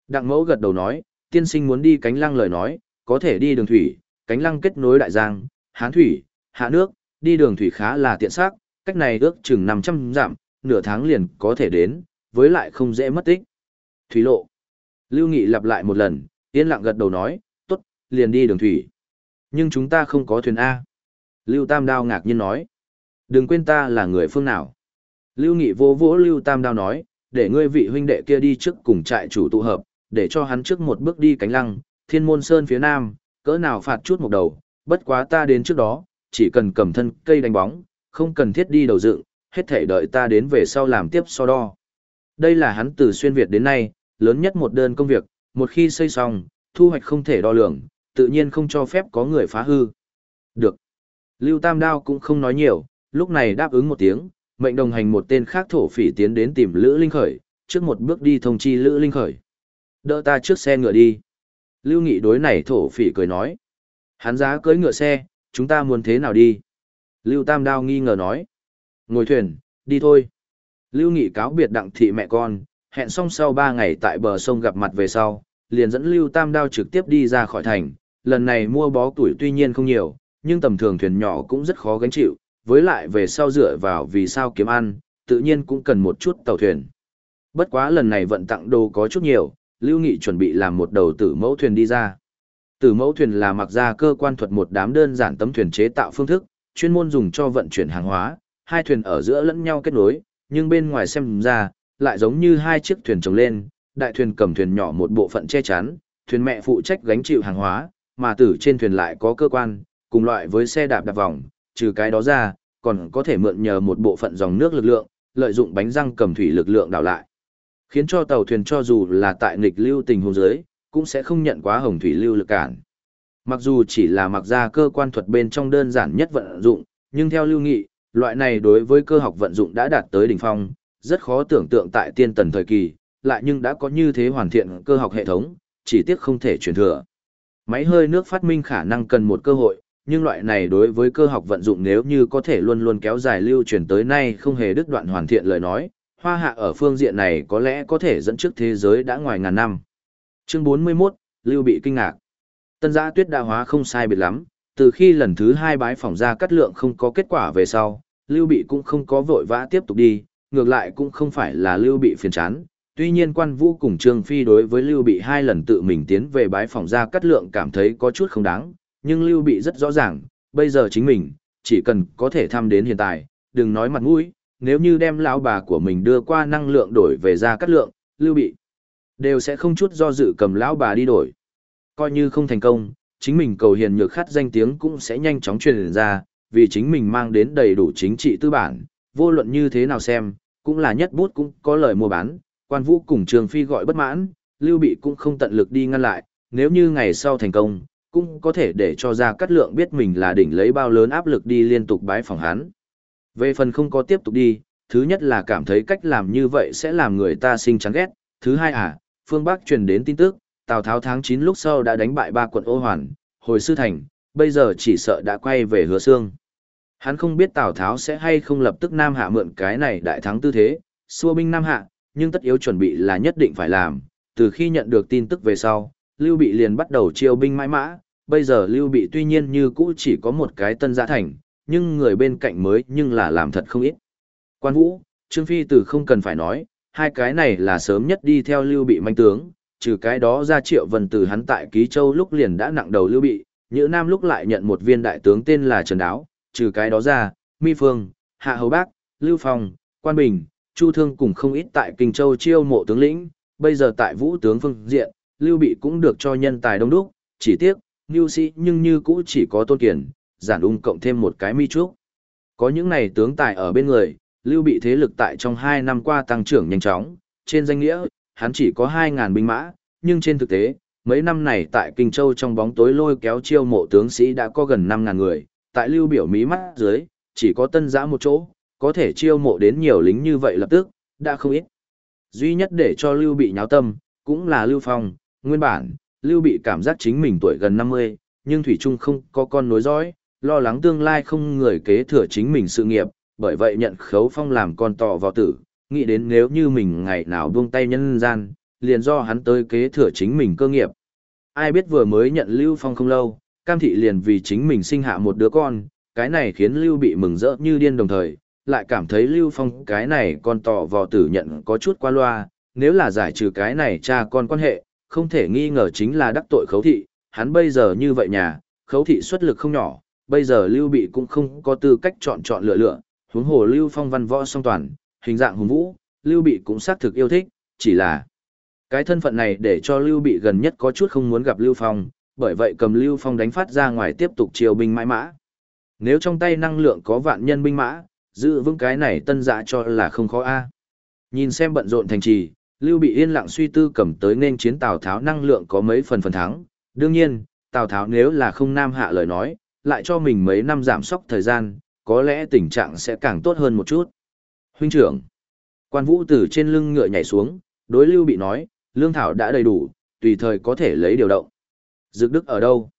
Đặng mẫu gật đầu nói, tiên sinh muốn đi cánh lăng lời nói, có thể đi đường thủy, cánh lăng kết nối đại giang, hán thủy, hạ nước, đi đường thủy khá là tiện xác, cách này ước chừng 500 dặm, nửa tháng liền có thể đến, với lại không dễ mất tích. Thủy lộ. Lưu Nghị lặp lại một lần, yên lặng gật đầu nói, tốt, liền đi đường thủy. Nhưng chúng ta không có thuyền A. Lưu Tam Đao ngạc nhiên nói, đừng quên ta là người phương nào. Lưu Nghị vô vỗ Lưu Tam Đao nói, để ngươi vị huynh đệ kia đi trước cùng trại chủ tụ hợp, để cho hắn trước một bước đi cánh lăng, thiên môn sơn phía nam, cỡ nào phạt chút một đầu, bất quá ta đến trước đó, chỉ cần cầm thân cây đánh bóng, không cần thiết đi đầu dựng, hết thể đợi ta đến về sau làm tiếp so đo. Đây là hắn từ xuyên Việt đến nay, lớn nhất một đơn công việc, một khi xây xong, thu hoạch không thể đo lường, tự nhiên không cho phép có người phá hư. Được. Lưu Tam Đao cũng không nói nhiều, lúc này đáp ứng một tiếng, mệnh đồng hành một tên khác thổ phỉ tiến đến tìm Lữ Linh Khởi, trước một bước đi thông chi Lữ Linh Khởi. Đỡ ta trước xe ngựa đi. Lưu Nghị đối này thổ phỉ cười nói. Hắn giá cưới ngựa xe, chúng ta muốn thế nào đi? Lưu Tam Đao nghi ngờ nói. Ngồi thuyền, đi thôi. Lưu Nghị cáo biệt đặng thị mẹ con, hẹn xong sau ba ngày tại bờ sông gặp mặt về sau, liền dẫn Lưu Tam Đao trực tiếp đi ra khỏi thành. Lần này mua bó tuổi tuy nhiên không nhiều, nhưng tầm thường thuyền nhỏ cũng rất khó gánh chịu, với lại về sau dựa vào vì sao kiếm ăn, tự nhiên cũng cần một chút tàu thuyền. Bất quá lần này vận tặng đồ có chút nhiều, Lưu Nghị chuẩn bị làm một đầu tử mẫu thuyền đi ra. Tử mẫu thuyền là mặc ra cơ quan thuật một đám đơn giản tấm thuyền chế tạo phương thức, chuyên môn dùng cho vận chuyển hàng hóa, hai thuyền ở giữa lẫn nhau kết nối, nhưng bên ngoài xem ra, lại giống như hai chiếc thuyền chồng lên, đại thuyền cầm thuyền nhỏ một bộ phận che chắn, thuyền mẹ phụ trách gánh chịu hàng hóa, mà tử trên thuyền lại có cơ quan, cùng loại với xe đạp đạp vòng, trừ cái đó ra, còn có thể mượn nhờ một bộ phận dòng nước lực lượng, lợi dụng bánh răng cầm thủy lực lượng đảo lại. Khiến cho tàu thuyền cho dù là tại nghịch lưu tình huống dưới, cũng sẽ không nhận quá hồng thủy lưu lực cản. Mặc dù chỉ là mặc ra cơ quan thuật bên trong đơn giản nhất vận dụng, nhưng theo lưu nghị, loại này đối với cơ học vận dụng đã đạt tới đỉnh phong, rất khó tưởng tượng tại tiên tần thời kỳ, lại nhưng đã có như thế hoàn thiện cơ học hệ thống, chỉ tiếc không thể truyền thừa. Máy hơi nước phát minh khả năng cần một cơ hội, nhưng loại này đối với cơ học vận dụng nếu như có thể luôn luôn kéo dài lưu truyền tới nay không hề đứt đoạn hoàn thiện lời nói, hoa hạ ở phương diện này có lẽ có thể dẫn trước thế giới đã ngoài ngàn năm. Chương 41, Lưu bị kinh ngạc. Tân giã tuyết đa hóa không sai biệt lắm, từ khi lần thứ hai bái phỏng ra cắt lượng không có kết quả về sau, Lưu bị cũng không có vội vã tiếp tục đi, ngược lại cũng không phải là Lưu bị phiền chán. Tuy nhiên quan vũ cùng Trương Phi đối với Lưu bị hai lần tự mình tiến về bái phỏng ra cắt lượng cảm thấy có chút không đáng, nhưng Lưu Bị rất rõ ràng, bây giờ chính mình, chỉ cần có thể thăm đến hiện tại, đừng nói mặt mũi, nếu như đem lão bà của mình đưa qua năng lượng đổi về ra cắt lượng, Lưu Bị đều sẽ không chút do dự cầm lão bà đi đổi. Coi như không thành công, chính mình cầu hiền nhược khát danh tiếng cũng sẽ nhanh chóng truyền ra, vì chính mình mang đến đầy đủ chính trị tư bản, vô luận như thế nào xem, cũng là nhất bút cũng có lời mua bán, quan vũ cùng Trường Phi gọi bất mãn, Lưu Bị cũng không tận lực đi ngăn lại, nếu như ngày sau thành công, cũng có thể để cho ra cắt lượng biết mình là đỉnh lấy bao lớn áp lực đi liên tục bái phòng hắn. Về phần không có tiếp tục đi, thứ nhất là cảm thấy cách làm như vậy sẽ làm người ta sinh chán ghét, thứ hai à, phương Bắc truyền đến tin tức, Tào Tháo tháng 9 lúc sau đã đánh bại ba quận ô hoàn, hồi sư thành, bây giờ chỉ sợ đã quay về hứa xương. Hắn không biết Tào Tháo sẽ hay không lập tức Nam Hạ mượn cái này đại thắng tư thế, xua binh Nam Hạ, nhưng tất yếu chuẩn bị là nhất định phải làm, từ khi nhận được tin tức về sau, Lưu Bị liền bắt đầu chiêu binh mãi mã, bây giờ Lưu Bị tuy nhiên như cũ chỉ có một cái tân giã thành, nhưng người bên cạnh mới nhưng là làm thật không ít. Quan Vũ, Trương Phi từ không cần phải nói, hai cái này là sớm nhất đi theo Lưu Bị manh tướng, trừ cái đó ra Triệu Vân từ hắn tại Ký Châu lúc liền đã nặng đầu Lưu Bị, Nhữ Nam lúc lại nhận một viên đại tướng tên là Trần Đáo, trừ cái đó ra, Mi Phương, Hạ Hầu Bác, Lưu Phong, Quan Bình, Chu Thương cùng không ít tại Kinh Châu chiêu mộ tướng lĩnh, bây giờ tại Vũ tướng phương diện, Lưu Bị cũng được cho nhân tài đông đúc, chỉ tiếc, Ngưu sĩ nhưng như cũ chỉ có tôn kiền, giản ung cộng thêm một cái mi trúc. Có những này tướng tài ở bên người, lưu bị thế lực tại trong 2 năm qua tăng trưởng nhanh chóng, trên danh nghĩa, hắn chỉ có 2.000 binh mã, nhưng trên thực tế, mấy năm này tại Kinh Châu trong bóng tối lôi kéo chiêu mộ tướng sĩ đã có gần 5.000 người, tại lưu biểu mí mắt dưới, chỉ có tân giã một chỗ, có thể chiêu mộ đến nhiều lính như vậy lập tức, đã không ít. Duy nhất để cho lưu bị nháo tâm, cũng là lưu phong, nguyên bản, lưu bị cảm giác chính mình tuổi gần 50, nhưng Thủy Trung không có con nối dõi, lo lắng tương lai không người kế thừa chính mình sự nghiệp, bởi vậy nhận khấu phong làm con tọ vào tử, nghĩ đến nếu như mình ngày nào buông tay nhân gian, liền do hắn tới kế thừa chính mình cơ nghiệp. Ai biết vừa mới nhận Lưu Phong không lâu, Cam Thị liền vì chính mình sinh hạ một đứa con, cái này khiến Lưu bị mừng rỡ như điên đồng thời, lại cảm thấy Lưu Phong cái này con tọ vò tử nhận có chút qua loa, nếu là giải trừ cái này cha con quan hệ, không thể nghi ngờ chính là đắc tội khấu thị, hắn bây giờ như vậy nhà, khấu thị xuất lực không nhỏ, bây giờ Lưu Bị cũng không có tư cách chọn chọn lựa lựa, huống hồ Lưu Phong văn võ song toàn, hình dạng hùng vũ, Lưu Bị cũng xác thực yêu thích, chỉ là cái thân phận này để cho Lưu Bị gần nhất có chút không muốn gặp Lưu Phong, bởi vậy cầm Lưu Phong đánh phát ra ngoài tiếp tục chiêu binh mãi mã. Nếu trong tay năng lượng có vạn nhân binh mã, giữ vững cái này tân dạ cho là không khó a. Nhìn xem bận rộn thành trì, Lưu Bị yên lặng suy tư cầm tới nên chiến Tào Tháo năng lượng có mấy phần phần thắng. Đương nhiên, Tào Tháo nếu là không nam hạ lời nói, lại cho mình mấy năm giảm sóc thời gian, có lẽ tình trạng sẽ càng tốt hơn một chút. Huynh trưởng, quan vũ từ trên lưng ngựa nhảy xuống, đối Lưu Bị nói, lương thảo đã đầy đủ, tùy thời có thể lấy điều động. Dược đức ở đâu?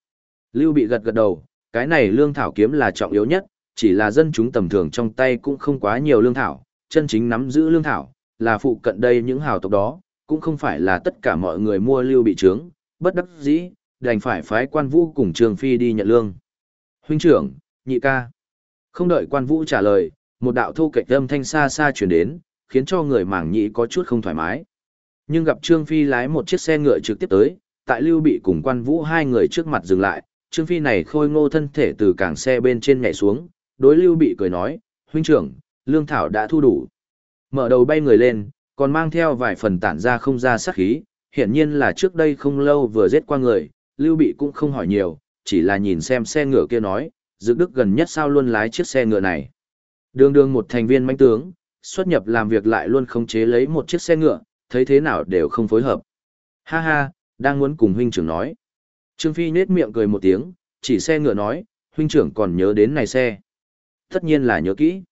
Lưu Bị gật gật đầu, cái này lương thảo kiếm là trọng yếu nhất, chỉ là dân chúng tầm thường trong tay cũng không quá nhiều lương thảo, chân chính nắm giữ lương thảo, là phụ cận đây những hào tộc đó, cũng không phải là tất cả mọi người mua lưu bị trướng, bất đắc dĩ, đành phải phái quan vũ cùng Trường Phi đi nhận lương. Huynh trưởng, nhị ca. Không đợi quan vũ trả lời, một đạo thô kệch âm thanh xa xa chuyển đến, khiến cho người mảng nhị có chút không thoải mái. Nhưng gặp Trương Phi lái một chiếc xe ngựa trực tiếp tới, tại lưu bị cùng quan vũ hai người trước mặt dừng lại, Trương Phi này khôi ngô thân thể từ cảng xe bên trên nhảy xuống, đối lưu bị cười nói, huynh trưởng, lương thảo đã thu đủ. Mở đầu bay người lên, còn mang theo vài phần tản ra không ra sát khí, hiển nhiên là trước đây không lâu vừa giết qua người, lưu bị cũng không hỏi nhiều, chỉ là nhìn xem xe ngựa kia nói, dự đức gần nhất sao luôn lái chiếc xe ngựa này. Đường đường một thành viên manh tướng, xuất nhập làm việc lại luôn khống chế lấy một chiếc xe ngựa, thấy thế nào đều không phối hợp. Ha ha, đang muốn cùng huynh trưởng nói. Trương Phi nết miệng cười một tiếng, chỉ xe ngựa nói, huynh trưởng còn nhớ đến này xe. Tất nhiên là nhớ kỹ.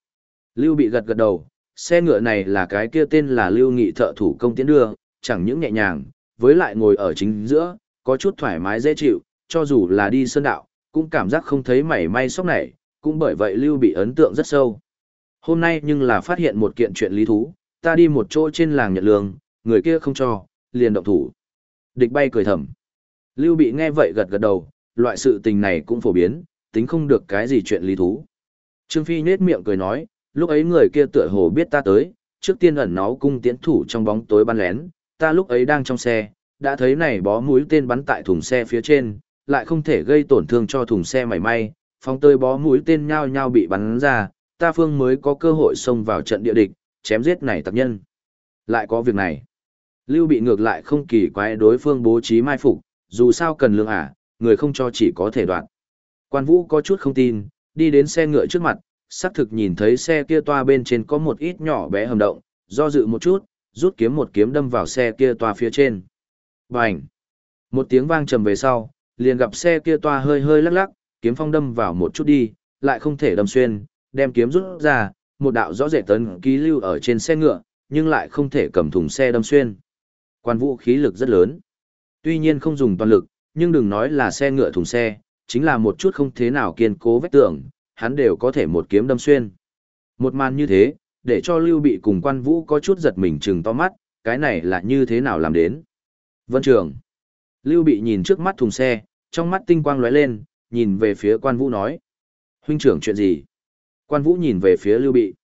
Lưu bị gật gật đầu, xe ngựa này là cái kia tên là Lưu Nghị thợ thủ công tiến đưa, chẳng những nhẹ nhàng, với lại ngồi ở chính giữa, có chút thoải mái dễ chịu, cho dù là đi sơn đạo, cũng cảm giác không thấy mảy may sốc này, cũng bởi vậy Lưu bị ấn tượng rất sâu. Hôm nay nhưng là phát hiện một kiện chuyện lý thú, ta đi một chỗ trên làng nhận lương, người kia không cho, liền động thủ. Địch bay cười thầm. Lưu bị nghe vậy gật gật đầu, loại sự tình này cũng phổ biến, tính không được cái gì chuyện lý thú. Trương Phi nết miệng cười nói, lúc ấy người kia tựa hồ biết ta tới, trước tiên ẩn náu cung tiễn thủ trong bóng tối bắn lén, ta lúc ấy đang trong xe, đã thấy này bó mũi tên bắn tại thùng xe phía trên, lại không thể gây tổn thương cho thùng xe mảy may, phóng tơi bó mũi tên nhao nhao bị bắn ra, ta phương mới có cơ hội xông vào trận địa địch, chém giết này tập nhân. Lại có việc này. Lưu bị ngược lại không kỳ quái đối phương bố trí mai phục, dù sao cần lương ả, người không cho chỉ có thể đoạn. Quan vũ có chút không tin, đi đến xe ngựa trước mặt, xác thực nhìn thấy xe kia toa bên trên có một ít nhỏ bé hầm động, do dự một chút, rút kiếm một kiếm đâm vào xe kia toa phía trên. Bành! Một tiếng vang trầm về sau, liền gặp xe kia toa hơi hơi lắc lắc, kiếm phong đâm vào một chút đi, lại không thể đâm xuyên, đem kiếm rút ra, một đạo rõ rệt tấn ký lưu ở trên xe ngựa, nhưng lại không thể cầm thùng xe đâm xuyên. Quan vũ khí lực rất lớn. Tuy nhiên không dùng toàn lực, nhưng đừng nói là xe ngựa thùng xe, chính là một chút không thế nào kiên cố vách tường, hắn đều có thể một kiếm đâm xuyên. Một màn như thế, để cho Lưu Bị cùng quan vũ có chút giật mình trừng to mắt, cái này là như thế nào làm đến. Vân Trường. Lưu Bị nhìn trước mắt thùng xe, trong mắt tinh quang lóe lên, nhìn về phía quan vũ nói. Huynh trưởng chuyện gì? Quan vũ nhìn về phía Lưu Bị.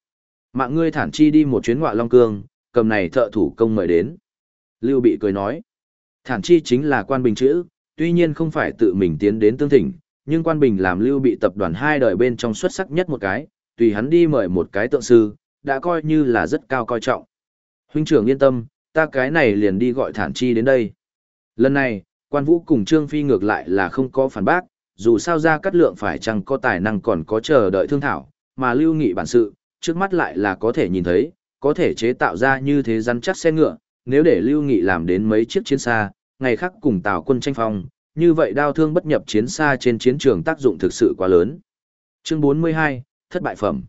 Mạng ngươi thản chi đi một chuyến ngọa Long Cương, cầm này thợ thủ công mời đến. Lưu Bị cười nói. Thản chi chính là quan bình chữ, tuy nhiên không phải tự mình tiến đến tương thỉnh, nhưng quan bình làm lưu bị tập đoàn hai đời bên trong xuất sắc nhất một cái, tùy hắn đi mời một cái tượng sư, đã coi như là rất cao coi trọng. Huynh trưởng yên tâm, ta cái này liền đi gọi thản chi đến đây. Lần này, quan vũ cùng Trương Phi ngược lại là không có phản bác, dù sao ra cắt lượng phải chăng có tài năng còn có chờ đợi thương thảo, mà lưu nghị bản sự, trước mắt lại là có thể nhìn thấy, có thể chế tạo ra như thế rắn chắc xe ngựa, nếu để lưu nghị làm đến mấy chiếc chiến xa, ngày khác cùng tào quân tranh phong, như vậy đao thương bất nhập chiến xa trên chiến trường tác dụng thực sự quá lớn. Chương 42, thất bại phẩm.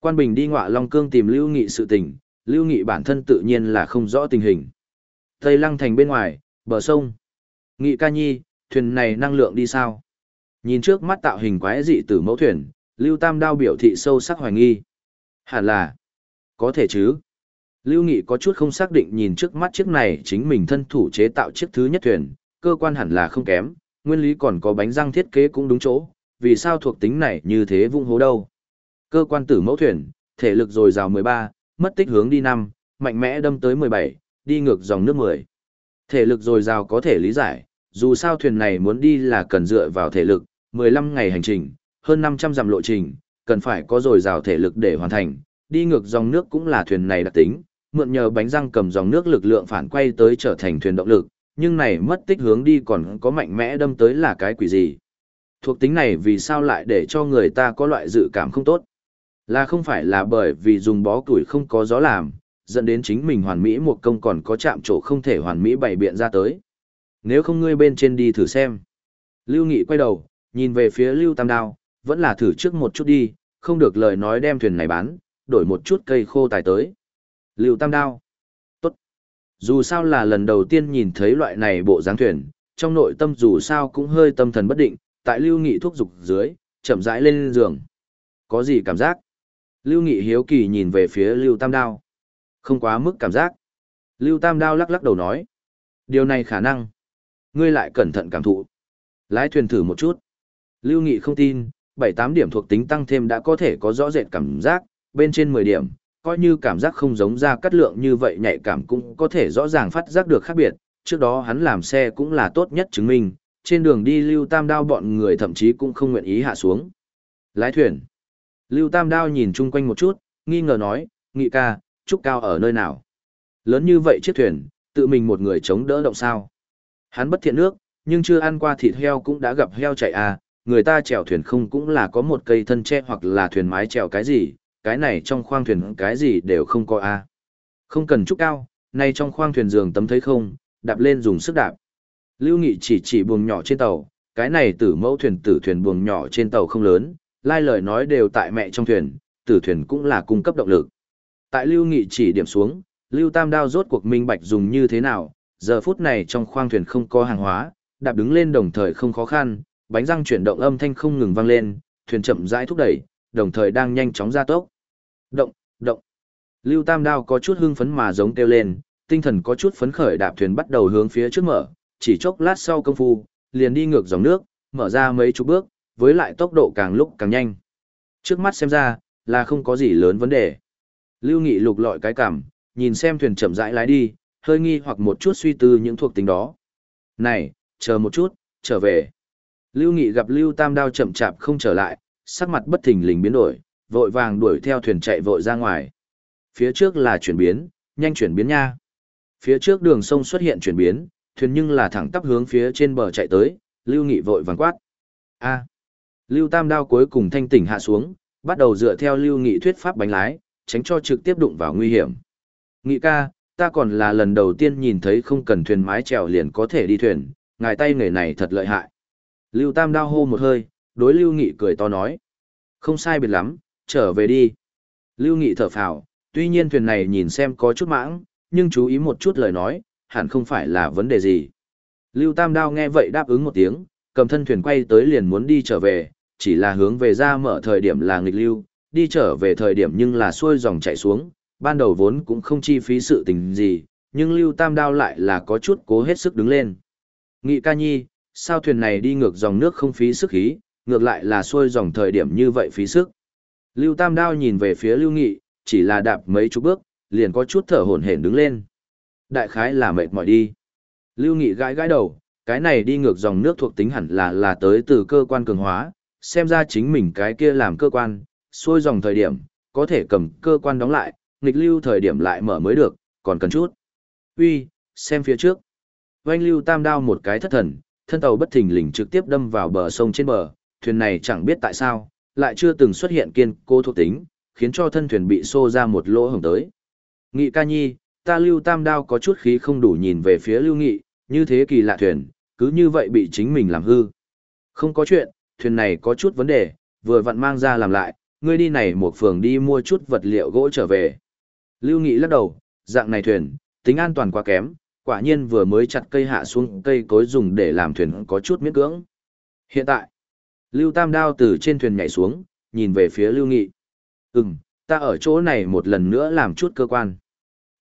Quan Bình đi ngọa Long Cương tìm Lưu Nghị sự tình, Lưu Nghị bản thân tự nhiên là không rõ tình hình. Tây Lăng Thành bên ngoài, bờ sông. Nghị ca nhi, thuyền này năng lượng đi sao? Nhìn trước mắt tạo hình quái dị từ mẫu thuyền, Lưu Tam Đao biểu thị sâu sắc hoài nghi. Hẳn là, có thể chứ. Lưu Nghị có chút không xác định nhìn trước mắt chiếc này chính mình thân thủ chế tạo chiếc thứ nhất thuyền, cơ quan hẳn là không kém, nguyên lý còn có bánh răng thiết kế cũng đúng chỗ, vì sao thuộc tính này như thế vung hố đâu. Cơ quan tử mẫu thuyền, thể lực dồi dào 13, mất tích hướng đi 5, mạnh mẽ đâm tới 17, đi ngược dòng nước 10. Thể lực dồi dào có thể lý giải, dù sao thuyền này muốn đi là cần dựa vào thể lực, 15 ngày hành trình, hơn 500 dặm lộ trình, cần phải có dồi dào thể lực để hoàn thành, đi ngược dòng nước cũng là thuyền này đặc tính, mượn nhờ bánh răng cầm dòng nước lực lượng phản quay tới trở thành thuyền động lực, nhưng này mất tích hướng đi còn có mạnh mẽ đâm tới là cái quỷ gì. Thuộc tính này vì sao lại để cho người ta có loại dự cảm không tốt? Là không phải là bởi vì dùng bó tuổi không có gió làm, dẫn đến chính mình hoàn mỹ một công còn có chạm chỗ không thể hoàn mỹ bày biện ra tới. Nếu không ngươi bên trên đi thử xem. Lưu Nghị quay đầu, nhìn về phía Lưu Tam Đao, vẫn là thử trước một chút đi, không được lời nói đem thuyền này bán, đổi một chút cây khô tài tới. Lưu Tam Đao. Tốt. Dù sao là lần đầu tiên nhìn thấy loại này bộ dáng thuyền, trong nội tâm dù sao cũng hơi tâm thần bất định, tại Lưu Nghị thuốc dục dưới, chậm rãi lên giường. Có gì cảm giác? Lưu Nghị hiếu kỳ nhìn về phía Lưu Tam Đao. Không quá mức cảm giác. Lưu Tam Đao lắc lắc đầu nói. Điều này khả năng. Ngươi lại cẩn thận cảm thụ. Lái thuyền thử một chút. Lưu Nghị không tin, 7-8 điểm thuộc tính tăng thêm đã có thể có rõ rệt cảm giác, bên trên 10 điểm, coi như cảm giác không giống ra cắt lượng như vậy nhạy cảm cũng có thể rõ ràng phát giác được khác biệt. Trước đó hắn làm xe cũng là tốt nhất chứng minh, trên đường đi Lưu Tam Đao bọn người thậm chí cũng không nguyện ý hạ xuống. Lái thuyền. Lưu Tam Đao nhìn chung quanh một chút, nghi ngờ nói, Nghị ca, Trúc Cao ở nơi nào? Lớn như vậy chiếc thuyền, tự mình một người chống đỡ động sao? Hắn bất thiện nước, nhưng chưa ăn qua thịt heo cũng đã gặp heo chạy à, người ta chèo thuyền không cũng là có một cây thân tre hoặc là thuyền mái chèo cái gì, cái này trong khoang thuyền cái gì đều không có à. Không cần chút Cao, nay trong khoang thuyền giường tấm thấy không, đạp lên dùng sức đạp. Lưu Nghị chỉ chỉ buồng nhỏ trên tàu, cái này tử mẫu thuyền tử thuyền buồng nhỏ trên tàu không lớn, lai lời nói đều tại mẹ trong thuyền, tử thuyền cũng là cung cấp động lực. Tại Lưu Nghị chỉ điểm xuống, Lưu Tam Đao rốt cuộc minh bạch dùng như thế nào, giờ phút này trong khoang thuyền không có hàng hóa, đạp đứng lên đồng thời không khó khăn, bánh răng chuyển động âm thanh không ngừng vang lên, thuyền chậm rãi thúc đẩy, đồng thời đang nhanh chóng gia tốc. Động, động. Lưu Tam Đao có chút hưng phấn mà giống kêu lên, tinh thần có chút phấn khởi đạp thuyền bắt đầu hướng phía trước mở, chỉ chốc lát sau công phu, liền đi ngược dòng nước, mở ra mấy chục bước, với lại tốc độ càng lúc càng nhanh. Trước mắt xem ra, là không có gì lớn vấn đề. Lưu Nghị lục lọi cái cảm, nhìn xem thuyền chậm rãi lái đi, hơi nghi hoặc một chút suy tư những thuộc tính đó. Này, chờ một chút, trở về. Lưu Nghị gặp Lưu Tam Đao chậm chạp không trở lại, sắc mặt bất thình lình biến đổi, vội vàng đuổi theo thuyền chạy vội ra ngoài. Phía trước là chuyển biến, nhanh chuyển biến nha. Phía trước đường sông xuất hiện chuyển biến, thuyền nhưng là thẳng tắp hướng phía trên bờ chạy tới, Lưu Nghị vội vàng quát. A. Lưu Tam Đao cuối cùng thanh tỉnh hạ xuống, bắt đầu dựa theo Lưu Nghị thuyết pháp bánh lái, tránh cho trực tiếp đụng vào nguy hiểm. Nghị ca, ta còn là lần đầu tiên nhìn thấy không cần thuyền mái chèo liền có thể đi thuyền, ngài tay nghề này thật lợi hại. Lưu Tam Đao hô một hơi, đối Lưu Nghị cười to nói. Không sai biệt lắm, trở về đi. Lưu Nghị thở phào, tuy nhiên thuyền này nhìn xem có chút mãng, nhưng chú ý một chút lời nói, hẳn không phải là vấn đề gì. Lưu Tam Đao nghe vậy đáp ứng một tiếng, cầm thân thuyền quay tới liền muốn đi trở về, chỉ là hướng về ra mở thời điểm là nghịch lưu, đi trở về thời điểm nhưng là xuôi dòng chạy xuống, ban đầu vốn cũng không chi phí sự tình gì, nhưng Lưu Tam Đao lại là có chút cố hết sức đứng lên. Nghị ca nhi, sao thuyền này đi ngược dòng nước không phí sức khí, ngược lại là xuôi dòng thời điểm như vậy phí sức. Lưu Tam Đao nhìn về phía Lưu Nghị, chỉ là đạp mấy chục bước, liền có chút thở hổn hển đứng lên. Đại khái là mệt mỏi đi. Lưu Nghị gãi gãi đầu, cái này đi ngược dòng nước thuộc tính hẳn là là tới từ cơ quan cường hóa, xem ra chính mình cái kia làm cơ quan, xuôi dòng thời điểm, có thể cầm cơ quan đóng lại, nghịch lưu thời điểm lại mở mới được, còn cần chút. Uy, xem phía trước. Oanh lưu tam đao một cái thất thần, thân tàu bất thình lình trực tiếp đâm vào bờ sông trên bờ, thuyền này chẳng biết tại sao, lại chưa từng xuất hiện kiên cố thuộc tính, khiến cho thân thuyền bị xô ra một lỗ hổng tới. Nghị ca nhi, ta lưu tam đao có chút khí không đủ nhìn về phía lưu nghị, như thế kỳ lạ thuyền, cứ như vậy bị chính mình làm hư. Không có chuyện, thuyền này có chút vấn đề, vừa vặn mang ra làm lại, ngươi đi này một phường đi mua chút vật liệu gỗ trở về. Lưu Nghị lắc đầu, dạng này thuyền, tính an toàn quá kém, quả nhiên vừa mới chặt cây hạ xuống cây cối dùng để làm thuyền có chút miễn cưỡng. Hiện tại, Lưu Tam Đao từ trên thuyền nhảy xuống, nhìn về phía Lưu Nghị. Ừm, ta ở chỗ này một lần nữa làm chút cơ quan.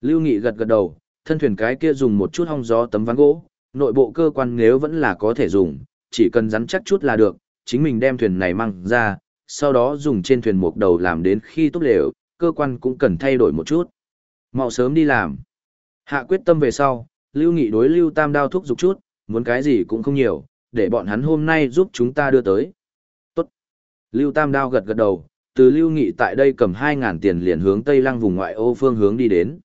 Lưu Nghị gật gật đầu, thân thuyền cái kia dùng một chút hong gió tấm ván gỗ, nội bộ cơ quan nếu vẫn là có thể dùng, chỉ cần rắn chắc chút là được, chính mình đem thuyền này mang ra, sau đó dùng trên thuyền mục đầu làm đến khi tốt lều, cơ quan cũng cần thay đổi một chút. mau sớm đi làm. Hạ quyết tâm về sau, Lưu Nghị đối Lưu Tam đao thúc giục chút, muốn cái gì cũng không nhiều, để bọn hắn hôm nay giúp chúng ta đưa tới. Tốt. Lưu Tam đao gật gật đầu, từ Lưu Nghị tại đây cầm 2.000 tiền liền hướng Tây Lăng vùng ngoại ô phương hướng đi đến.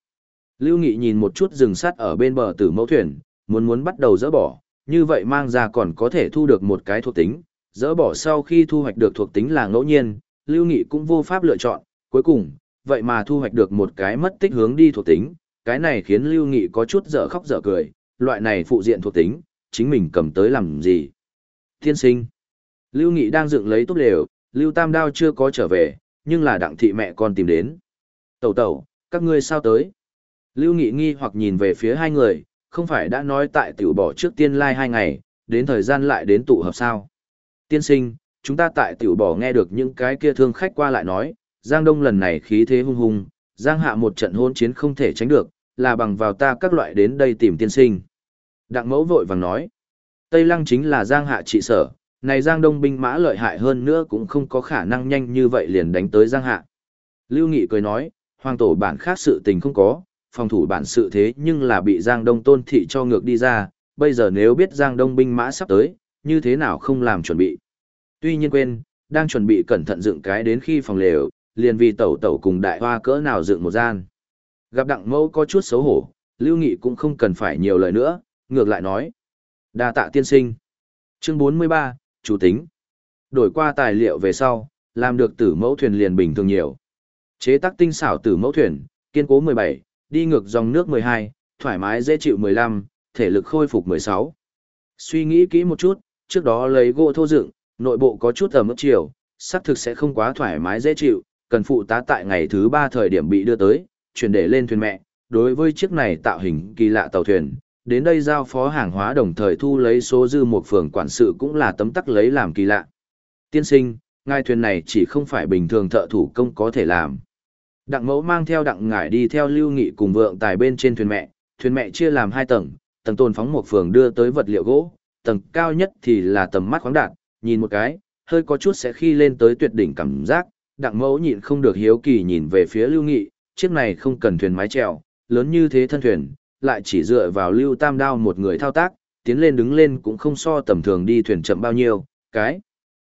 Lưu Nghị nhìn một chút rừng sắt ở bên bờ tử mẫu thuyền, muốn muốn bắt đầu dỡ bỏ, như vậy mang ra còn có thể thu được một cái thuộc tính, dỡ bỏ sau khi thu hoạch được thuộc tính là ngẫu nhiên, Lưu Nghị cũng vô pháp lựa chọn, cuối cùng, vậy mà thu hoạch được một cái mất tích hướng đi thuộc tính, cái này khiến Lưu Nghị có chút dở khóc dở cười, loại này phụ diện thuộc tính, chính mình cầm tới làm gì. Tiên sinh, Lưu Nghị đang dựng lấy tốt lều, Lưu Tam Đao chưa có trở về, nhưng là đặng thị mẹ con tìm đến. Tẩu tẩu, các ngươi sao tới? Lưu Nghị nghi hoặc nhìn về phía hai người, không phải đã nói tại tiểu bỏ trước tiên lai like hai ngày, đến thời gian lại đến tụ hợp sao. Tiên sinh, chúng ta tại tiểu bỏ nghe được những cái kia thương khách qua lại nói, Giang Đông lần này khí thế hung hung, Giang hạ một trận hôn chiến không thể tránh được, là bằng vào ta các loại đến đây tìm tiên sinh. Đặng mẫu vội vàng nói, Tây Lăng chính là Giang hạ trị sở, này Giang Đông binh mã lợi hại hơn nữa cũng không có khả năng nhanh như vậy liền đánh tới Giang hạ. Lưu Nghị cười nói, hoàng tổ bản khác sự tình không có, phòng thủ bản sự thế nhưng là bị Giang Đông tôn thị cho ngược đi ra, bây giờ nếu biết Giang Đông binh mã sắp tới, như thế nào không làm chuẩn bị. Tuy nhiên quên, đang chuẩn bị cẩn thận dựng cái đến khi phòng lều, liền vì tẩu tẩu cùng đại hoa cỡ nào dựng một gian. Gặp đặng mẫu có chút xấu hổ, Lưu Nghị cũng không cần phải nhiều lời nữa, ngược lại nói. đa tạ tiên sinh. Chương 43, chủ tính. Đổi qua tài liệu về sau, làm được tử mẫu thuyền liền bình thường nhiều. Chế tác tinh xảo tử mẫu thuyền, kiên cố 17, đi ngược dòng nước 12, thoải mái dễ chịu 15, thể lực khôi phục 16. Suy nghĩ kỹ một chút, trước đó lấy gỗ thô dựng, nội bộ có chút ẩm ướt chiều, xác thực sẽ không quá thoải mái dễ chịu, cần phụ tá tại ngày thứ ba thời điểm bị đưa tới, chuyển để lên thuyền mẹ. Đối với chiếc này tạo hình kỳ lạ tàu thuyền, đến đây giao phó hàng hóa đồng thời thu lấy số dư một phường quản sự cũng là tấm tắc lấy làm kỳ lạ. Tiên sinh, ngai thuyền này chỉ không phải bình thường thợ thủ công có thể làm. Đặng mẫu mang theo đặng ngải đi theo lưu nghị cùng vượng tài bên trên thuyền mẹ, thuyền mẹ chia làm hai tầng, tầng tôn phóng một phường đưa tới vật liệu gỗ, tầng cao nhất thì là tầm mắt khoáng đạt, nhìn một cái, hơi có chút sẽ khi lên tới tuyệt đỉnh cảm giác, đặng mẫu nhịn không được hiếu kỳ nhìn về phía lưu nghị, chiếc này không cần thuyền mái trèo, lớn như thế thân thuyền, lại chỉ dựa vào lưu tam đao một người thao tác, tiến lên đứng lên cũng không so tầm thường đi thuyền chậm bao nhiêu, cái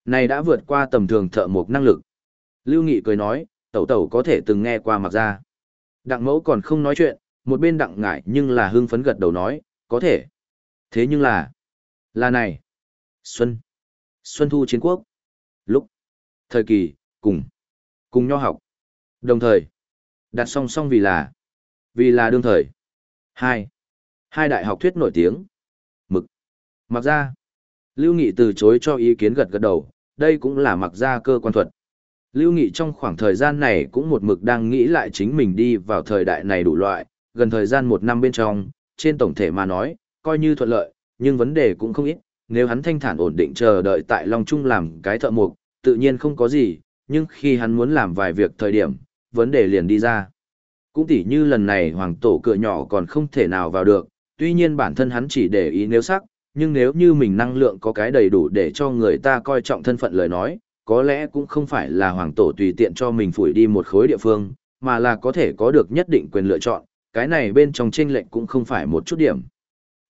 này đã vượt qua tầm thường thợ mộc năng lực. Lưu Nghị cười nói, tẩu tẩu có thể từng nghe qua mặc ra. Đặng mẫu còn không nói chuyện, một bên đặng ngại nhưng là hưng phấn gật đầu nói, có thể. Thế nhưng là, là này. Xuân. Xuân thu chiến quốc. Lúc. Thời kỳ, cùng. Cùng nho học. Đồng thời. Đặt song song vì là. Vì là đương thời. Hai. Hai đại học thuyết nổi tiếng. Mực. Mặc ra. Lưu Nghị từ chối cho ý kiến gật gật đầu, đây cũng là mặc ra cơ quan thuật. Lưu Nghị trong khoảng thời gian này cũng một mực đang nghĩ lại chính mình đi vào thời đại này đủ loại, gần thời gian một năm bên trong, trên tổng thể mà nói, coi như thuận lợi, nhưng vấn đề cũng không ít, nếu hắn thanh thản ổn định chờ đợi tại Long Trung làm cái thợ mộc, tự nhiên không có gì, nhưng khi hắn muốn làm vài việc thời điểm, vấn đề liền đi ra. Cũng tỉ như lần này hoàng tổ cửa nhỏ còn không thể nào vào được, tuy nhiên bản thân hắn chỉ để ý nếu sắc, nhưng nếu như mình năng lượng có cái đầy đủ để cho người ta coi trọng thân phận lời nói, có lẽ cũng không phải là hoàng tổ tùy tiện cho mình phủi đi một khối địa phương, mà là có thể có được nhất định quyền lựa chọn, cái này bên trong tranh lệnh cũng không phải một chút điểm.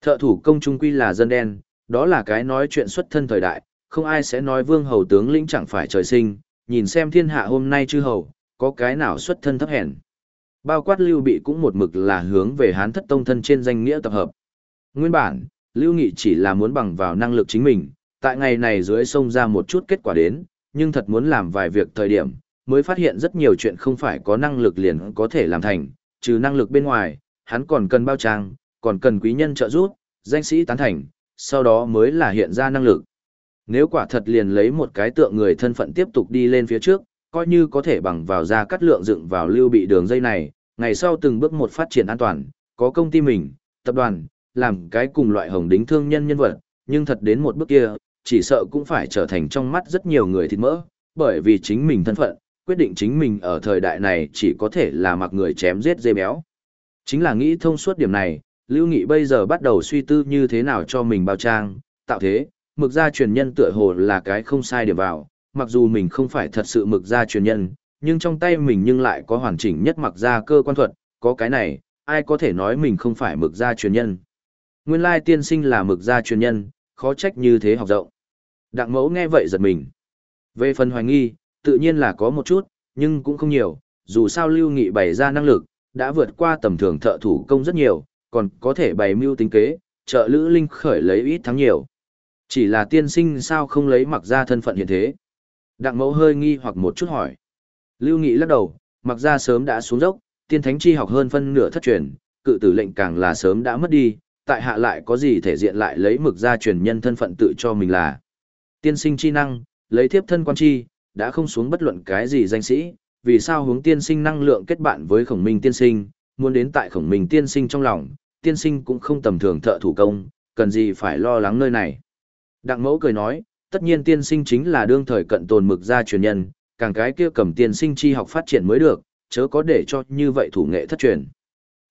Thợ thủ công trung quy là dân đen, đó là cái nói chuyện xuất thân thời đại, không ai sẽ nói vương hầu tướng lĩnh chẳng phải trời sinh, nhìn xem thiên hạ hôm nay chư hầu, có cái nào xuất thân thấp hèn. Bao quát lưu bị cũng một mực là hướng về hán thất tông thân trên danh nghĩa tập hợp. Nguyên bản, Lưu Nghị chỉ là muốn bằng vào năng lực chính mình, tại ngày này dưới sông ra một chút kết quả đến, nhưng thật muốn làm vài việc thời điểm, mới phát hiện rất nhiều chuyện không phải có năng lực liền có thể làm thành, trừ năng lực bên ngoài, hắn còn cần bao trang, còn cần quý nhân trợ giúp, danh sĩ tán thành, sau đó mới là hiện ra năng lực. Nếu quả thật liền lấy một cái tượng người thân phận tiếp tục đi lên phía trước, coi như có thể bằng vào ra cắt lượng dựng vào lưu bị đường dây này, ngày sau từng bước một phát triển an toàn, có công ty mình, tập đoàn, làm cái cùng loại hồng đính thương nhân nhân vật, nhưng thật đến một bước kia, chỉ sợ cũng phải trở thành trong mắt rất nhiều người thịt mỡ, bởi vì chính mình thân phận, quyết định chính mình ở thời đại này chỉ có thể là mặc người chém giết dê béo. Chính là nghĩ thông suốt điểm này, Lưu Nghị bây giờ bắt đầu suy tư như thế nào cho mình bao trang, tạo thế, mực gia truyền nhân tựa hồ là cái không sai điểm vào, mặc dù mình không phải thật sự mực gia truyền nhân, nhưng trong tay mình nhưng lại có hoàn chỉnh nhất mặc gia cơ quan thuật, có cái này, ai có thể nói mình không phải mực gia truyền nhân. Nguyên lai tiên sinh là mực gia truyền nhân, khó trách như thế học rộng. Đặng mẫu nghe vậy giật mình. Về phần hoài nghi, tự nhiên là có một chút, nhưng cũng không nhiều, dù sao lưu nghị bày ra năng lực, đã vượt qua tầm thường thợ thủ công rất nhiều, còn có thể bày mưu tính kế, trợ lữ linh khởi lấy ít thắng nhiều. Chỉ là tiên sinh sao không lấy mặc ra thân phận hiện thế. Đặng mẫu hơi nghi hoặc một chút hỏi. Lưu Nghị lắc đầu, mặc ra sớm đã xuống dốc, tiên thánh chi học hơn phân nửa thất truyền, cự tử lệnh càng là sớm đã mất đi, tại hạ lại có gì thể diện lại lấy mực ra truyền nhân thân phận tự cho mình là. Tiên sinh chi năng, lấy thiếp thân quan chi, đã không xuống bất luận cái gì danh sĩ, vì sao hướng tiên sinh năng lượng kết bạn với khổng minh tiên sinh, muốn đến tại khổng minh tiên sinh trong lòng, tiên sinh cũng không tầm thường thợ thủ công, cần gì phải lo lắng nơi này. Đặng mẫu cười nói, tất nhiên tiên sinh chính là đương thời cận tồn mực gia truyền nhân, càng cái kia cầm tiên sinh chi học phát triển mới được, chớ có để cho như vậy thủ nghệ thất truyền.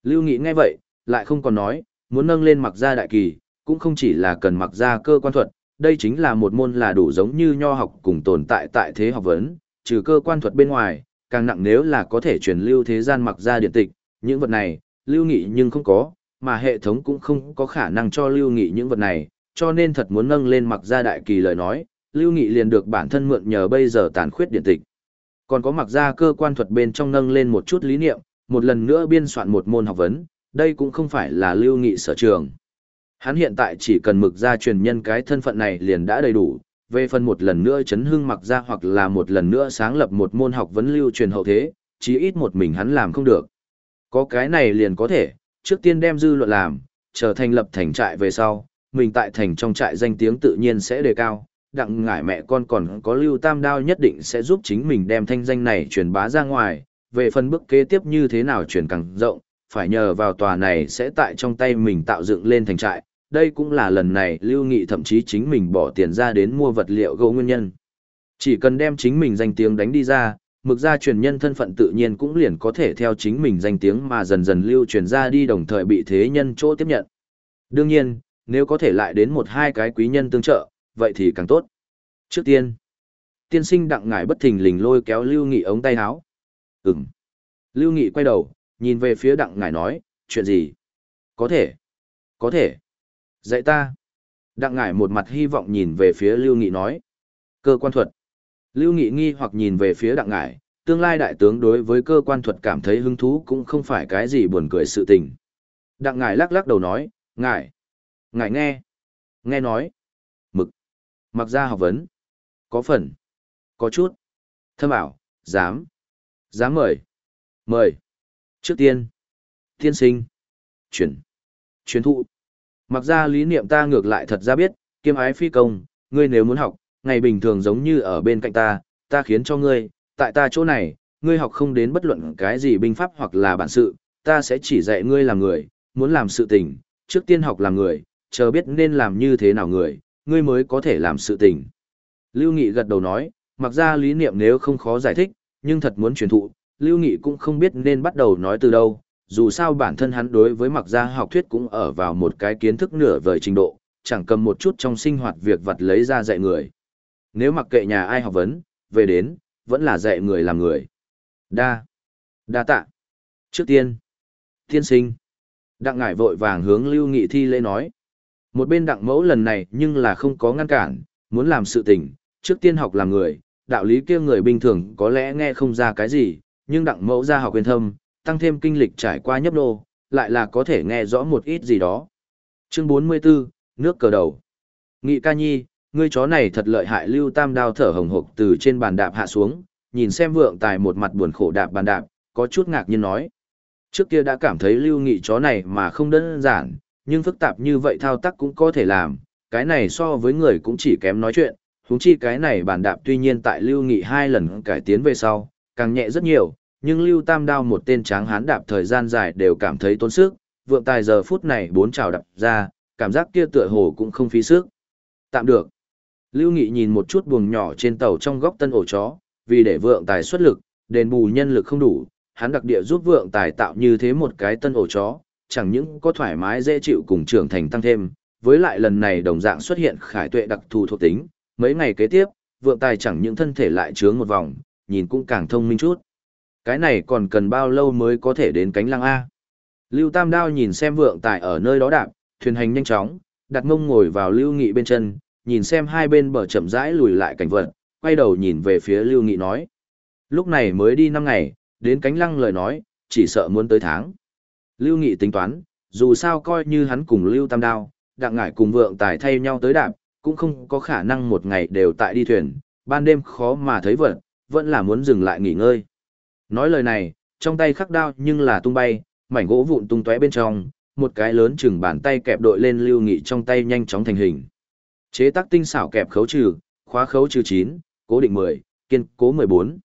Lưu Nghị nghe vậy, lại không còn nói, muốn nâng lên mặc gia đại kỳ, cũng không chỉ là cần mặc gia cơ quan thuật, đây chính là một môn là đủ giống như nho học cùng tồn tại tại thế học vấn, trừ cơ quan thuật bên ngoài, càng nặng nếu là có thể truyền lưu thế gian mặc gia điện tịch, những vật này, Lưu Nghị nhưng không có, mà hệ thống cũng không có khả năng cho Lưu Nghị những vật này, cho nên thật muốn nâng lên mặc gia đại kỳ lời nói, Lưu Nghị liền được bản thân mượn nhờ bây giờ tàn khuyết điện tịch. Còn có mặc gia cơ quan thuật bên trong nâng lên một chút lý niệm, một lần nữa biên soạn một môn học vấn, đây cũng không phải là Lưu Nghị sở trường. Hắn hiện tại chỉ cần mực gia truyền nhân cái thân phận này liền đã đầy đủ, về phần một lần nữa chấn hưng mặc gia hoặc là một lần nữa sáng lập một môn học vấn lưu truyền hậu thế, chí ít một mình hắn làm không được. Có cái này liền có thể, trước tiên đem dư luận làm, trở thành lập thành trại về sau, mình tại thành trong trại danh tiếng tự nhiên sẽ đề cao, đặng ngải mẹ con còn có lưu tam đao nhất định sẽ giúp chính mình đem thanh danh này truyền bá ra ngoài, về phần bước kế tiếp như thế nào truyền càng rộng, phải nhờ vào tòa này sẽ tại trong tay mình tạo dựng lên thành trại, đây cũng là lần này lưu nghị thậm chí chính mình bỏ tiền ra đến mua vật liệu gấu nguyên nhân. Chỉ cần đem chính mình danh tiếng đánh đi ra, mực gia truyền nhân thân phận tự nhiên cũng liền có thể theo chính mình danh tiếng mà dần dần lưu truyền ra đi đồng thời bị thế nhân chỗ tiếp nhận. Đương nhiên, nếu có thể lại đến một hai cái quý nhân tương trợ, vậy thì càng tốt. Trước tiên, tiên sinh đặng ngải bất thình lình lôi kéo Lưu Nghị ống tay áo. Ừm. Lưu Nghị quay đầu, nhìn về phía đặng ngải nói, chuyện gì? Có thể. Có thể. Dạy ta. Đặng ngải một mặt hy vọng nhìn về phía Lưu Nghị nói. Cơ quan thuật. Lưu Nghị nghi hoặc nhìn về phía đặng ngải, tương lai đại tướng đối với cơ quan thuật cảm thấy hứng thú cũng không phải cái gì buồn cười sự tình. Đặng ngải lắc lắc đầu nói, ngải. Ngài nghe. Nghe nói. Mực. Mặc ra học vấn. Có phần. Có chút. Thâm ảo, dám. Dám mời. Mời. Trước tiên. Tiên sinh. Chuyển. Chuyển thụ. Mặc ra lý niệm ta ngược lại thật ra biết, kiêm ái phi công, ngươi nếu muốn học, ngày bình thường giống như ở bên cạnh ta, ta khiến cho ngươi, tại ta chỗ này, ngươi học không đến bất luận cái gì binh pháp hoặc là bản sự, ta sẽ chỉ dạy ngươi làm người, muốn làm sự tình, trước tiên học làm người, chờ biết nên làm như thế nào người, ngươi mới có thể làm sự tình. Lưu Nghị gật đầu nói, mặc ra lý niệm nếu không khó giải thích, nhưng thật muốn truyền thụ, Lưu Nghị cũng không biết nên bắt đầu nói từ đâu, dù sao bản thân hắn đối với mặc gia học thuyết cũng ở vào một cái kiến thức nửa vời trình độ, chẳng cầm một chút trong sinh hoạt việc vật lấy ra dạy người. Nếu mặc kệ nhà ai học vấn, về đến, vẫn là dạy người làm người. Đa. Đa tạ. Trước tiên. Tiên sinh. Đặng ngải vội vàng hướng Lưu Nghị thi lễ nói. Một bên đặng mẫu lần này nhưng là không có ngăn cản, muốn làm sự tình, trước tiên học làm người, đạo lý kia người bình thường có lẽ nghe không ra cái gì, nhưng đặng mẫu ra học quyền thâm, tăng thêm kinh lịch trải qua nhấp nô, lại là có thể nghe rõ một ít gì đó. Chương 44, nước cờ đầu. Nghị ca nhi, ngươi chó này thật lợi hại lưu tam đao thở hồng hộc từ trên bàn đạp hạ xuống, nhìn xem vượng tài một mặt buồn khổ đạp bàn đạp, có chút ngạc nhiên nói. Trước kia đã cảm thấy lưu nghị chó này mà không đơn giản, nhưng phức tạp như vậy thao tác cũng có thể làm, cái này so với người cũng chỉ kém nói chuyện, huống chi cái này bàn đạp tuy nhiên tại lưu nghị hai lần cải tiến về sau, càng nhẹ rất nhiều, nhưng lưu tam đao một tên tráng hán đạp thời gian dài đều cảm thấy tốn sức, vượng tài giờ phút này bốn trào đạp ra, cảm giác kia tựa hồ cũng không phí sức. Tạm được. Lưu Nghị nhìn một chút buồng nhỏ trên tàu trong góc tân ổ chó, vì để vượng tài xuất lực, đền bù nhân lực không đủ, hắn đặc địa giúp vượng tài tạo như thế một cái tân ổ chó, chẳng những có thoải mái dễ chịu cùng trưởng thành tăng thêm, với lại lần này đồng dạng xuất hiện khải tuệ đặc thù thuộc tính, mấy ngày kế tiếp, vượng tài chẳng những thân thể lại trướng một vòng, nhìn cũng càng thông minh chút. Cái này còn cần bao lâu mới có thể đến cánh lăng A. Lưu Tam Đao nhìn xem vượng tài ở nơi đó đạp, thuyền hành nhanh chóng, đặt mông ngồi vào Lưu Nghị bên chân, nhìn xem hai bên bờ chậm rãi lùi lại cảnh vật, quay đầu nhìn về phía Lưu Nghị nói. Lúc này mới đi năm ngày, đến cánh lăng lời nói, chỉ sợ muốn tới tháng. Lưu Nghị tính toán, dù sao coi như hắn cùng Lưu Tam Đao, đặng ngải cùng vượng tài thay nhau tới đạp, cũng không có khả năng một ngày đều tại đi thuyền, ban đêm khó mà thấy vật, vẫn là muốn dừng lại nghỉ ngơi. Nói lời này, trong tay khắc đao nhưng là tung bay, mảnh gỗ vụn tung tóe bên trong, một cái lớn chừng bàn tay kẹp đội lên lưu nghị trong tay nhanh chóng thành hình. Chế tác tinh xảo kẹp khấu trừ, khóa khấu trừ 9, cố định 10, kiên cố 14.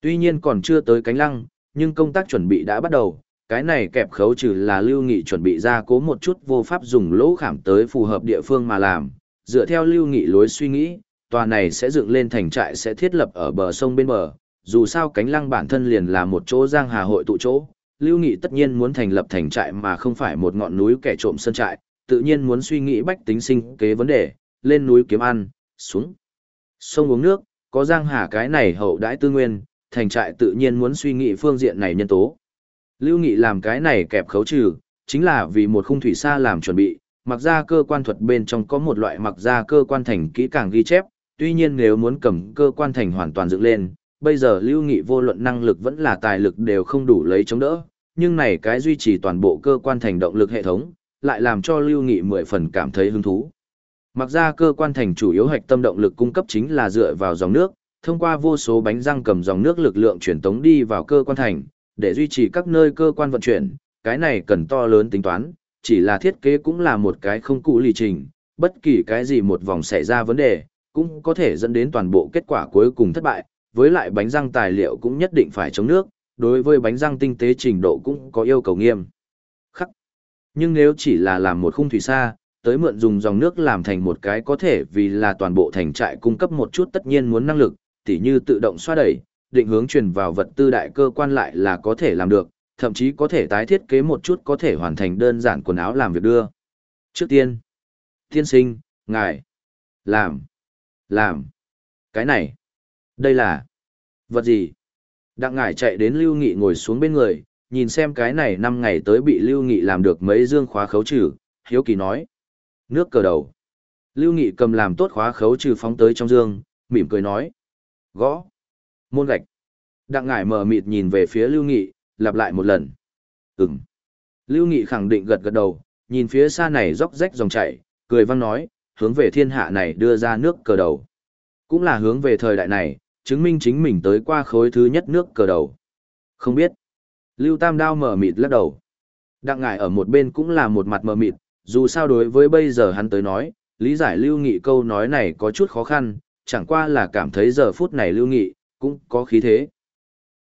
Tuy nhiên còn chưa tới cánh lăng, nhưng công tác chuẩn bị đã bắt đầu, cái này kẹp khấu trừ là lưu nghị chuẩn bị ra cố một chút vô pháp dùng lỗ khảm tới phù hợp địa phương mà làm, dựa theo lưu nghị lối suy nghĩ, tòa này sẽ dựng lên thành trại sẽ thiết lập ở bờ sông bên bờ, dù sao cánh lăng bản thân liền là một chỗ giang hà hội tụ chỗ, lưu nghị tất nhiên muốn thành lập thành trại mà không phải một ngọn núi kẻ trộm sân trại, tự nhiên muốn suy nghĩ bách tính sinh kế vấn đề, lên núi kiếm ăn, xuống. Sông uống nước, có giang hà cái này hậu đãi tư nguyên, thành trại tự nhiên muốn suy nghĩ phương diện này nhân tố. Lưu Nghị làm cái này kẹp khấu trừ, chính là vì một khung thủy xa làm chuẩn bị, mặc ra cơ quan thuật bên trong có một loại mặc ra cơ quan thành kỹ càng ghi chép, tuy nhiên nếu muốn cầm cơ quan thành hoàn toàn dựng lên, bây giờ Lưu Nghị vô luận năng lực vẫn là tài lực đều không đủ lấy chống đỡ, nhưng này cái duy trì toàn bộ cơ quan thành động lực hệ thống, lại làm cho Lưu Nghị mười phần cảm thấy hứng thú. Mặc ra cơ quan thành chủ yếu hạch tâm động lực cung cấp chính là dựa vào dòng nước, thông qua vô số bánh răng cầm dòng nước lực lượng truyền tống đi vào cơ quan thành, để duy trì các nơi cơ quan vận chuyển, cái này cần to lớn tính toán, chỉ là thiết kế cũng là một cái không cụ lì trình, bất kỳ cái gì một vòng xảy ra vấn đề, cũng có thể dẫn đến toàn bộ kết quả cuối cùng thất bại, với lại bánh răng tài liệu cũng nhất định phải chống nước, đối với bánh răng tinh tế trình độ cũng có yêu cầu nghiêm. Khắc. Nhưng nếu chỉ là làm một khung thủy xa, tới mượn dùng dòng nước làm thành một cái có thể vì là toàn bộ thành trại cung cấp một chút tất nhiên muốn năng lực, tỉ như tự động xoa đẩy, định hướng truyền vào vật tư đại cơ quan lại là có thể làm được, thậm chí có thể tái thiết kế một chút có thể hoàn thành đơn giản quần áo làm việc đưa. Trước tiên, tiên sinh, ngài, làm, làm, cái này, đây là, vật gì? Đặng ngài chạy đến Lưu Nghị ngồi xuống bên người, nhìn xem cái này năm ngày tới bị Lưu Nghị làm được mấy dương khóa khấu trừ, hiếu kỳ nói. Nước cờ đầu. Lưu Nghị cầm làm tốt khóa khấu trừ phóng tới trong dương, mỉm cười nói. Gõ. Môn gạch. Đặng ngải mờ mịt nhìn về phía Lưu Nghị, lặp lại một lần. Ừm. Lưu Nghị khẳng định gật gật đầu, nhìn phía xa này róc rách dòng chảy, cười vang nói, hướng về thiên hạ này đưa ra nước cờ đầu. Cũng là hướng về thời đại này, chứng minh chính mình tới qua khối thứ nhất nước cờ đầu. Không biết. Lưu Tam Đao mở mịt lắc đầu. Đặng ngải ở một bên cũng là một mặt mờ mịt, dù sao đối với bây giờ hắn tới nói, lý giải Lưu Nghị câu nói này có chút khó khăn, chẳng qua là cảm thấy giờ phút này Lưu Nghị, cũng có khí thế.